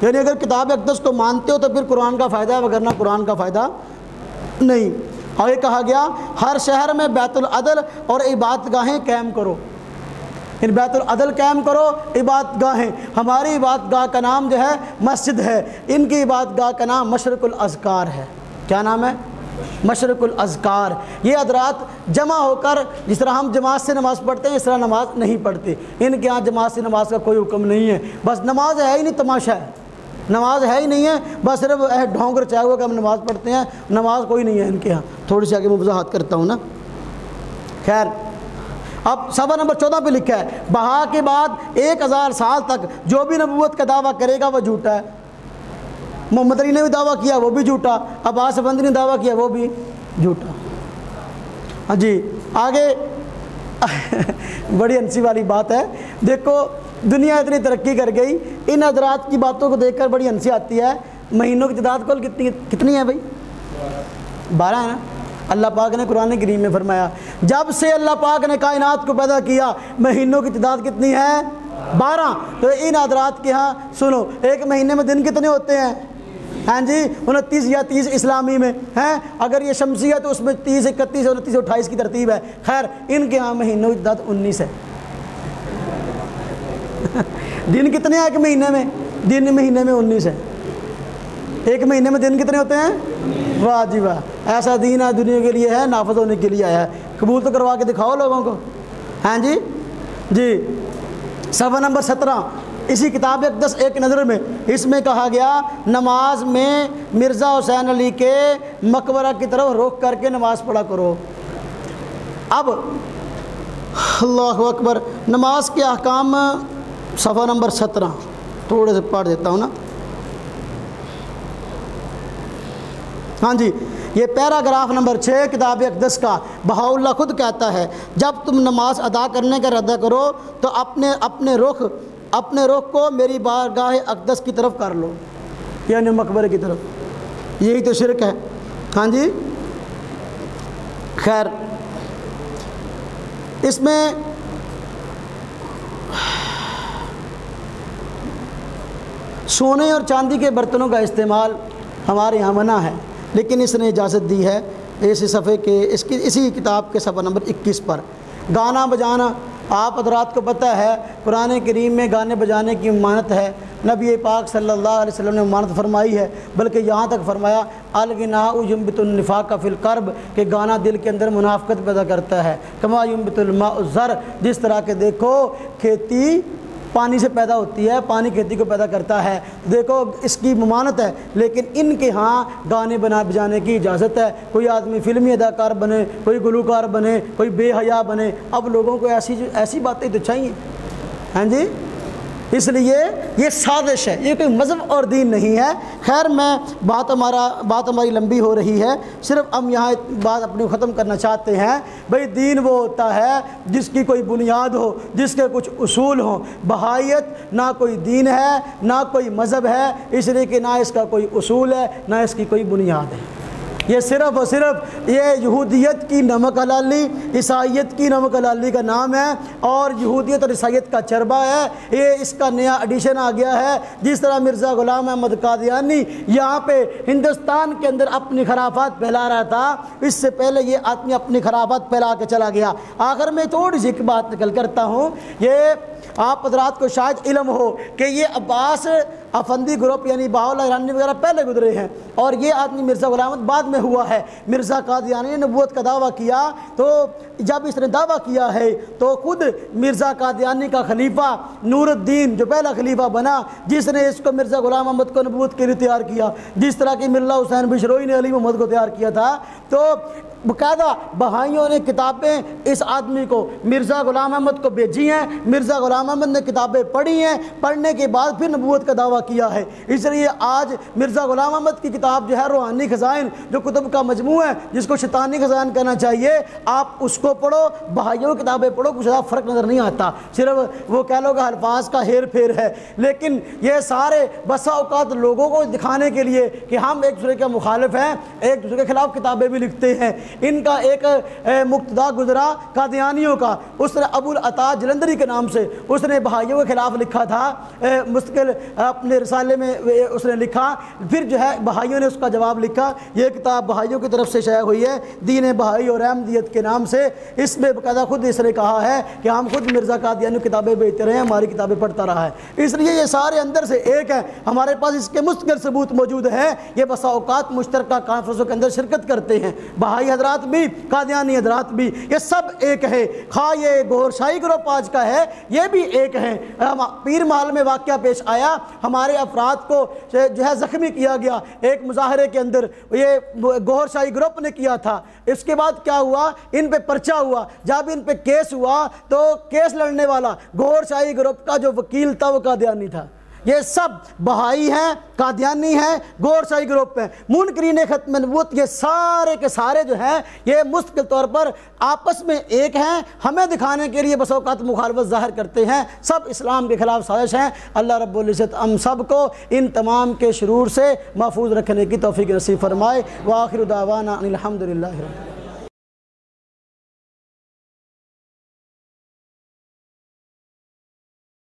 یعنی اگر کتاب اقدس کو مانتے ہو تو پھر قرآن کا فائدہ ہے وغیرہ قرآن کا فائدہ نہیں۔ ہاں، آگے کہا گیا، ہر شہر میں بیت العدل اور عبادت گاہیں قائم کرو۔ ان بیت العدل قائم کرو عبادت گاہیں ہماری عبادت گاہ کا نام جو ہے، مسجد ہے۔ ان کی عبادت گاہ کا نام مشرق الاذکار ہے۔ کیا نام ہے؟ مشرق الاذکار۔ یہ حضرات جمع ہو کر جس طرح ہم جماعت سے نماز پڑھتے ہیں، اس طرح نماز نہیں پڑھتے۔ ان کے ہاں جماعت سے نماز کا کوئی حکم نہیں ہے۔ بس نماز ہے ہی نہیں، تماشا ہے۔ نماز ہے ہی نہیں ہے، بس صرف ڈھونگر چاہے ہوا کہ ہم نماز پڑھتے ہیں، نماز کوئی نہیں ہے ان کے ہاں تھوڑی سی آگے میں وضاحت کرتا ہوں نا۔ خیر، اب صفحہ نمبر چودہ پہ لکھا ہے، بہا کے بعد ایک ہزار سال تک جو بھی نبوت کا دعویٰ کرے گا وہ جھوٹا ہے۔ محمد علی نے بھی دعویٰ کیا، وہ بھی جھوٹا۔ عباس بند نے دعویٰ کیا، وہ بھی جھوٹا۔ ہاں جی آگے [LAUGHS] بڑی ہنسی والی بات ہے۔ دیکھو دنیا اتنی ترقی کر گئی، ان حضرات کی باتوں کو دیکھ کر بڑی ہنسی آتی ہے۔ مہینوں کی تعداد کل کتنی کتنی ہے بھائی؟ بارہ ہے نا؟ اللہ پاک نے قرآن کریم میں فرمایا، جب سے اللہ پاک نے کائنات کو پیدا کیا، مہینوں کی تعداد کتنی ہے؟ بارہ۔ تو ان حضرات کے ہاں سنو، ایک مہینے میں دن کتنے ہوتے ہیں؟ ہاں جی انتیس یا تیس اسلامی میں ہیں اگر یہ شمسی ہے تو اس میں تیس، اکتیس انتیس اٹھائیس کی ترتیب ہے۔ خیر، ان کے ہاں مہینوں کی تعداد انیس ہے۔ دن کتنے ہیں ایک مہینے میں؟ دن مہینے میں انیس ہے۔ ایک مہینے میں دن کتنے ہوتے ہیں؟ واہ جی واہ، ایسا دین ہے دنیا کے لیے ہے، نافذ ہونے کے لیے آیا ہے۔ قبول تو کروا کے دکھاؤ لوگوں کو۔ ہاں جی؟ جی صفحہ نمبر سترہ۔ اسی کتاب اقدس ایک نظر میں، اس میں کہا گیا، نماز میں مرزا حسین علی کے مقبرہ کی طرف روک کر کے نماز پڑھا کرو۔ اب، اللہ اکبر، نماز کے احکام صفحہ نمبر سترہ، تھوڑے سے پڑھ دیتا ہوں نا۔ ہاں جی یہ پیراگراف نمبر چھ، کتاب اقدس کا بہاء اللہ خود کہتا ہے، جب تم نماز ادا کرنے کا ردہ کرو، تو اپنے اپنے رخ اپنے رخ کو میری بارگاہ اقدس کی طرف کر لو یعنی مقبرے کی طرف۔ یہی تو شرک ہے۔ ہاں جی۔ خیر، اس میں سونے اور چاندی کے برتنوں کا استعمال ہمارے یہاں منع ہے، لیکن اس نے اجازت دی ہے اس صفحے کے، اس کی، اسی کتاب کے صفحہ نمبر اکیس پر۔ گانا بجانا، آپ حضرات کو پتہ ہے، قرآن کریم میں گانے بجانے کی ممانت ہے۔ نبی پاک صلی اللہ علیہ وسلم نے ممانت فرمائی ہے، بلکہ یہاں تک فرمایا الغنا یمبت النفاق کا القرب، کہ گانا دل کے اندر منافقت پیدا کرتا ہے۔ کما یمبت الماء الزر، جس طرح کے دیکھو، کھیتی پانی سے پیدا ہوتی ہے، پانی کھیتی کو پیدا کرتا ہے۔ دیکھو، اس کی ممانت ہے، لیکن ان کے ہاں گانے بنا بجانے کی اجازت ہے۔ کوئی آدمی فلمی اداکار بنے، کوئی گلوکار بنے، کوئی بے حیا بنے۔ اب لوگوں کو ایسی ایسی باتیں تو چاہیے۔ ہاں جی؟ اس لیے یہ سازش ہے، یہ کوئی مذہب اور دین نہیں ہے۔ خیر، میں بات ہمارا، بات ہماری لمبی ہو رہی ہے۔ صرف ہم یہاں بات اپنی ختم کرنا چاہتے ہیں۔ بھئی دین وہ ہوتا ہے جس کی کوئی بنیاد ہو، جس کے کچھ اصول ہوں۔ بہائیت نہ کوئی دین ہے، نہ کوئی مذہب ہے، اس لیے کہ نہ اس کا کوئی اصول ہے، نہ اس کی کوئی بنیاد ہے۔ یہ صرف اور صرف یہ یہودیت کی نمک حلالی، عیسائیت کی نمک حلالی کا نام ہے اور یہودیت اور عیسائیت کا چربہ ہے۔ یہ اس کا نیا ایڈیشن آ گیا ہے۔ جس طرح مرزا غلام احمد قادیانی یہاں پہ ہندوستان کے اندر اپنی خرافات پھیلا رہا تھا، اس سے پہلے یہ آدمی اپنی خرافات پھیلا کے چلا گیا۔ آخر میں تھوڑی سی ایک بات نکل کرتا ہوں، یہ آپ حضرات کو شاید علم ہو کہ یہ عباس افندی گروپ یعنی باول ایرانی وغیرہ پہلے گزرے ہیں اور یہ آدمی مرزا غلامت بعد میں ہوا ہے۔ مرزا قادیانی نے نبوت کا دعویٰ کیا تو جب اس نے دعویٰ کیا ہے تو خود مرزا قادیانی کا خلیفہ نور الدین جو پہلا خلیفہ بنا، جس نے اس کو مرزا غلام احمد کو نبوت کے لیے تیار کیا۔ جس طرح کی مرلا حسین بشروئی نے علی محمد کو تیار کیا تھا، تو باقاعدہ بہائیوں نے کتابیں اس آدمی کو، مرزا غلام احمد کو بھیجی ہیں۔ مرزا غلام احمد نے کتابیں پڑھی ہیں۔ پڑھنے کے بعد پھر نبوت کا دعویٰ کیا ہے۔ اس لیے آج مرزا غلام احمد کی کتاب جو ہے روحانی خزائن، جو کتب کا مجموع ہے، جس کو شیطانی خزائن کہنا چاہیے، آپ اس کو پڑھو، بہائیوں کی کتابیں پڑھو، کچھ زیادہ فرق نظر نہیں آتا۔ صرف وہ کہہ لو کہ الفاظ کا ہیر پھیر ہے۔ لیکن یہ سارے بسا اوقات لوگوں کو دکھانے کے لیے کہ ہم ایک دوسرے کے مخالف ہیں، ایک دوسرے کے خلاف کتابیں بھی لکھتے ہیں۔ ان کا ایک مقتدا گزرا قادیانیوں کا۔ اس نے ابو العطا جلندری کے نام سے اس نے بہائیوں کے خلاف لکھا تھا۔ مستقل اپنے رسالے میں اس نے لکھا۔ پھر جو ہے بہائیوں نے اس کا جواب لکھا۔ یہ کتاب بہائیوں کی طرف سے شائع ہوئی ہے۔ دین بہائی اور احمدیت کے نام سے۔ اس میں باقاعدہ خود اس نے کہا ہے کہ ہم خود مرزا قادیانی کتابیں بیچتے رہے ہیں، ہماری کتابیں پڑھتا رہا ہے۔ اس لیے یہ سارے اندر سے ایک ہے ہمارے پاس اس کے مستقل ثبوت موجود ہے یہ بسا اوقات مشترکہ کانفرنسوں کے اندر شرکت کرتے ہیں۔ بہائی حضرات بھی، قادیانی حضرات بھی، یہ سب ایک ہے۔ خواہ یہ گور شاہی گروپ آج کا ہے، یہ بھی ایک ہے۔ پیر محل میں واقعہ پیش آیا۔ ہمارے افراد کو جو ہے زخمی کیا گیا۔ ایک مظاہرے کے اندر یہ گور شاہی گروپ نے کیا تھا۔ اس کے بعد کیا ہوا؟ ان پہ پرچہ ہوا۔ جب ان پہ کیس ہوا تو کیس لڑنے والا گور شاہی گروپ کا جو وکیل تھا وہ قادیانی تھا۔ یہ سب بہائی ہیں، قادیانی ہیں گور شاہی گروپ ہیں منکرین ختم نبوت، یہ سارے کے سارے جو ہیں، یہ مستقل طور پر آپس میں ایک ہیں۔ ہمیں دکھانے کے لیے بس اوقات مخالفت ظاہر کرتے ہیں۔ سب اسلام کے خلاف سازش ہیں۔ اللہ رب العزت ہم سب کو ان تمام کے شرور سے محفوظ رکھنے کی توفیق نصیب فرمائے۔ وآخر دعوانا الحمد للہ